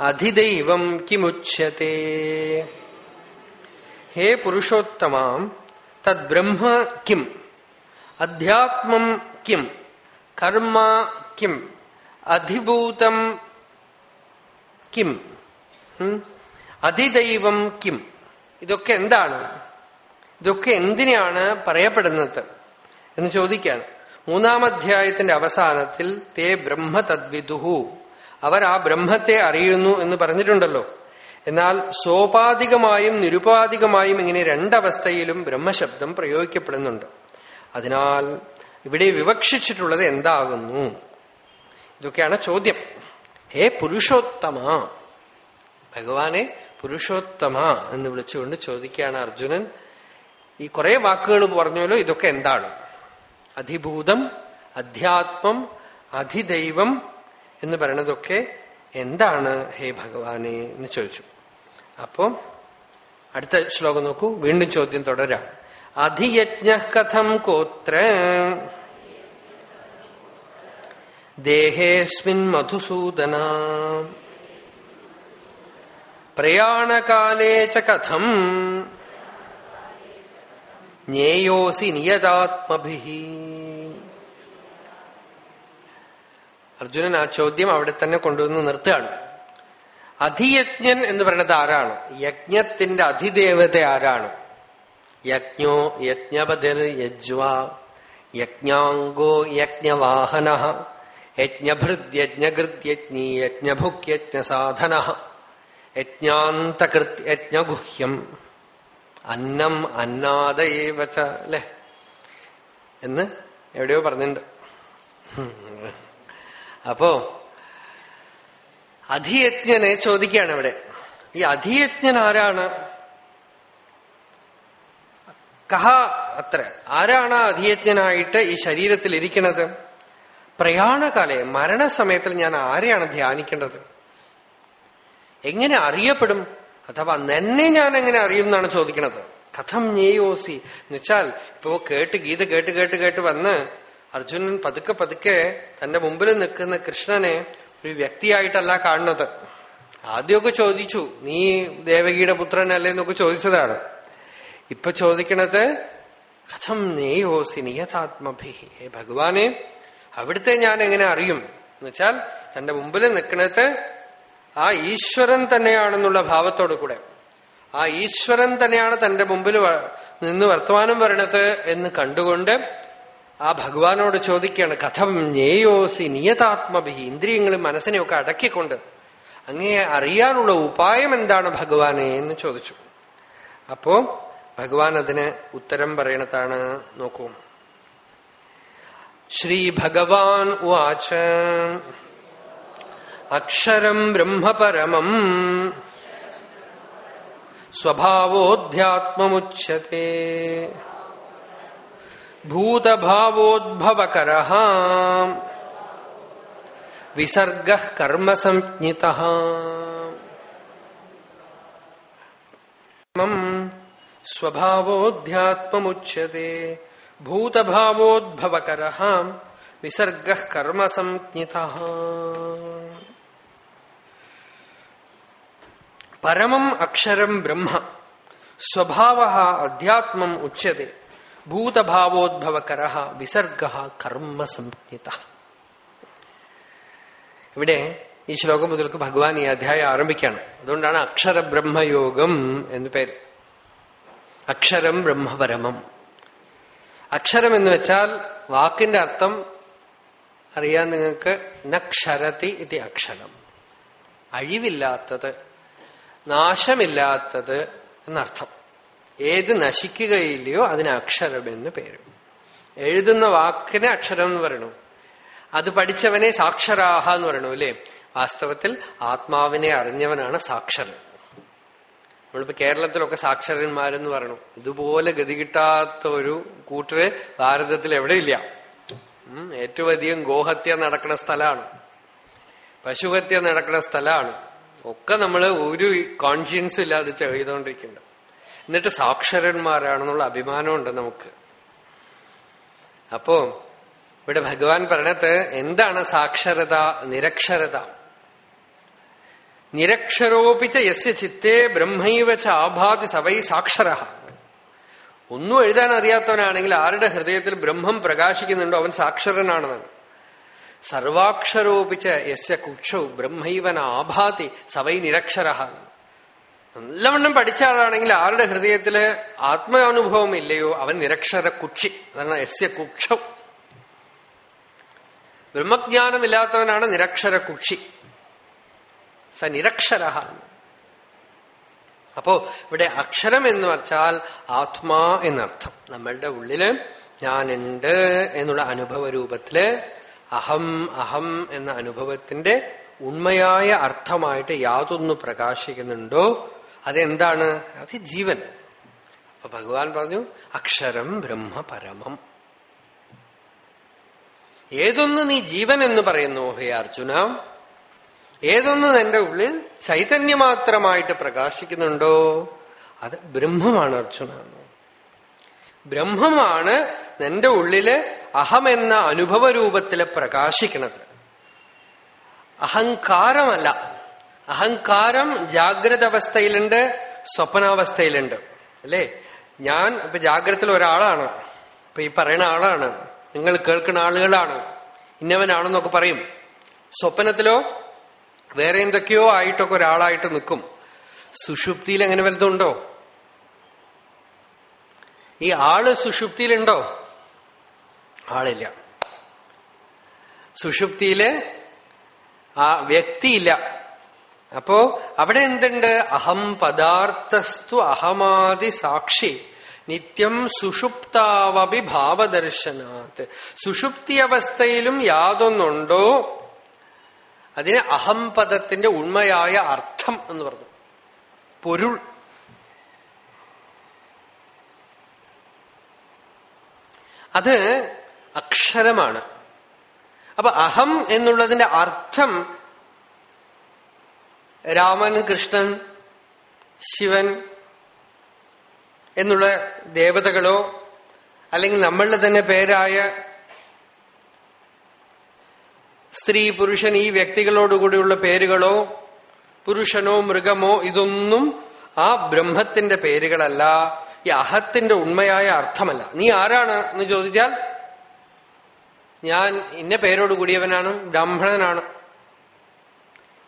Speaker 1: അധിദൈവം കിമുച്യത്തെ ഹേ പുരുഷോത്തമാം തദ്ബ്രഹ്മ കിം അധ്യാത്മം കിം കർമ്മ കിം അധിഭൂതം കിം? അതിദൈവം കിം. ഇതൊക്കെ എന്താണ്? ഇതൊക്കെ എന്തിനാണ് പറയപ്പെടുന്നത് എന്ന് ചോദിക്കാണ് മൂന്നാം അധ്യായത്തിന്റെ അവസാനത്തിൽ തേ ബ്രഹ്മ തദ്വിദുഹു. അവർ ആ ബ്രഹ്മത്തെ അറിയുന്നു എന്ന് പറഞ്ഞിട്ടുണ്ടല്ലോ. എന്നാൽ സോപാധികമായും നിരുപാധികമായും ഇങ്ങനെ രണ്ടവസ്ഥയിലും ബ്രഹ്മശബ്ദം പ്രയോഗിക്കപ്പെടുന്നുണ്ട്. അതിനാൽ ഇവിടെ വിവക്ഷിച്ചിട്ടുള്ളത് എന്താകുന്നു? ഇതൊക്കെയാണ് ചോദ്യം. ഹേ പുരുഷോത്തമ. ഭഗവാനെ പുരുഷോത്തമ എന്ന് വിളിച്ചുകൊണ്ട് ചോദിക്കുകയാണ് അർജുനൻ. ഈ കുറെ വാക്കുകൾ പറഞ്ഞല്ലോ ഇതൊക്കെ എന്താണ്? അധിഭൂതം അധ്യാത്മം അധിദൈവം എന്ന് പറയണതൊക്കെ എന്താണ് ഹേ ഭഗവാനെ എന്ന് ചോദിച്ചു. അപ്പോ അടുത്ത ശ്ലോകം നോക്കൂ വീണ്ടും ചോദ്യം തുടരാം. അധിയജ്ഞ കഥം കോത്ര ദേഹേസ്മിൻ മധുസൂദന. പ്രയാണകാലേ ച കഥം. ജ്ഞേയോസി നിയതാത്മഭി. അർജുനൻ ആ ചോദ്യം അവിടെ തന്നെ കൊണ്ടുവന്ന് നിർത്തുകയാണ്. അധിയജ്ഞൻ എന്ന് പറയുന്നത് ആരാണ്? യജ്ഞത്തിന്റെ അധിദേവത ആരാണ്? യജ്ഞോ യജ്ഞപതിർ യജ്വ. യജ്ഞാംഗോ യജ്ഞവാഹന. യജ്ഞഭൃദ്യജ്ഞകൃത്യജ്ഞി യജ്ഞഭുക്യജ്ഞസാധന യജ്ഞാന്തകൃത് യജ്ഞഗുഹ്യം അന്നം അന്നാദയേവച്ച അല്ലെ? എന്ന് എവിടെയോ പറഞ്ഞിട്ടുണ്ട്. അപ്പോ അധിയജ്ഞനെ ചോദിക്കുകയാണ് ഇവിടെ ഈ അധിയജ്ഞൻ ആരാണ്? കഹ അത്ര. ആരാണ് അധിയജ്ഞനായിട്ട് ഈ ശരീരത്തിൽ ഇരിക്കുന്നത് പ്രയാണകാലെ മരണസമയത്തിൽ ഞാൻ ആരെയാണ് ധ്യാനിക്കേണ്ടത്? എങ്ങനെ അറിയപ്പെടും? അഥവാ നിന്നെ ഞാൻ എങ്ങനെ അറിയും എന്നാണ് ചോദിക്കുന്നത്. കഥം ഞേയോസി എന്നുവെച്ചാൽ ഇപ്പോ കേട്ട് ഗീത കേട്ട് കേട്ട് കേട്ട് വന്ന് അർജുനൻ പതുക്കെ പതുക്കെ തന്റെ മുമ്പിൽ നിൽക്കുന്ന കൃഷ്ണനെ ഒരു വ്യക്തിയായിട്ടല്ല കാണുന്നത്. ആദ്യമൊക്കെ ചോദിച്ചു നീ ദേവകിയുടെ പുത്രനല്ലേ? എന്നൊക്കെ ചോദിച്ചതാണ്. ഇപ്പൊ ചോദിക്കണത് കഥം നേയോസി നിയതാത്മഭി ഭഗവാനെ അവിടുത്തെ ഞാൻ എങ്ങനെ അറിയും? എന്ന് വെച്ചാൽ തന്റെ മുമ്പിൽ നിൽക്കുന്നത് ആ ഈശ്വരൻ തന്നെയാണെന്നുള്ള ഭാവത്തോടു കൂടെ. ആ ഈശ്വരൻ തന്നെയാണ് തന്റെ മുമ്പിൽ നിന്ന് വർത്തമാനം വരണത് എന്ന് കണ്ടുകൊണ്ട് ആ ഭഗവാനോട് ചോദിക്കുകയാണ് കഥം ഞേയോസി നിയതാത്മഭി. ഇന്ദ്രിയങ്ങളും മനസ്സിനെയൊക്കെ അടക്കിക്കൊണ്ട് അങ്ങേ അറിയാനുള്ള ഉപായം എന്താണ് ഭഗവാനെ എന്ന് ചോദിച്ചു. അപ്പോ ഭഗവാൻ അതിന് ഉത്തരം പറയണതാണ്. നോക്കൂ. ശ്രീ ഭഗവാൻ ഉവാച അക്ഷരം ബ്രഹ്മപരമം സ്വഭാവോധ്യാത്മമുച്യത്തെ ഭൂതഭാവോദ്ഭവകര വിസർഗ കർമ്മസംജ്ഞിത സ്വഭാവോധ്യാത്മമുച്യത്തെ ഭൂതഭാവോദ്ഭവകര വിസർഗ കർമ്മസംജ്ഞിത പരമം അക്ഷരം ബ്രഹ്മ സ്വഭാവ അധ്യാത്മം ഉച്യത്തെ ഭൂതഭാവോദ്ഭവകര വിസർഗ കർമ്മസംജ്ഞിത ഇവിടെ ഈ ശ്ലോകം മുതൽക്ക് ഭഗവാൻ ഈ അധ്യായം ആരംഭിക്കുകയാണ്. അതുകൊണ്ടാണ് അക്ഷര ബ്രഹ്മയോഗം എന്ന് പേര്. അക്ഷരം ബ്രഹ്മപരമം. അക്ഷരം എന്ന് വെച്ചാൽ വാക്കിന്റെ അർത്ഥം അറിയാൻ നിങ്ങൾക്ക് നക്ഷരതി ഇതി അക്ഷരം. അഴിവില്ലാത്തത് നാശമില്ലാത്തത് എന്നർത്ഥം. ഏത് നശിക്കുകയില്ലയോ അതിന് അക്ഷരം എന്ന് പേര്. എഴുതുന്ന വാക്കിനെ അക്ഷരം എന്ന് പറയണു. അത് പഠിച്ചവനെ സാക്ഷരാഹ എന്ന് പറയണു അല്ലേ? വാസ്തവത്തിൽ ആത്മാവിനെ അറിഞ്ഞവനാണ് സാക്ഷരൻ. നമ്മളിപ്പോ കേരളത്തിലൊക്കെ സാക്ഷരന്മാരെന്ന് പറയണു. ഇതുപോലെ ഗതി കിട്ടാത്ത ഒരു കൂട്ടര് ഭാരതത്തിൽ എവിടെയില്ല ഏറ്റവും അധികം ഗോഹത്യ നടക്കുന്ന സ്ഥലമാണ് പശുഹത്യ നടക്കുന്ന സ്ഥലമാണ് ഒക്കെ നമ്മൾ ഒരു കോൺഷ്യൻസും ഇല്ലാതെ ചെയ്തുകൊണ്ടിരിക്കുന്നുണ്ട്. എന്നിട്ട് സാക്ഷരന്മാരാണെന്നുള്ള അഭിമാനമുണ്ട് നമുക്ക്. അപ്പോ ഇവിടെ ഭഗവാൻ പറഞ്ഞത് എന്താണ് സാക്ഷരത നിരക്ഷരത? നിരക്ഷരോപിച്ച യസ്യ ചിത്തേ ബ്രഹ്മൈവ ച ആഭാതി സവൈ സാക്ഷര. ഒന്നും എഴുതാൻ അറിയാത്തവനാണെങ്കിൽ ആരുടെ ഹൃദയത്തിൽ ബ്രഹ്മം പ്രകാശിക്കുന്നുണ്ടോ അവൻ സാക്ഷരനാണെന്നാണ്. സർവാക്ഷരോപിച്ച യസ്യ കുക്ഷൗ ബ്രഹ്മൈവന ആഭാതി സവൈ നിരക്ഷര. നല്ലവണ്ണം പഠിച്ച ആളാണെങ്കിൽ ആരുടെ ഹൃദയത്തിൽ ആത്മാനുഭവം ഇല്ലയോ അവൻ നിരക്ഷര കുക്ഷി. അതാണ് യസ്യ കുക്ഷം. ബ്രഹ്മജ്ഞാനമില്ലാത്തവനാണ് നിരക്ഷര കുക്ഷി. സ നിരക്ഷര അപ്പോ ഇവിടെ അക്ഷരം എന്ന് വച്ചാൽ ആത്മാ എന്നർത്ഥം. നമ്മളുടെ ഉള്ളിൽ ഞാനുണ്ട് എന്നുള്ള അനുഭവ രൂപത്തിൽ അഹം അഹം എന്ന അനുഭവത്തിന്റെ ഉണ്മയായ അർത്ഥമായിട്ട് യാതൊന്നു പ്രകാശിക്കുന്നുണ്ടോ? അതെന്താണ്? അത് ജീവൻ. അപ്പൊ ഭഗവാൻ പറഞ്ഞു അക്ഷരം ബ്രഹ്മപരമം ഏതൊന്ന് നീ ജീവൻ എന്ന് പറയുന്നു ഹേ അർജുന? ഏതൊന്ന് നിന്റെ ഉള്ളിൽ ചൈതന്യമാത്രമായിട്ട് പ്രകാശിക്കുന്നുണ്ടോ? അത് ബ്രഹ്മമാണ് അർജുന. ബ്രഹ്മമാണ് നിന്റെ ഉള്ളിൽ അഹമെന്ന അനുഭവ രൂപത്തിൽ പ്രകാശിക്കുന്നത്. അഹങ്കാരമല്ല. അഹങ്കാരം ജാഗ്രത അവസ്ഥയിലുണ്ട് സ്വപ്നാവസ്ഥയിലുണ്ട്. അല്ലേ? ഞാൻ ഇപ്പൊ ജാഗ്രതയിൽ ഒരാളാണ്. ഇപ്പൊ ഈ പറയുന്ന ആളാണ്. നിങ്ങൾ കേൾക്കുന്ന ആളുകളാണ്. ഇന്നവനാണെന്നൊക്കെ പറയും. സ്വപ്നത്തിലോ വേറെ എന്തൊക്കെയോ ആയിട്ടൊക്കെ ഒരാളായിട്ട് നിൽക്കും. സുഷുപ്തിയിൽ എങ്ങനെ വലുതുണ്ടോ ഈ ആൾ സുഷുപ്തിയിലുണ്ടോ? ആളില്ല. സുഷുപ്തിയിൽ ആ വ്യക്തിയില്ല. അപ്പോ അവിടെ എന്തുണ്ട്? അഹം പദാർത്ഥസ്തു അഹമാതി സാക്ഷി. നിത്യം സുഷുപ്താവഭി ഭാവദർശനാത് സുഷുപ്തി അവസ്ഥയിലും യാതൊന്നുണ്ടോ? അതിന് അഹംപദത്തിന്റെ ഉണ്മയായ അർത്ഥം എന്ന് പറഞ്ഞു. പൊരുൾ. അത് അക്ഷരമാണ്. അപ്പൊ അഹം എന്നുള്ളതിന്റെ അർത്ഥം രാമൻ കൃഷ്ണൻ ശിവൻ എന്നുള്ള ദേവതകളോ അല്ലെങ്കിൽ നമ്മളുടെ തന്നെ പേരായ സ്ത്രീ പുരുഷൻ ഈ വ്യക്തികളോടുകൂടിയുള്ള പേരുകളോ പുരുഷനോ മൃഗമോ ഇതൊന്നും ആ ബ്രഹ്മത്തിന്റെ പേരുകളല്ല. ഈ അഹത്തിന്റെ ഉണ്മയായ അർത്ഥമല്ല. നീ ആരാണ് എന്ന് ചോദിച്ചാൽ ഞാൻ ഇന്ന പേരോട് കൂടിയവനാണ് ബ്രാഹ്മണനാണ്.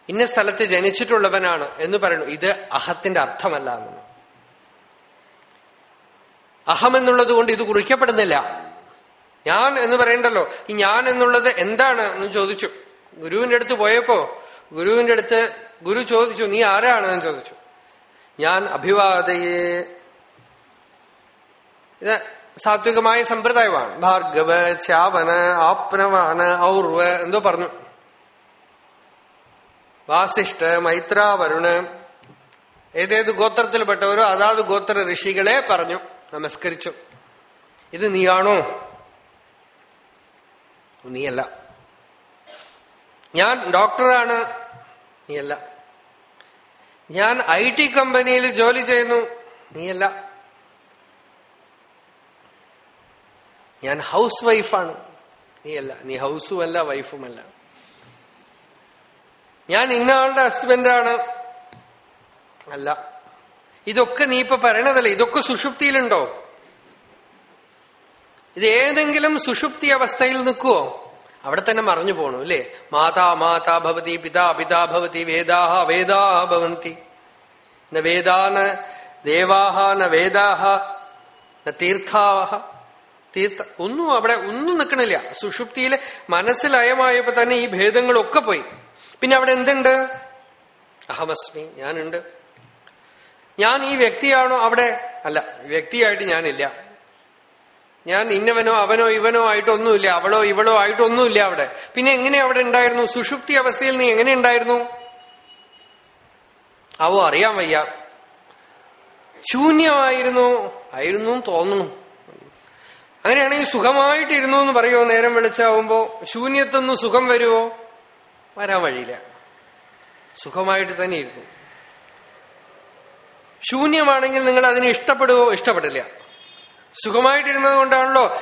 Speaker 1: ഇന്ന സ്ഥലത്ത് ജനിച്ചിട്ടുള്ളവനാണ് എന്ന് പറയുന്നു. ഇത് അഹത്തിന്റെ അർത്ഥമല്ല എന്ന്. അഹം എന്നുള്ളത് കൊണ്ട് ഇത് കുറിക്കപ്പെടുന്നില്ല. ഞാൻ എന്ന് പറയണ്ടല്ലോ. ഈ ഞാൻ എന്നുള്ളത് എന്താണ് എന്ന് ചോദിച്ചു. ഗുരുവിന്റെ അടുത്ത് പോയപ്പോ ഗുരുവിന്റെ അടുത്ത് ഗുരു ചോദിച്ചു നീ ആരാണ്? എന്ന് ചോദിച്ചു. ഞാൻ അഭിവാദയെ. ഇത് സാത്വികമായ സമ്പ്രദായമാണ്. ഭാർഗവ ചാവന ആപ്നവാന ഔർവ എന്തോ പറഞ്ഞു. വാസിഷ്ഠ മൈത്രാവരുണ് ഏതേത് ഗോത്രത്തിൽപ്പെട്ടവരോ അതാത് ഗോത്ര ഋഷികളെ പറഞ്ഞു നമസ്കരിച്ചു. ഇത് നീയാണോ? നീയല്ല. ഞാൻ ഡോക്ടറാണ്. നീയല്ല. ഞാൻ ഐ ടി കമ്പനിയിൽ ജോലി ചെയ്യുന്നു. നീയല്ല. ഞാൻ ഹൗസ് വൈഫാണ്. നീയല്ല. നീ ഹൗസും അല്ല വൈഫുമല്ല. ഞാൻ ഇന്ന ആളുടെ ഹസ്ബൻഡാണ്. അല്ല. ഇതൊക്കെ നീ ഇപ്പൊ പറയണതല്ലേ? ഇതൊക്കെ സുഷുപ്തിയിലുണ്ടോ? ഇത് ഏതെങ്കിലും സുഷുപ്തി അവസ്ഥയിൽ നിൽക്കുവോ? അവിടെ തന്നെ മറഞ്ഞു പോണു അല്ലേ? മാതാ മാതാ ഭവതി പിതാ പിതാ ഭവതി വേദാഹ വേദാഹ ഭവന്തി. വേദാന ദേവാഹ ന വേദാഹ ന തീർത്ഥാഹ തീർത്ഥ ഒന്നും അവിടെ ഒന്നും നിൽക്കണില്ല. സുഷുപ്തിയിൽ മനസ്സിലയമായപ്പോ തന്നെ ഈ ഭേദങ്ങളൊക്കെ പോയി. പിന്നെ അവിടെ എന്തുണ്ട്? അഹമസ്മി ഞാനുണ്ട്. ഞാൻ ഈ വ്യക്തിയാണോ അവിടെ? അല്ല വ്യക്തിയായിട്ട് ഞാനില്ല. ഞാൻ ഇന്നവനോ അവനോ ഇവനോ ആയിട്ടൊന്നുമില്ല അവളോ ഇവളോ ആയിട്ടൊന്നുമില്ല അവിടെ. പിന്നെ എങ്ങനെ അവിടെ ഉണ്ടായിരുന്നു? സുഷുപ്തി അവസ്ഥയിൽ നീ എങ്ങനെ ഉണ്ടായിരുന്നു? അവോ അറിയാൻ വയ്യ. ശൂന്യമായിരുന്നു. ആയിരുന്നു തോന്നുന്നു. അങ്ങനെയാണെങ്കിൽ സുഖമായിട്ടിരുന്നു എന്ന് പറയുമോ നേരം വെളിച്ചാവുമ്പോ ശൂന്യത്തൊന്ന് സുഖം വരുമോ വരാൻ വഴിയില്ല. സുഖമായിട്ട് തന്നെ ഇരുന്നു ശൂന്യമാണെങ്കിൽ നിങ്ങൾ അതിനെ ഇഷ്ടപ്പെടുവോ? ഇഷ്ടപ്പെടില്ല. സുഖമായിട്ടിരുന്നത് കൊണ്ടാണല്ലോ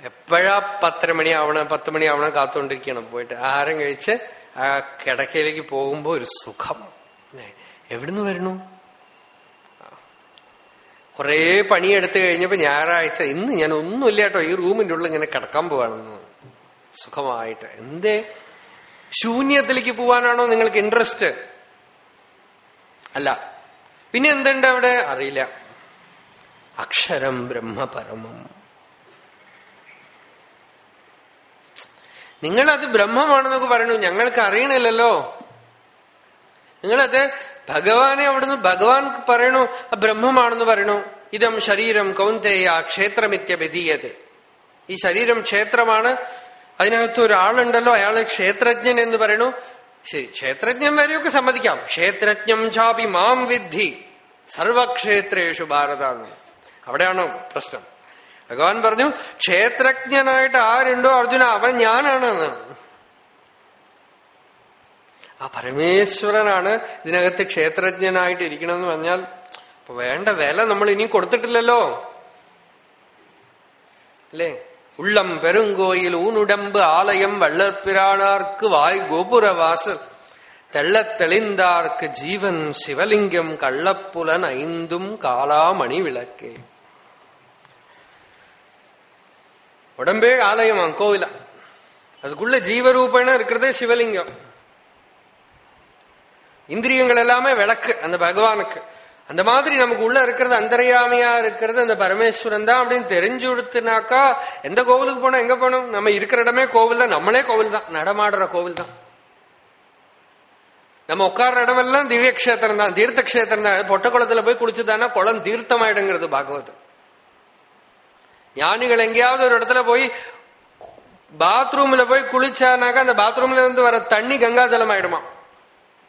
Speaker 1: എപ്പോഴാ പത്തര മണിയാവണം പത്ത് മണിയാവണം കാത്തുകൊണ്ടിരിക്കണം. പോയിട്ട് ആഹാരം കഴിച്ച് ആ കിടക്കയിലേക്ക് പോകുമ്പോ ഒരു സുഖം. എവിടുന്ന് വരണു കുറേ പണിയെടുത്തു കഴിഞ്ഞപ്പോ ഞായറാഴ്ച ഇന്ന് ഞാൻ ഒന്നുമില്ല കേട്ടോ. ഈ റൂമിന്റെ ഉള്ളിൽ ഇങ്ങനെ കിടക്കാൻ പോവാണെന്ന്. സുഖമായിട്ട്. എന്തേ? ശൂന്യത്തിലേക്ക് പോവാനാണോ നിങ്ങൾക്ക് ഇൻട്രസ്റ്റ് അല്ല. പിന്നെ എന്തുണ്ട് അവിടെ? അറിയില്ല. അക്ഷരം ബ്രഹ്മപരമം. നിങ്ങളത് ബ്രഹ്മമാണെന്നൊക്കെ പറയണു. ഞങ്ങൾക്ക് അറിയണില്ലല്ലോ. നിങ്ങളത് ഭഗവാനെ അവിടുന്ന് ഭഗവാൻ പറയണു ബ്രഹ്മമാണെന്ന് പറയണു. ഇതം ശരീരം കൗന്തേയ ക്ഷേത്രമിത്യപതീയത് ഈ ശരീരം ക്ഷേത്രമാണ്. അതിനകത്ത് ഒരാളുണ്ടല്ലോ അയാൾ ക്ഷേത്രജ്ഞൻ എന്ന് പറയണു. ശരി ക്ഷേത്രജ്ഞൻ വരെയൊക്കെ സമ്മതിക്കാം. ക്ഷേത്രജ്ഞം ചാപി മാം വിദ്ധി. സർവക്ഷേത്രേഷു ഭാരതാന്ന്. അവിടെയാണോ പ്രശ്നം? ഭഗവാൻ പറഞ്ഞു ക്ഷേത്രജ്ഞനായിട്ട് ആരുണ്ടോ അർജുന അവൻ ഞാനാണ് ആ പരമേശ്വരനാണ് ഇതിനകത്ത് ക്ഷേത്രജ്ഞനായിട്ട് ഇരിക്കണമെന്ന് പറഞ്ഞാൽ വേണ്ട വില നമ്മൾ ഇനി കൊടുത്തിട്ടില്ലല്ലോ. അല്ലേ? ഉള്ളം പെരുങ്കോയിൽ ഊനുടമ്പ് ആലയം വള്ളപ്പിരാണാർക്ക് വായ് ഗോപുരവാസൽ തെള്ളത്തെളിന്താർക്ക് ജീവൻ ശിവലിംഗം കള്ളപ്പുലൻ ഐന്തും കാളാമണി വിളക്കേ உடம்பே ஆலயமா கோவிலா. அதுக்குள்ள ஜீவரூபேண இருக்கிறதே சிவலிங்கம். இந்திரியங்கள் எல்லாமே விளக்கு அந்த பகவானுக்கு. அந்த மாதிரி நமக்கு உள்ள இருக்கிறது அந்தரியாமையா இருக்கிறது அந்த பரமேஸ்வரன் தான் அப்படின்னு தெரிஞ்சு கொடுத்துனாக்கா எந்த கோவிலுக்கு போனோம் எங்க போனோம் நம்ம இருக்கிற இடமே கோவில் தான் நம்மளே கோவில் தான் நடமாடுற கோவில் தான். நம்ம உட்கார்ற இடமெல்லாம் திவ்ய கஷேத்திரம் தான் தீர்த்த கஷேத்திரம் தான். பொட்ட குளத்துல போய் குளிச்சுதானா குளம் தீர்த்தமாயிடுங்கிறது பாகவதம். ஞானிகள் எங்கேயாவது ஒரு இடத்துல போய் பாத்ரூம்ல போய் குளிச்சானாக்கா அந்த பாத்ரூம்ல இருந்து வர தண்ணி கங்கா ஜலம் ஆயிடுமா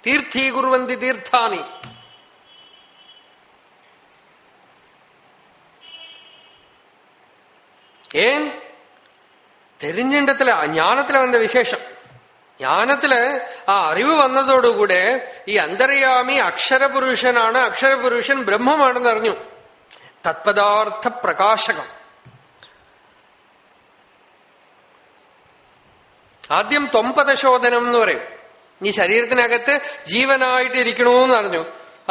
Speaker 1: தீர்த்தி குருவந்தி தீர்த்தானி ஏன் தெரிஞ்சின்றத்துல ஞானத்துல வந்த விசேஷம் ஞானத்துல ആ അറിവ് വന്നതോടുകൂടെ ഈ അന്തര്യാമി അക്ഷരപുരുഷനാണ് അക്ഷരപുരുഷൻ ബ്രഹ്മമാണെന്ന് അറിഞ്ഞു തത്പദാർത്ഥ പ്രകാശകം ആദ്യം തൊമ്പതശോധനം എന്ന് പറയും. ഈ ശരീരത്തിനകത്ത് ജീവനായിട്ട് ഇരിക്കണമെന്ന് അറിഞ്ഞു.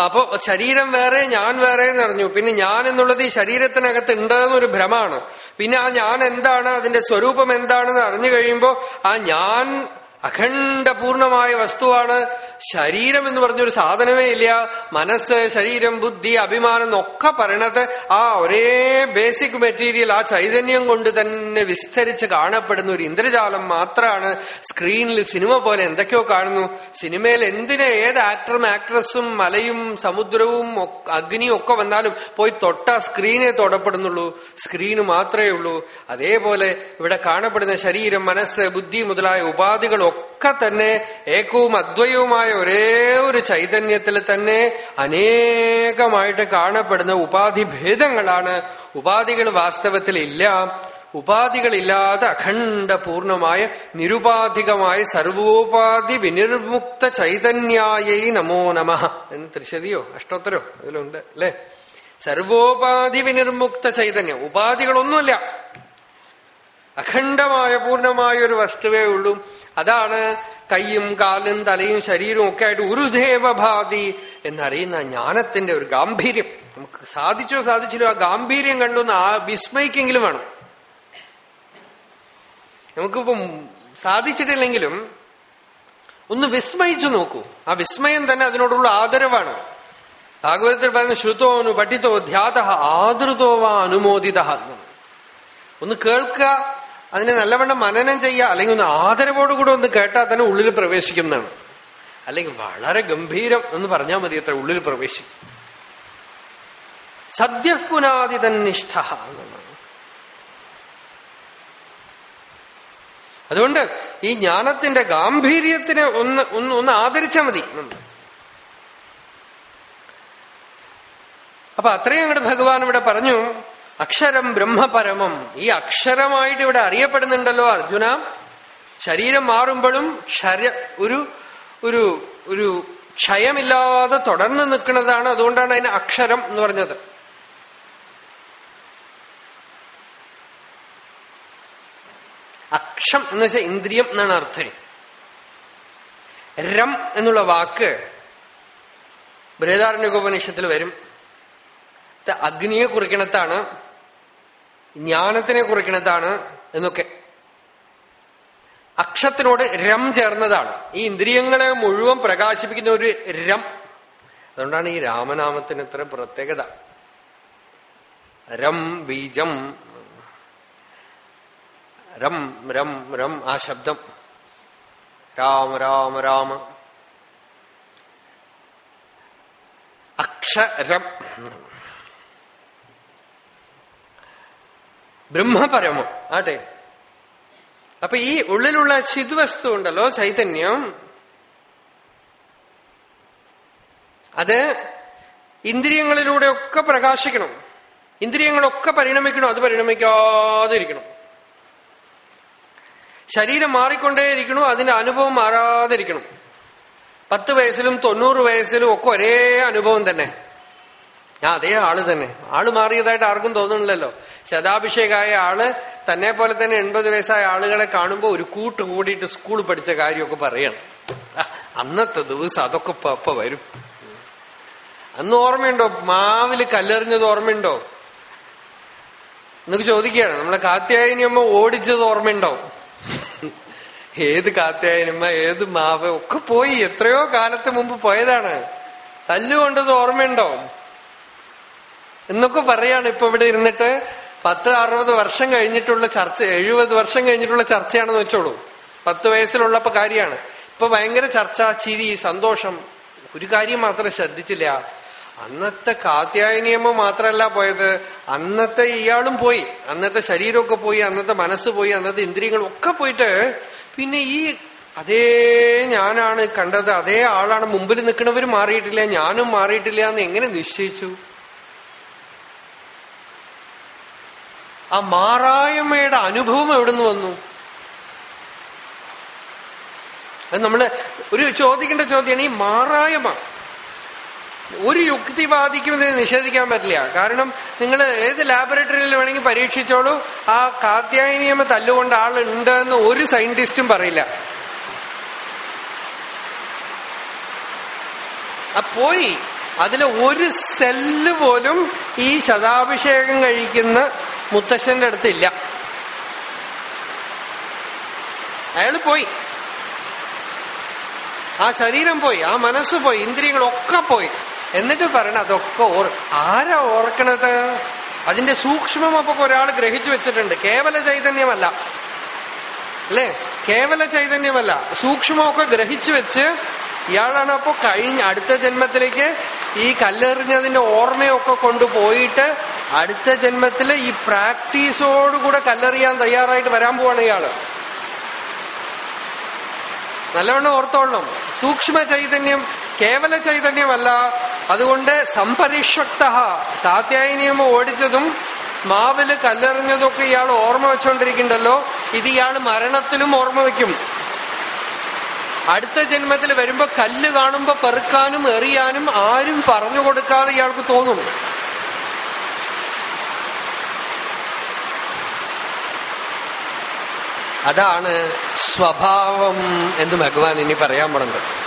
Speaker 1: അപ്പോ ശരീരം വേറെ ഞാൻ വേറെ എന്ന് അറിഞ്ഞു. പിന്നെ ഞാൻ എന്നുള്ളത് ഈ ശരീരത്തിനകത്ത് ഉണ്ടെന്നൊരു ഭ്രമാണ്. പിന്നെ ആ ഞാൻ എന്താണ് അതിന്റെ സ്വരൂപം എന്താണെന്ന് അറിഞ്ഞു കഴിയുമ്പോൾ ആ ഞാൻ അഖണ്ഡ പൂർണമായ വസ്തുവാണ് ശരീരം എന്ന് പറഞ്ഞൊരു സാധനമേ ഇല്ല. മനസ്സ് ശരീരം ബുദ്ധി അഭിമാനം എന്നൊക്കെ പറയണത് ആ ഒരേ ബേസിക് മെറ്റീരിയൽ ആ ചൈതന്യം കൊണ്ട് തന്നെ വിസ്തരിച്ച് കാണപ്പെടുന്ന ഒരു ഇന്ദ്രജാലം മാത്രമാണ് സ്ക്രീനിൽ സിനിമ പോലെ എന്തൊക്കെയോ കാണുന്നു. സിനിമയിൽ എന്തിനെ ഏത് ആക്ടറും ആക്ട്രസും മലയും സമുദ്രവും അഗ്നിയും ഒക്കെ വന്നാലും പോയി തൊട്ട സ്ക്രീനെ തൊടപ്പെടുന്നുള്ളൂ. സ്ക്രീന് മാത്രമേ ഉള്ളൂ. അതേപോലെ ഇവിടെ കാണപ്പെടുന്ന ശരീരം മനസ്സ് ബുദ്ധി മുതലായ ഉപാധികളൊക്കെ തന്നെ ഏകവും അദ്വയവുമായ ഒരേ ഒരു ചൈതന്യത്തിൽ തന്നെ അനേകമായിട്ട് കാണപ്പെടുന്ന ഉപാധി ഭേദങ്ങളാണ്. ഉപാധികൾ വാസ്തവത്തിൽ ഇല്ല ഉപാധികളില്ലാതെ അഖണ്ഡ പൂർണമായ നിരുപാധികമായ സർവോപാധി വിനിർമുക്ത ചൈതന്യായൈ നമോ നമ. എന്ന് തൃശതിയോ അഷ്ടോത്തരോ അതിലുണ്ട് അല്ലെ? സർവോപാധി വിനിർമുക്ത ചൈതന്യം. ഉപാധികളൊന്നുമില്ല. അഖണ്ഡമായ പൂർണമായ ഒരു വസ്തുവേ ഉള്ളൂ. അതാണ് കൈയും കാലും തലയും ശരീരവും ഒക്കെ ആയിട്ട് ഉരുദേവഭാതി എന്നറിയുന്ന ജ്ഞാനത്തിന്റെ ഒരു ഗാംഭീര്യം. നമുക്ക് സാധിച്ചോ സാധിച്ചില്ലോ ആ ഗാംഭീര്യം കണ്ടൊന്ന് ആ വിസ്മയിക്കെങ്കിലും വേണം. നമുക്കിപ്പം സാധിച്ചിട്ടില്ലെങ്കിലും ഒന്ന് വിസ്മയിച്ചു നോക്കൂ. ആ വിസ്മയം തന്നെ അതിനോടുള്ള ആദരവാണ്. ഭാഗവതത്തിൽ പറയുന്ന ശ്രുതോനു പഠിത്തോ ധ്യാത ആദൃതോ വാ അനുമോദിത ഒന്ന് കേൾക്കുക അതിനെ നല്ലവണ്ണം മനനം ചെയ്യുക അല്ലെങ്കിൽ ഒന്ന് ആദരവോടുകൂടെ ഒന്ന് കേട്ടാൽ തന്നെ ഉള്ളിൽ പ്രവേശിക്കുന്നതാണ്. അല്ലെങ്കിൽ വളരെ ഗംഭീരം എന്ന് പറഞ്ഞാൽ മതി അത്ര ഉള്ളിൽ പ്രവേശിക്കും. സദ്യ പുനാതി തന്നിഷ്ഠ എന്നുള്ളതാണ് അതുകൊണ്ട് ഈ ജ്ഞാനത്തിന്റെ ഗാംഭീര്യത്തിനെ ഒന്ന് ഒന്ന് ഒന്ന് ആദരിച്ചാൽ മതി. അപ്പൊ അത്രയും അങ്ങോട്ട് ഭഗവാൻ ഇവിടെ പറഞ്ഞു. അക്ഷരം ബ്രഹ്മപരമം. ഈ അക്ഷരമായിട്ട് ഇവിടെ അറിയപ്പെടുന്നുണ്ടല്ലോ അർജുന. ശരീരം മാറുമ്പോഴും ക്ഷര ഒരു ഒരു ഒരു ക്ഷയമില്ലാതെ തുടർന്ന് നിൽക്കുന്നതാണ് അതുകൊണ്ടാണ് അതിന് അക്ഷരം എന്ന് പറഞ്ഞത്. അക്ഷം എന്ന് വെച്ചാൽ ഇന്ദ്രിയം എന്നാണ് അർത്ഥം. രം എന്നുള്ള വാക്ക് ബൃഹദാരണ്യകോപനിഷത്തിൽ വരും. അഗ്നിയെ കുറിക്കണത്താണ്. ജ്ഞാനത്തിനെ കുറിക്കുന്നതാണ് എന്നൊക്കെ. അക്ഷത്തിനോട് രം ചേർന്നതാണ്. ഈ ഇന്ദ്രിയങ്ങളെ മുഴുവൻ പ്രകാശിപ്പിക്കുന്ന ഒരു രം. അതുകൊണ്ടാണ് ഈ രാമനാമത്തിന് ഇത്ര പ്രത്യേകത. രം ബീജം. രം രം രം ആ ശബ്ദം. രാമ രാമ രാമ. അക്ഷരം. ബ്രഹ്മപരമം ആട്ടെ. അപ്പൊ ഈ ഉള്ളിലുള്ള ചിദ്വസ്തു ഉണ്ടല്ലോ ചൈതന്യം. അത് ഇന്ദ്രിയങ്ങളിലൂടെ ഒക്കെ പ്രകാശിക്കണം. ഇന്ദ്രിയങ്ങളൊക്കെ പരിണമിക്കണം അത് പരിണമിക്കാതെ ഇരിക്കണം ശരീരം മാറിക്കൊണ്ടേയിരിക്കണോ അതിന്റെ അനുഭവം മാറാതിരിക്കണം. പത്ത് വയസ്സിലും തൊണ്ണൂറ് വയസ്സിലും ഒക്കെ ഒരേ അനുഭവം തന്നെ. ഞാൻ അതേ ആൾ തന്നെ. ആൾ മാറിയതായിട്ട് ആർക്കും തോന്നുന്നില്ലല്ലോ. ശതാഭിഷേകായ ആൾ തന്നെ പോലെ തന്നെ എൺപത് വയസ്സായ ആളുകളെ കാണുമ്പോൾ ഒരു കൂട്ട് കൂടിയിട്ട് സ്കൂൾ പഠിച്ച കാര്യമൊക്കെ പറയണം. അന്നത്തെ ദിവസം അതൊക്കെ ഇപ്പൊ വരും. അന്ന് ഓർമ്മയുണ്ടോ? മാവിൽ കല്ലെറിഞ്ഞത് ഓർമ്മയുണ്ടോ? എന്നൊക്കെ ചോദിക്കുകയാണ്. നമ്മളെ കാത്യായനിയമ്മ ഓടിച്ചത് ഓർമ്മയുണ്ടോ? ഏത് കാത്യായനിയമ്മ ഏത് മാവ് ഒക്കെ പോയി. എത്രയോ കാലത്ത് മുമ്പ് പോയതാണ്. തല്ലുകൊണ്ടത് ഓർമ്മയുണ്ടോ? എന്നൊക്കെ പറയാണ് ഇപ്പൊ ഇവിടെ ഇരുന്നിട്ട് പത്ത് അറുപത് വർഷം കഴിഞ്ഞിട്ടുള്ള ചർച്ച എഴുപത് വർഷം കഴിഞ്ഞിട്ടുള്ള ചർച്ചയാണെന്ന് വെച്ചോളൂ. പത്ത് വയസ്സിലുള്ളപ്പോ കാര്യമാണ്. ഇപ്പൊ ഭയങ്കര ചർച്ച ചിരി സന്തോഷം. ഒരു കാര്യം മാത്രം ശ്രദ്ധിച്ചില്ല. അന്നത്തെ കാത്യായനിയമ്മ മാത്രല്ല പോയത്. അന്നത്തെ ഇയാളും പോയി. അന്നത്തെ ശരീരമൊക്കെ പോയി അന്നത്തെ മനസ്സ് പോയി അന്നത്തെ ഇന്ദ്രിയങ്ങളും ഒക്കെ പോയിട്ട് പിന്നെ ഈ അതേ ഞാനാണ് കണ്ടത് അതേ ആളാണ് മുമ്പിൽ നിൽക്കുന്നവർ മാറിയിട്ടില്ല ഞാനും മാറിയിട്ടില്ല എന്ന് എങ്ങനെ നിശ്ചയിച്ചു? ആ മാറായ്മയുടെ അനുഭവം എവിടുന്ന് വന്നു? അത് നമ്മൾ ഒരു ചോദിക്കേണ്ട ചോദ്യമാണ് ഈ മാറായ്മ. ഒരു യുക്തിവാദിക്കും ഇതിനെ നിഷേധിക്കാൻ പറ്റില്ല. കാരണം നിങ്ങൾ ഏത് ലാബറട്ടറിയിൽ വേണമെങ്കിൽ പരീക്ഷിച്ചോളൂ. ആ കാത്യായനിയമ തല്ലുകൊണ്ട് ആളുണ്ട് എന്ന് ഒരു സയന്റിസ്റ്റും പറയില്ല. പോയി. അതിലെ ഒരു സെല്ല് പോലും ഈ ശതാഭിഷേകം കഴിക്കുന്ന മുത്തശ്ശന്റെ അടുത്തില്ല. അയാൾ പോയി. ആ ശരീരം പോയി ആ മനസ്സ് പോയി ഇന്ദ്രിയങ്ങളൊക്കെ പോയി. എന്നിട്ട് പറയണ അതൊക്കെ ഓർ ആരാ ഓർക്കണത്? അതിന്റെ സൂക്ഷ്മം ഒരാൾ ഗ്രഹിച്ചു വെച്ചിട്ടുണ്ട്. കേവല ചൈതന്യമല്ല. അല്ലേ? കേവല ചൈതന്യമല്ല. സൂക്ഷ്മമൊക്കെ ഗ്രഹിച്ചു വെച്ച് ഇയാളാണ് അപ്പോ കഴിഞ്ഞ അടുത്ത ജന്മത്തിലേക്ക് ഈ കല്ലെറിഞ്ഞതിന്റെ ഓർമ്മയൊക്കെ കൊണ്ടുപോയിട്ട് അടുത്ത ജന്മത്തിൽ ഈ പ്രാക്ടീസോടുകൂടെ കല്ലെറിയാൻ തയ്യാറായിട്ട് വരാൻ പോവാണ് ഇയാൾ. നല്ലവണ്ണം ഓർത്തോളണം. സൂക്ഷ്മ ചൈതന്യം കേവല ചൈതന്യമല്ല. അതുകൊണ്ട് സംപരിഷക്ത താത്യായനിയമം ഓടിച്ചതും മാവിൽ കല്ലെറിഞ്ഞതൊക്കെ ഇയാൾ ഓർമ്മ വെച്ചോണ്ടിരിക്കണ്ടല്ലോ ഇത് ഇയാൾ മരണത്തിലും ഓർമ്മ വയ്ക്കും. അടുത്ത ജന്മത്തിൽ വരുമ്പോ കല്ല് കാണുമ്പോ പെറുക്കാനും എറിയാനും ആരും പറഞ്ഞു കൊടുക്കാതെ ഇയാൾക്ക് തോന്നും. അതാണ് സ്വഭാവം എന്ന് ഭഗവാൻ ഇനി പറയാൻ പോണത്.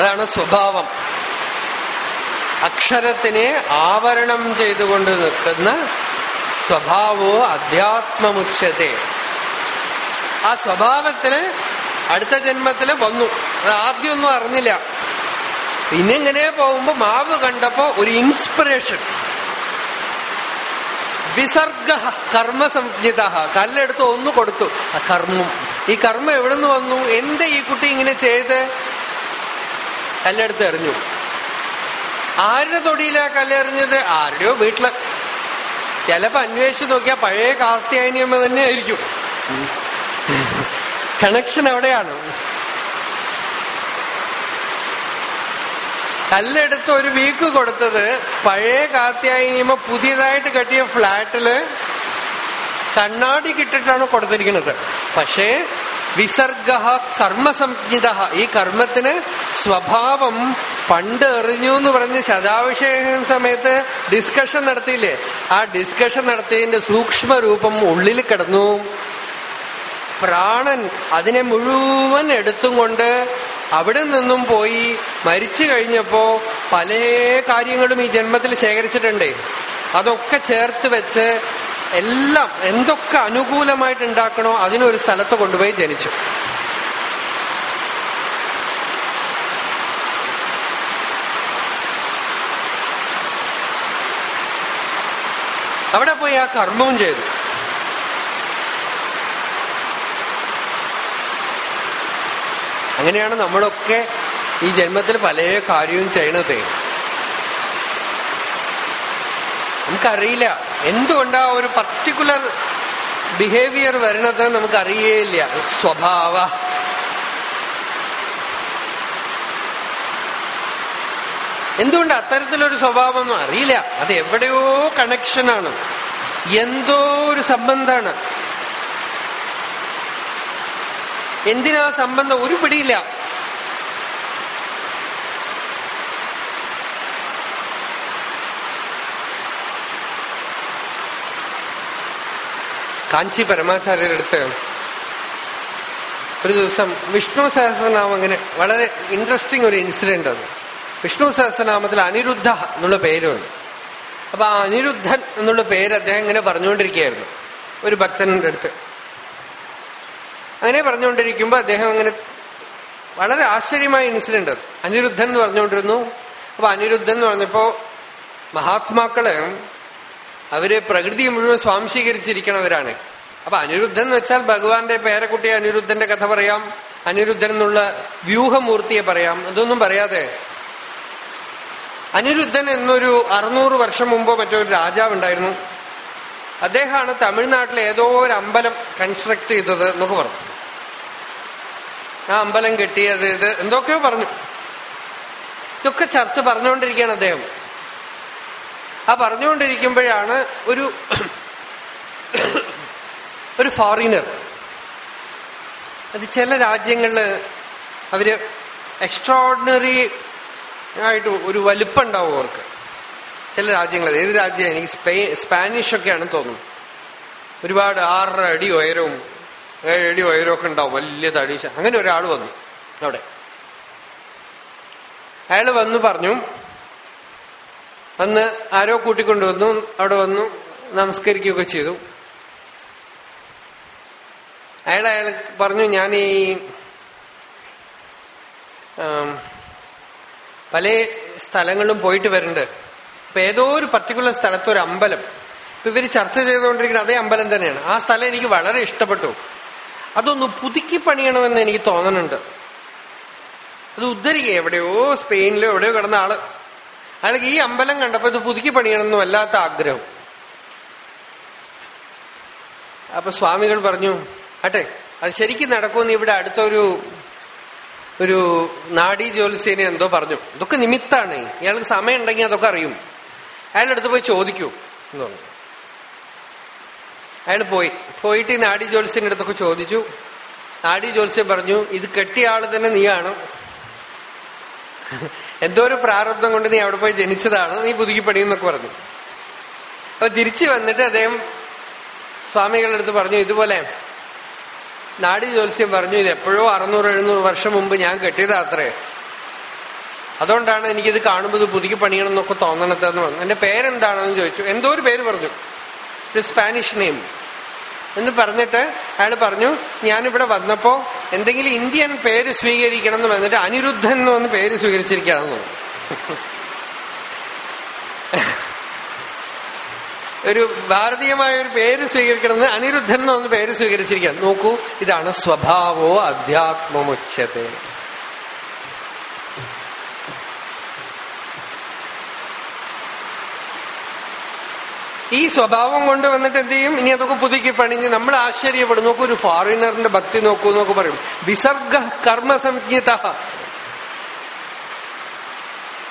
Speaker 1: അതാണ് സ്വഭാവം. അക്ഷരത്തിനെ ആവരണം ചെയ്തുകൊണ്ട് നിൽക്കുന്ന സ്വഭാവോ അധ്യാത്മമുച്ചത്തെ ആ സ്വഭാവത്തിന് അടുത്ത ജന്മത്തിൽ വന്നു. അത് ആദ്യമൊന്നും അറിഞ്ഞില്ല. പിന്നെ ഇങ്ങനെ പോകുമ്പോ മാവ് കണ്ടപ്പോ ഒരു ഇൻസ്പിറേഷൻ. വിസർഗ കർമ്മസംജ്ഞിത. കല്ലെടുത്ത് ഒന്ന് കൊടുത്തു. ആ കർമ്മം. ഈ കർമ്മം എവിടെ നിന്ന് വന്നു? എന്താ ഈ കുട്ടി ഇങ്ങനെ ചെയ്ത്? കല്ലെടുത്ത് എറിഞ്ഞു. ആരുടെ തൊടിയിലാ കല്ലെറിഞ്ഞത്? ആരുടെയോ വീട്ടിൽ. ചിലപ്പോ അന്വേഷിച്ചു നോക്കിയാൽ പഴയ കാർത്തിയായനിയമ്മ തന്നെ ആയിരിക്കും കണക്ഷൻ എവിടെയാണ് കല്ലെടുത്ത് ഒരു വീക്ക് കൊടുത്തത് പഴയ കാർത്തിയായനിയമ്മ പുതിയതായിട്ട് കെട്ടിയ ഫ്ലാറ്റിൽ കണ്ണാടി കിട്ടിട്ടാണ് കൊടുത്തിരിക്കുന്നത്. പക്ഷേ വിസർഗ കർമ്മസംജ്ഞിത ഈ കർമ്മത്തിന് സ്വഭാവം പണ്ട് എറിഞ്ഞു എന്ന് പറഞ്ഞ് ശതാഭിഷേകം സമയത്ത് ഡിസ്കഷൻ നടത്തിയില്ലേ? ആ ഡിസ്കഷൻ നടത്തിയതിന്റെ സൂക്ഷ്മ രൂപം ഉള്ളിൽ കിടന്നു. പ്രാണൻ അതിനെ മുഴുവൻ എടുത്തും കൊണ്ട് അവിടെ നിന്നും പോയി മരിച്ചു കഴിഞ്ഞപ്പോ പല കാര്യങ്ങളും ഈ ജന്മത്തിൽ ശേഖരിച്ചിട്ടുണ്ടേ. അതൊക്കെ ചേർത്ത് വെച്ച് എല്ലാം എന്തൊക്കെ അനുകൂലമായിട്ട് ഉണ്ടാക്കണോ അതിനൊരു സ്ഥലത്ത് കൊണ്ടുപോയി ജനിച്ചു. അവിടെ പോയി ആ കർമ്മവും ചെയ്തു. അങ്ങനെയാണ് നമ്മളൊക്കെ ഈ ജന്മത്തിൽ പല കാര്യവും ചെയ്യണത്. നമുക്കറിയില്ല. എന്തുകൊണ്ടാ ഒരു പർട്ടിക്കുലർ ബിഹേവിയർ വരണത് നമുക്കറിയേയില്ല. സ്വഭാവ. എന്തുകൊണ്ട് അത്തരത്തിലൊരു സ്വഭാവം അറിയില്ല? അത് എവിടെയോ കണക്ഷനാണ് എന്തോ ഒരു സംബന്ധാണ്. എന്തിനാ സംബന്ധം? ഒരു പിടിയില്ല. കാഞ്ചി പരമാചാര്യരുടെ അടുത്ത് ഒരു ദിവസം വിഷ്ണു സഹസ്രനാമം അങ്ങനെ വളരെ ഇൻട്രസ്റ്റിംഗ് ഒരു ഇൻസിഡന്റ് അത്. വിഷ്ണു സഹസ്രനാമത്തിൽ അനിരുദ്ധ എന്നുള്ള പേരുണ്ട് അപ്പൊ ആ അനിരുദ്ധൻ എന്നുള്ള പേര് അദ്ദേഹം ഇങ്ങനെ പറഞ്ഞുകൊണ്ടിരിക്കുകയായിരുന്നു. ഒരു ഭക്തന്റെ അടുത്ത്. അങ്ങനെ പറഞ്ഞുകൊണ്ടിരിക്കുമ്പോ അദ്ദേഹം അങ്ങനെ വളരെ ആശ്ചര്യമായ ഇൻസിഡന്റ് അനിരുദ്ധൻ എന്ന് പറഞ്ഞുകൊണ്ടിരുന്നു. അപ്പൊ അനിരുദ്ധൻ എന്ന് പറഞ്ഞപ്പോ മഹാത്മാക്കൾ അവർ പ്രകൃതി മുഴുവൻ സ്വാംശീകരിച്ചിരിക്കണവരാണ്. അപ്പൊ അനിരുദ്ധൻ എന്ന് വെച്ചാൽ ഭഗവാന്റെ പേരക്കുട്ടിയെ അനിരുദ്ധന്റെ കഥ പറയാം. അനിരുദ്ധൻ എന്നുള്ള വ്യൂഹമൂർത്തിയെ പറയാം. അതൊന്നും പറയാതെ അനിരുദ്ധൻ എന്നൊരു അറുന്നൂറ് വർഷം മുമ്പോ ഒരു രാജാവ് ഉണ്ടായിരുന്നു അദ്ദേഹമാണ് തമിഴ്നാട്ടിലെ ഏതോ ഒരു അമ്പലം കൺസ്ട്രക്ട് ചെയ്തത് എന്നൊക്കെ പറഞ്ഞു. ആ അമ്പലം കെട്ടിയത് ഇത് എന്തൊക്കെയോ പറഞ്ഞു. ഇതൊക്കെ ചർച്ച പറഞ്ഞുകൊണ്ടിരിക്കുകയാണ് അദ്ദേഹം. ആ പറഞ്ഞുകൊണ്ടിരിക്കുമ്പോഴാണ് ഒരു ഒരു ഫോറിനർ അത് ചില രാജ്യങ്ങളിൽ അവർ എക്സ്ട്രോഡിനറി ആയിട്ട് ഒരു വലുപ്പം ഉണ്ടാവും അവർക്ക്. ചില രാജ്യങ്ങൾ ഏത് രാജ്യം എനിക്ക് സ്പെയിൻ സ്പാനിഷ് ഒക്കെയാണെന്ന് തോന്നുന്നു ഒരുപാട് ആറര അടി ഉയരവും ഏഴ് അടി ഉയരവും ഒക്കെ ഉണ്ടാവും വലിയ തടി അങ്ങനെ ഒരാൾ വന്നു അവിടെ. അയാൾ വന്നു പറഞ്ഞു വന്ന് ആരോ കൂട്ടിക്കൊണ്ടുവന്നു അവിടെ വന്നു നമസ്കരിക്കുകയൊക്കെ ചെയ്തു. അയാൾ അയാൾ പറഞ്ഞു ഞാൻ ഈ പല സ്ഥലങ്ങളിലും പോയിട്ട് വരുന്നുണ്ട് ഇപ്പൊ ഏതോ ഒരു പർട്ടിക്കുലർ സ്ഥലത്ത് ഒരു അമ്പലം. ഇപ്പൊ ഇവർ ചർച്ച ചെയ്തുകൊണ്ടിരിക്കുന്ന അതേ അമ്പലം തന്നെയാണ്. ആ സ്ഥലം എനിക്ക് വളരെ ഇഷ്ടപ്പെട്ടു. അതൊന്ന് പുതുക്കി പണിയണമെന്ന് എനിക്ക് തോന്നുന്നുണ്ട് അത് ഉദ്ധരിക്കുക. എവിടെയോ സ്പെയിനിലോ എവിടെയോ കിടന്ന ആൾ. അയാൾക്ക് ഈ അമ്പലം കണ്ടപ്പോ ഇത് പുതുക്കി പണിയണമെന്നും വല്ലാത്ത ആഗ്രഹം. അപ്പൊ സ്വാമികൾ പറഞ്ഞു അട്ടെ അത് ശരിക്കും നടക്കുമെന്ന് ഇവിടെ അടുത്തൊരു ഒരു നാഡീ ജ്യോത്സ്യനെ എന്തോ പറഞ്ഞു. ഇതൊക്കെ നിമിത്താണ്. ഇയാൾക്ക് സമയം ഉണ്ടെങ്കിൽ അതൊക്കെ അറിയും. അയാളുടെ അടുത്ത് പോയി ചോദിക്കൂ. എന്ന് പറഞ്ഞു. അയാൾ പോയി. പോയിട്ട് ഈ നാഡി ജ്യോത്സ്യന്റെ അടുത്തൊക്കെ ചോദിച്ചു. നാഡി ജ്യോത്സ്യം പറഞ്ഞു ഇത് കെട്ടിയ ആൾ തന്നെ നീയാണ്. എന്തോ ഒരു പ്രാരബ്ധം കൊണ്ട് നീ അവിടെ പോയി ജനിച്ചതാണ്? നീ പുതുക്കി പണിയെന്നൊക്കെ പറഞ്ഞു. അപ്പൊ തിരിച്ചു വന്നിട്ട് അദ്ദേഹം സ്വാമികളുടെ അടുത്ത് പറഞ്ഞു ഇതുപോലെ നാടി ജ്യോത്സ്യം പറഞ്ഞു ഇത് എപ്പോഴോ അറുന്നൂറ് എഴുന്നൂറ് വർഷം മുമ്പ് ഞാൻ കെട്ടിയതാ അത്രേ. അതുകൊണ്ടാണ് എനിക്കിത് കാണുമ്പോൾ ഇത് പുതുക്കി പണിയണം എന്നൊക്കെ തോന്നണതെന്ന് പറഞ്ഞു. എന്റെ പേരെന്താണെന്ന് ചോദിച്ചു. എന്തോ ഒരു പേര് പറഞ്ഞു. ഒരു സ്പാനിഷ് നെയിം എന്ന് പറഞ്ഞിട്ട് അയാൾ പറഞ്ഞു ഞാനിവിടെ വന്നപ്പോ എന്തെങ്കിലും ഇന്ത്യൻ പേര് സ്വീകരിക്കണം എന്ന് പറഞ്ഞിട്ട് അനിരുദ്ധൻ എന്ന് പറഞ്ഞ് പേര് സ്വീകരിച്ചിരിക്കണം ഒരു ഭാരതീയമായ ഒരു പേര് സ്വീകരിക്കണമെന്ന് അനിരുദ്ധൻ എന്ന് പറഞ്ഞ് പേര് സ്വീകരിച്ചിരിക്കണം നോക്കൂ ഇതാണ് സ്വഭാവോ അധ്യാത്മമുച്ചത്തെ ഈ സ്വഭാവം കൊണ്ട് വന്നിട്ട് എന്ത് ചെയ്യും? ഇനി അതൊക്കെ പുതുക്കി പണിഞ്ഞ് നമ്മൾ ആശ്ചര്യപ്പെടും. നോക്കൂ ഒരു ഫോറിനറിന്റെ ഭക്തി നോക്കൂ എന്നൊക്കെ പറയും. വിസർഗ കർമ്മസംജ്ഞിത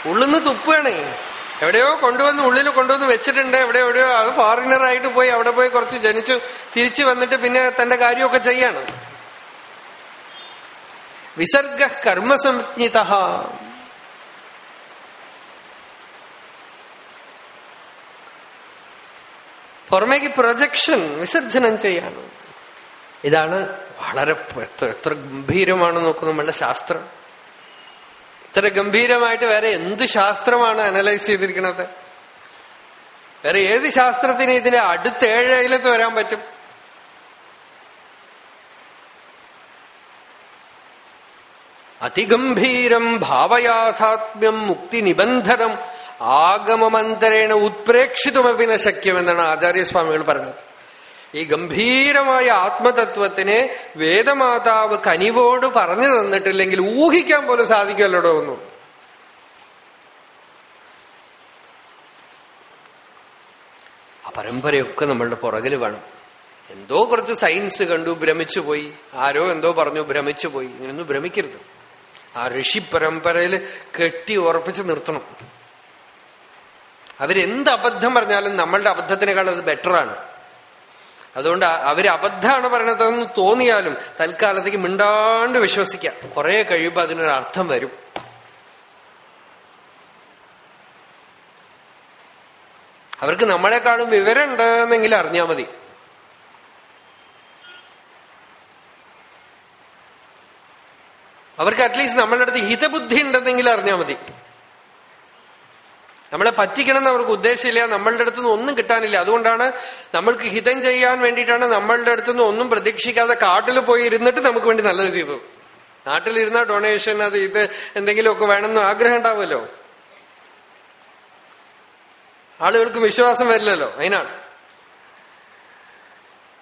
Speaker 1: ഉള്ളിന്ന് തുപ്പുകയാണേ എവിടെയോ കൊണ്ടുവന്ന് ഉള്ളിൽ കൊണ്ടുവന്ന് വെച്ചിട്ടുണ്ട്. എവിടെ എവിടെയോ ഫോറിനറായിട്ട് പോയി അവിടെ പോയി കുറച്ച് ജനിച്ചു തിരിച്ചു വന്നിട്ട് പിന്നെ തന്റെ കാര്യമൊക്കെ ചെയ്യാണ്. വിസർഗ കർമ്മസംജ്ഞിത പുറമേക്ക് പ്രൊജക്ഷൻ വിസർജനം ചെയ്യാണ്. ഇതാണ് വളരെ എത്ര- ഗംഭീരമാണ് നോക്കൂ നമ്മളുടെ ശാസ്ത്രം. ഇത്ര ഗംഭീരമായിട്ട് വേറെ എന്ത് ശാസ്ത്രമാണ് അനലൈസ് ചെയ്തിരിക്കുന്നത് വേറെ ഏത് ശാസ്ത്രത്തിന് ഇതിന്റെ അടുത്ത ഏഴയിലത്ത് വരാൻ പറ്റും? അതിഗംഭീരം ഭാവയാഥാത്മ്യം മുക്തി നിബന്ധനം ആഗമമന്തരേണ ഉത്പ്രേക്ഷിതമപി ന ശക്യമെന്നാണ് ആചാര്യസ്വാമികൾ പറഞ്ഞത്. ഈ ഗംഭീരമായ ആത്മതത്വത്തിനെ വേദമാതാവ് കനിവോട് പറഞ്ഞു തന്നിട്ടില്ലെങ്കിൽ ഊഹിക്കാൻ പോലും സാധിക്കുമല്ലോടോ ഒന്നും. ആ പരമ്പരയൊക്കെ നമ്മളുടെ പുറകിൽ വേണം. എന്തോ കുറച്ച് സയൻസ് കണ്ടു ഭ്രമിച്ചു പോയി. ആരോ എന്തോ പറഞ്ഞു ഭ്രമിച്ചു പോയി. ഇങ്ങനൊന്നും ഭ്രമിക്കരുത്. ആ ഋഷി പരമ്പരയിൽ കെട്ടി ഉറപ്പിച്ച് നിർത്തണം. അവരെന്ത് അബദ്ധം പറഞ്ഞാലും നമ്മളുടെ അബദ്ധത്തിനേക്കാൾ അത് ബെറ്ററാണ് അതുകൊണ്ട് അവർ അബദ്ധമാണ് പറയണതെന്ന് തോന്നിയാലും തൽക്കാലത്തേക്ക് മിണ്ടാണ്ട് വിശ്വസിക്കാം. കുറെ കഴിയുമ്പോൾ അതിനൊരു അർത്ഥം വരും. അവർക്ക് നമ്മളെക്കാളും വിവരമുണ്ട് എന്നെങ്കിലും അറിഞ്ഞാൽ മതി. അവർക്ക് അറ്റ്ലീസ്റ്റ് നമ്മളുടെ അടുത്ത് ഹിതബുദ്ധി ഉണ്ടെന്നെങ്കിലും അറിഞ്ഞാൽ മതി. നമ്മളെ പറ്റിക്കണം എന്ന് അവർക്ക് ഉദ്ദേശമില്ല. നമ്മളുടെ അടുത്ത് നിന്ന് ഒന്നും കിട്ടാനില്ല. അതുകൊണ്ടാണ് നമ്മൾക്ക് ഹിതം ചെയ്യാൻ വേണ്ടിയിട്ടാണ് നമ്മളുടെ അടുത്ത് നിന്ന് ഒന്നും പ്രതീക്ഷിക്കാതെ കാട്ടിൽ പോയി ഇരുന്നിട്ട് നമുക്ക് വേണ്ടി നല്ലത് ചെയ്തു. നാട്ടിലിരുന്ന ഡൊണേഷൻ അത് ഇത് എന്തെങ്കിലുമൊക്കെ വേണമെന്ന് ആഗ്രഹം ഉണ്ടാവുമല്ലോ. ആളുകൾക്ക് വിശ്വാസം വരില്ലല്ലോ അതിനാണ്.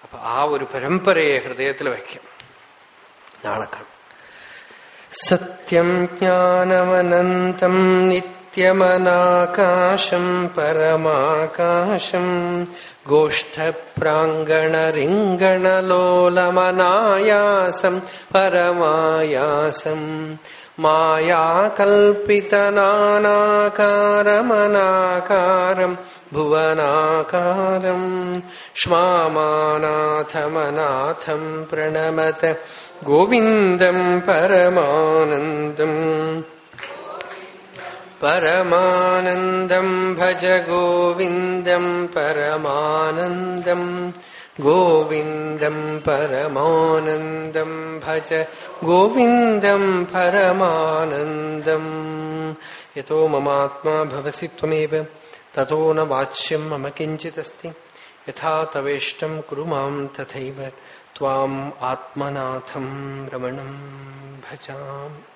Speaker 1: അപ്പൊ ആ ഒരു പരമ്പരയെ ഹൃദയത്തിൽ വയ്ക്കാം. നാളെ കാണും. സത്യം ജ്ഞാനമനന്തം त्यमनाकाशम् परमाकाशम् गोष्ठप्राङ्गणरिङ्गणलोलमनायासम् परमायासम् मायाकल्पितनानाकारमनाकारम् भुवनाकारम् क्ष्मानाथमनाथम् प्रणमत गोविन्दम् परमानन्दम् പരമാനന്ദം ഭജ ഗോവിന്ദം പരമാനന്ദം. ഗോവിന്ദം പരമാനന്ദം ഭജ ഗോവിന്ദം പരമാനന്ദം. യഥോ മമാത്മാ ഭവസി ത്വമേവ. തഥോ ന വാച്യം മമ കിഞ്ചിദസ്തി യഥാ തവേഷ്ടം കുരു മാം തഥൈവ. ത്വാം ആത്മനാഥം രമണം ഭജാമി.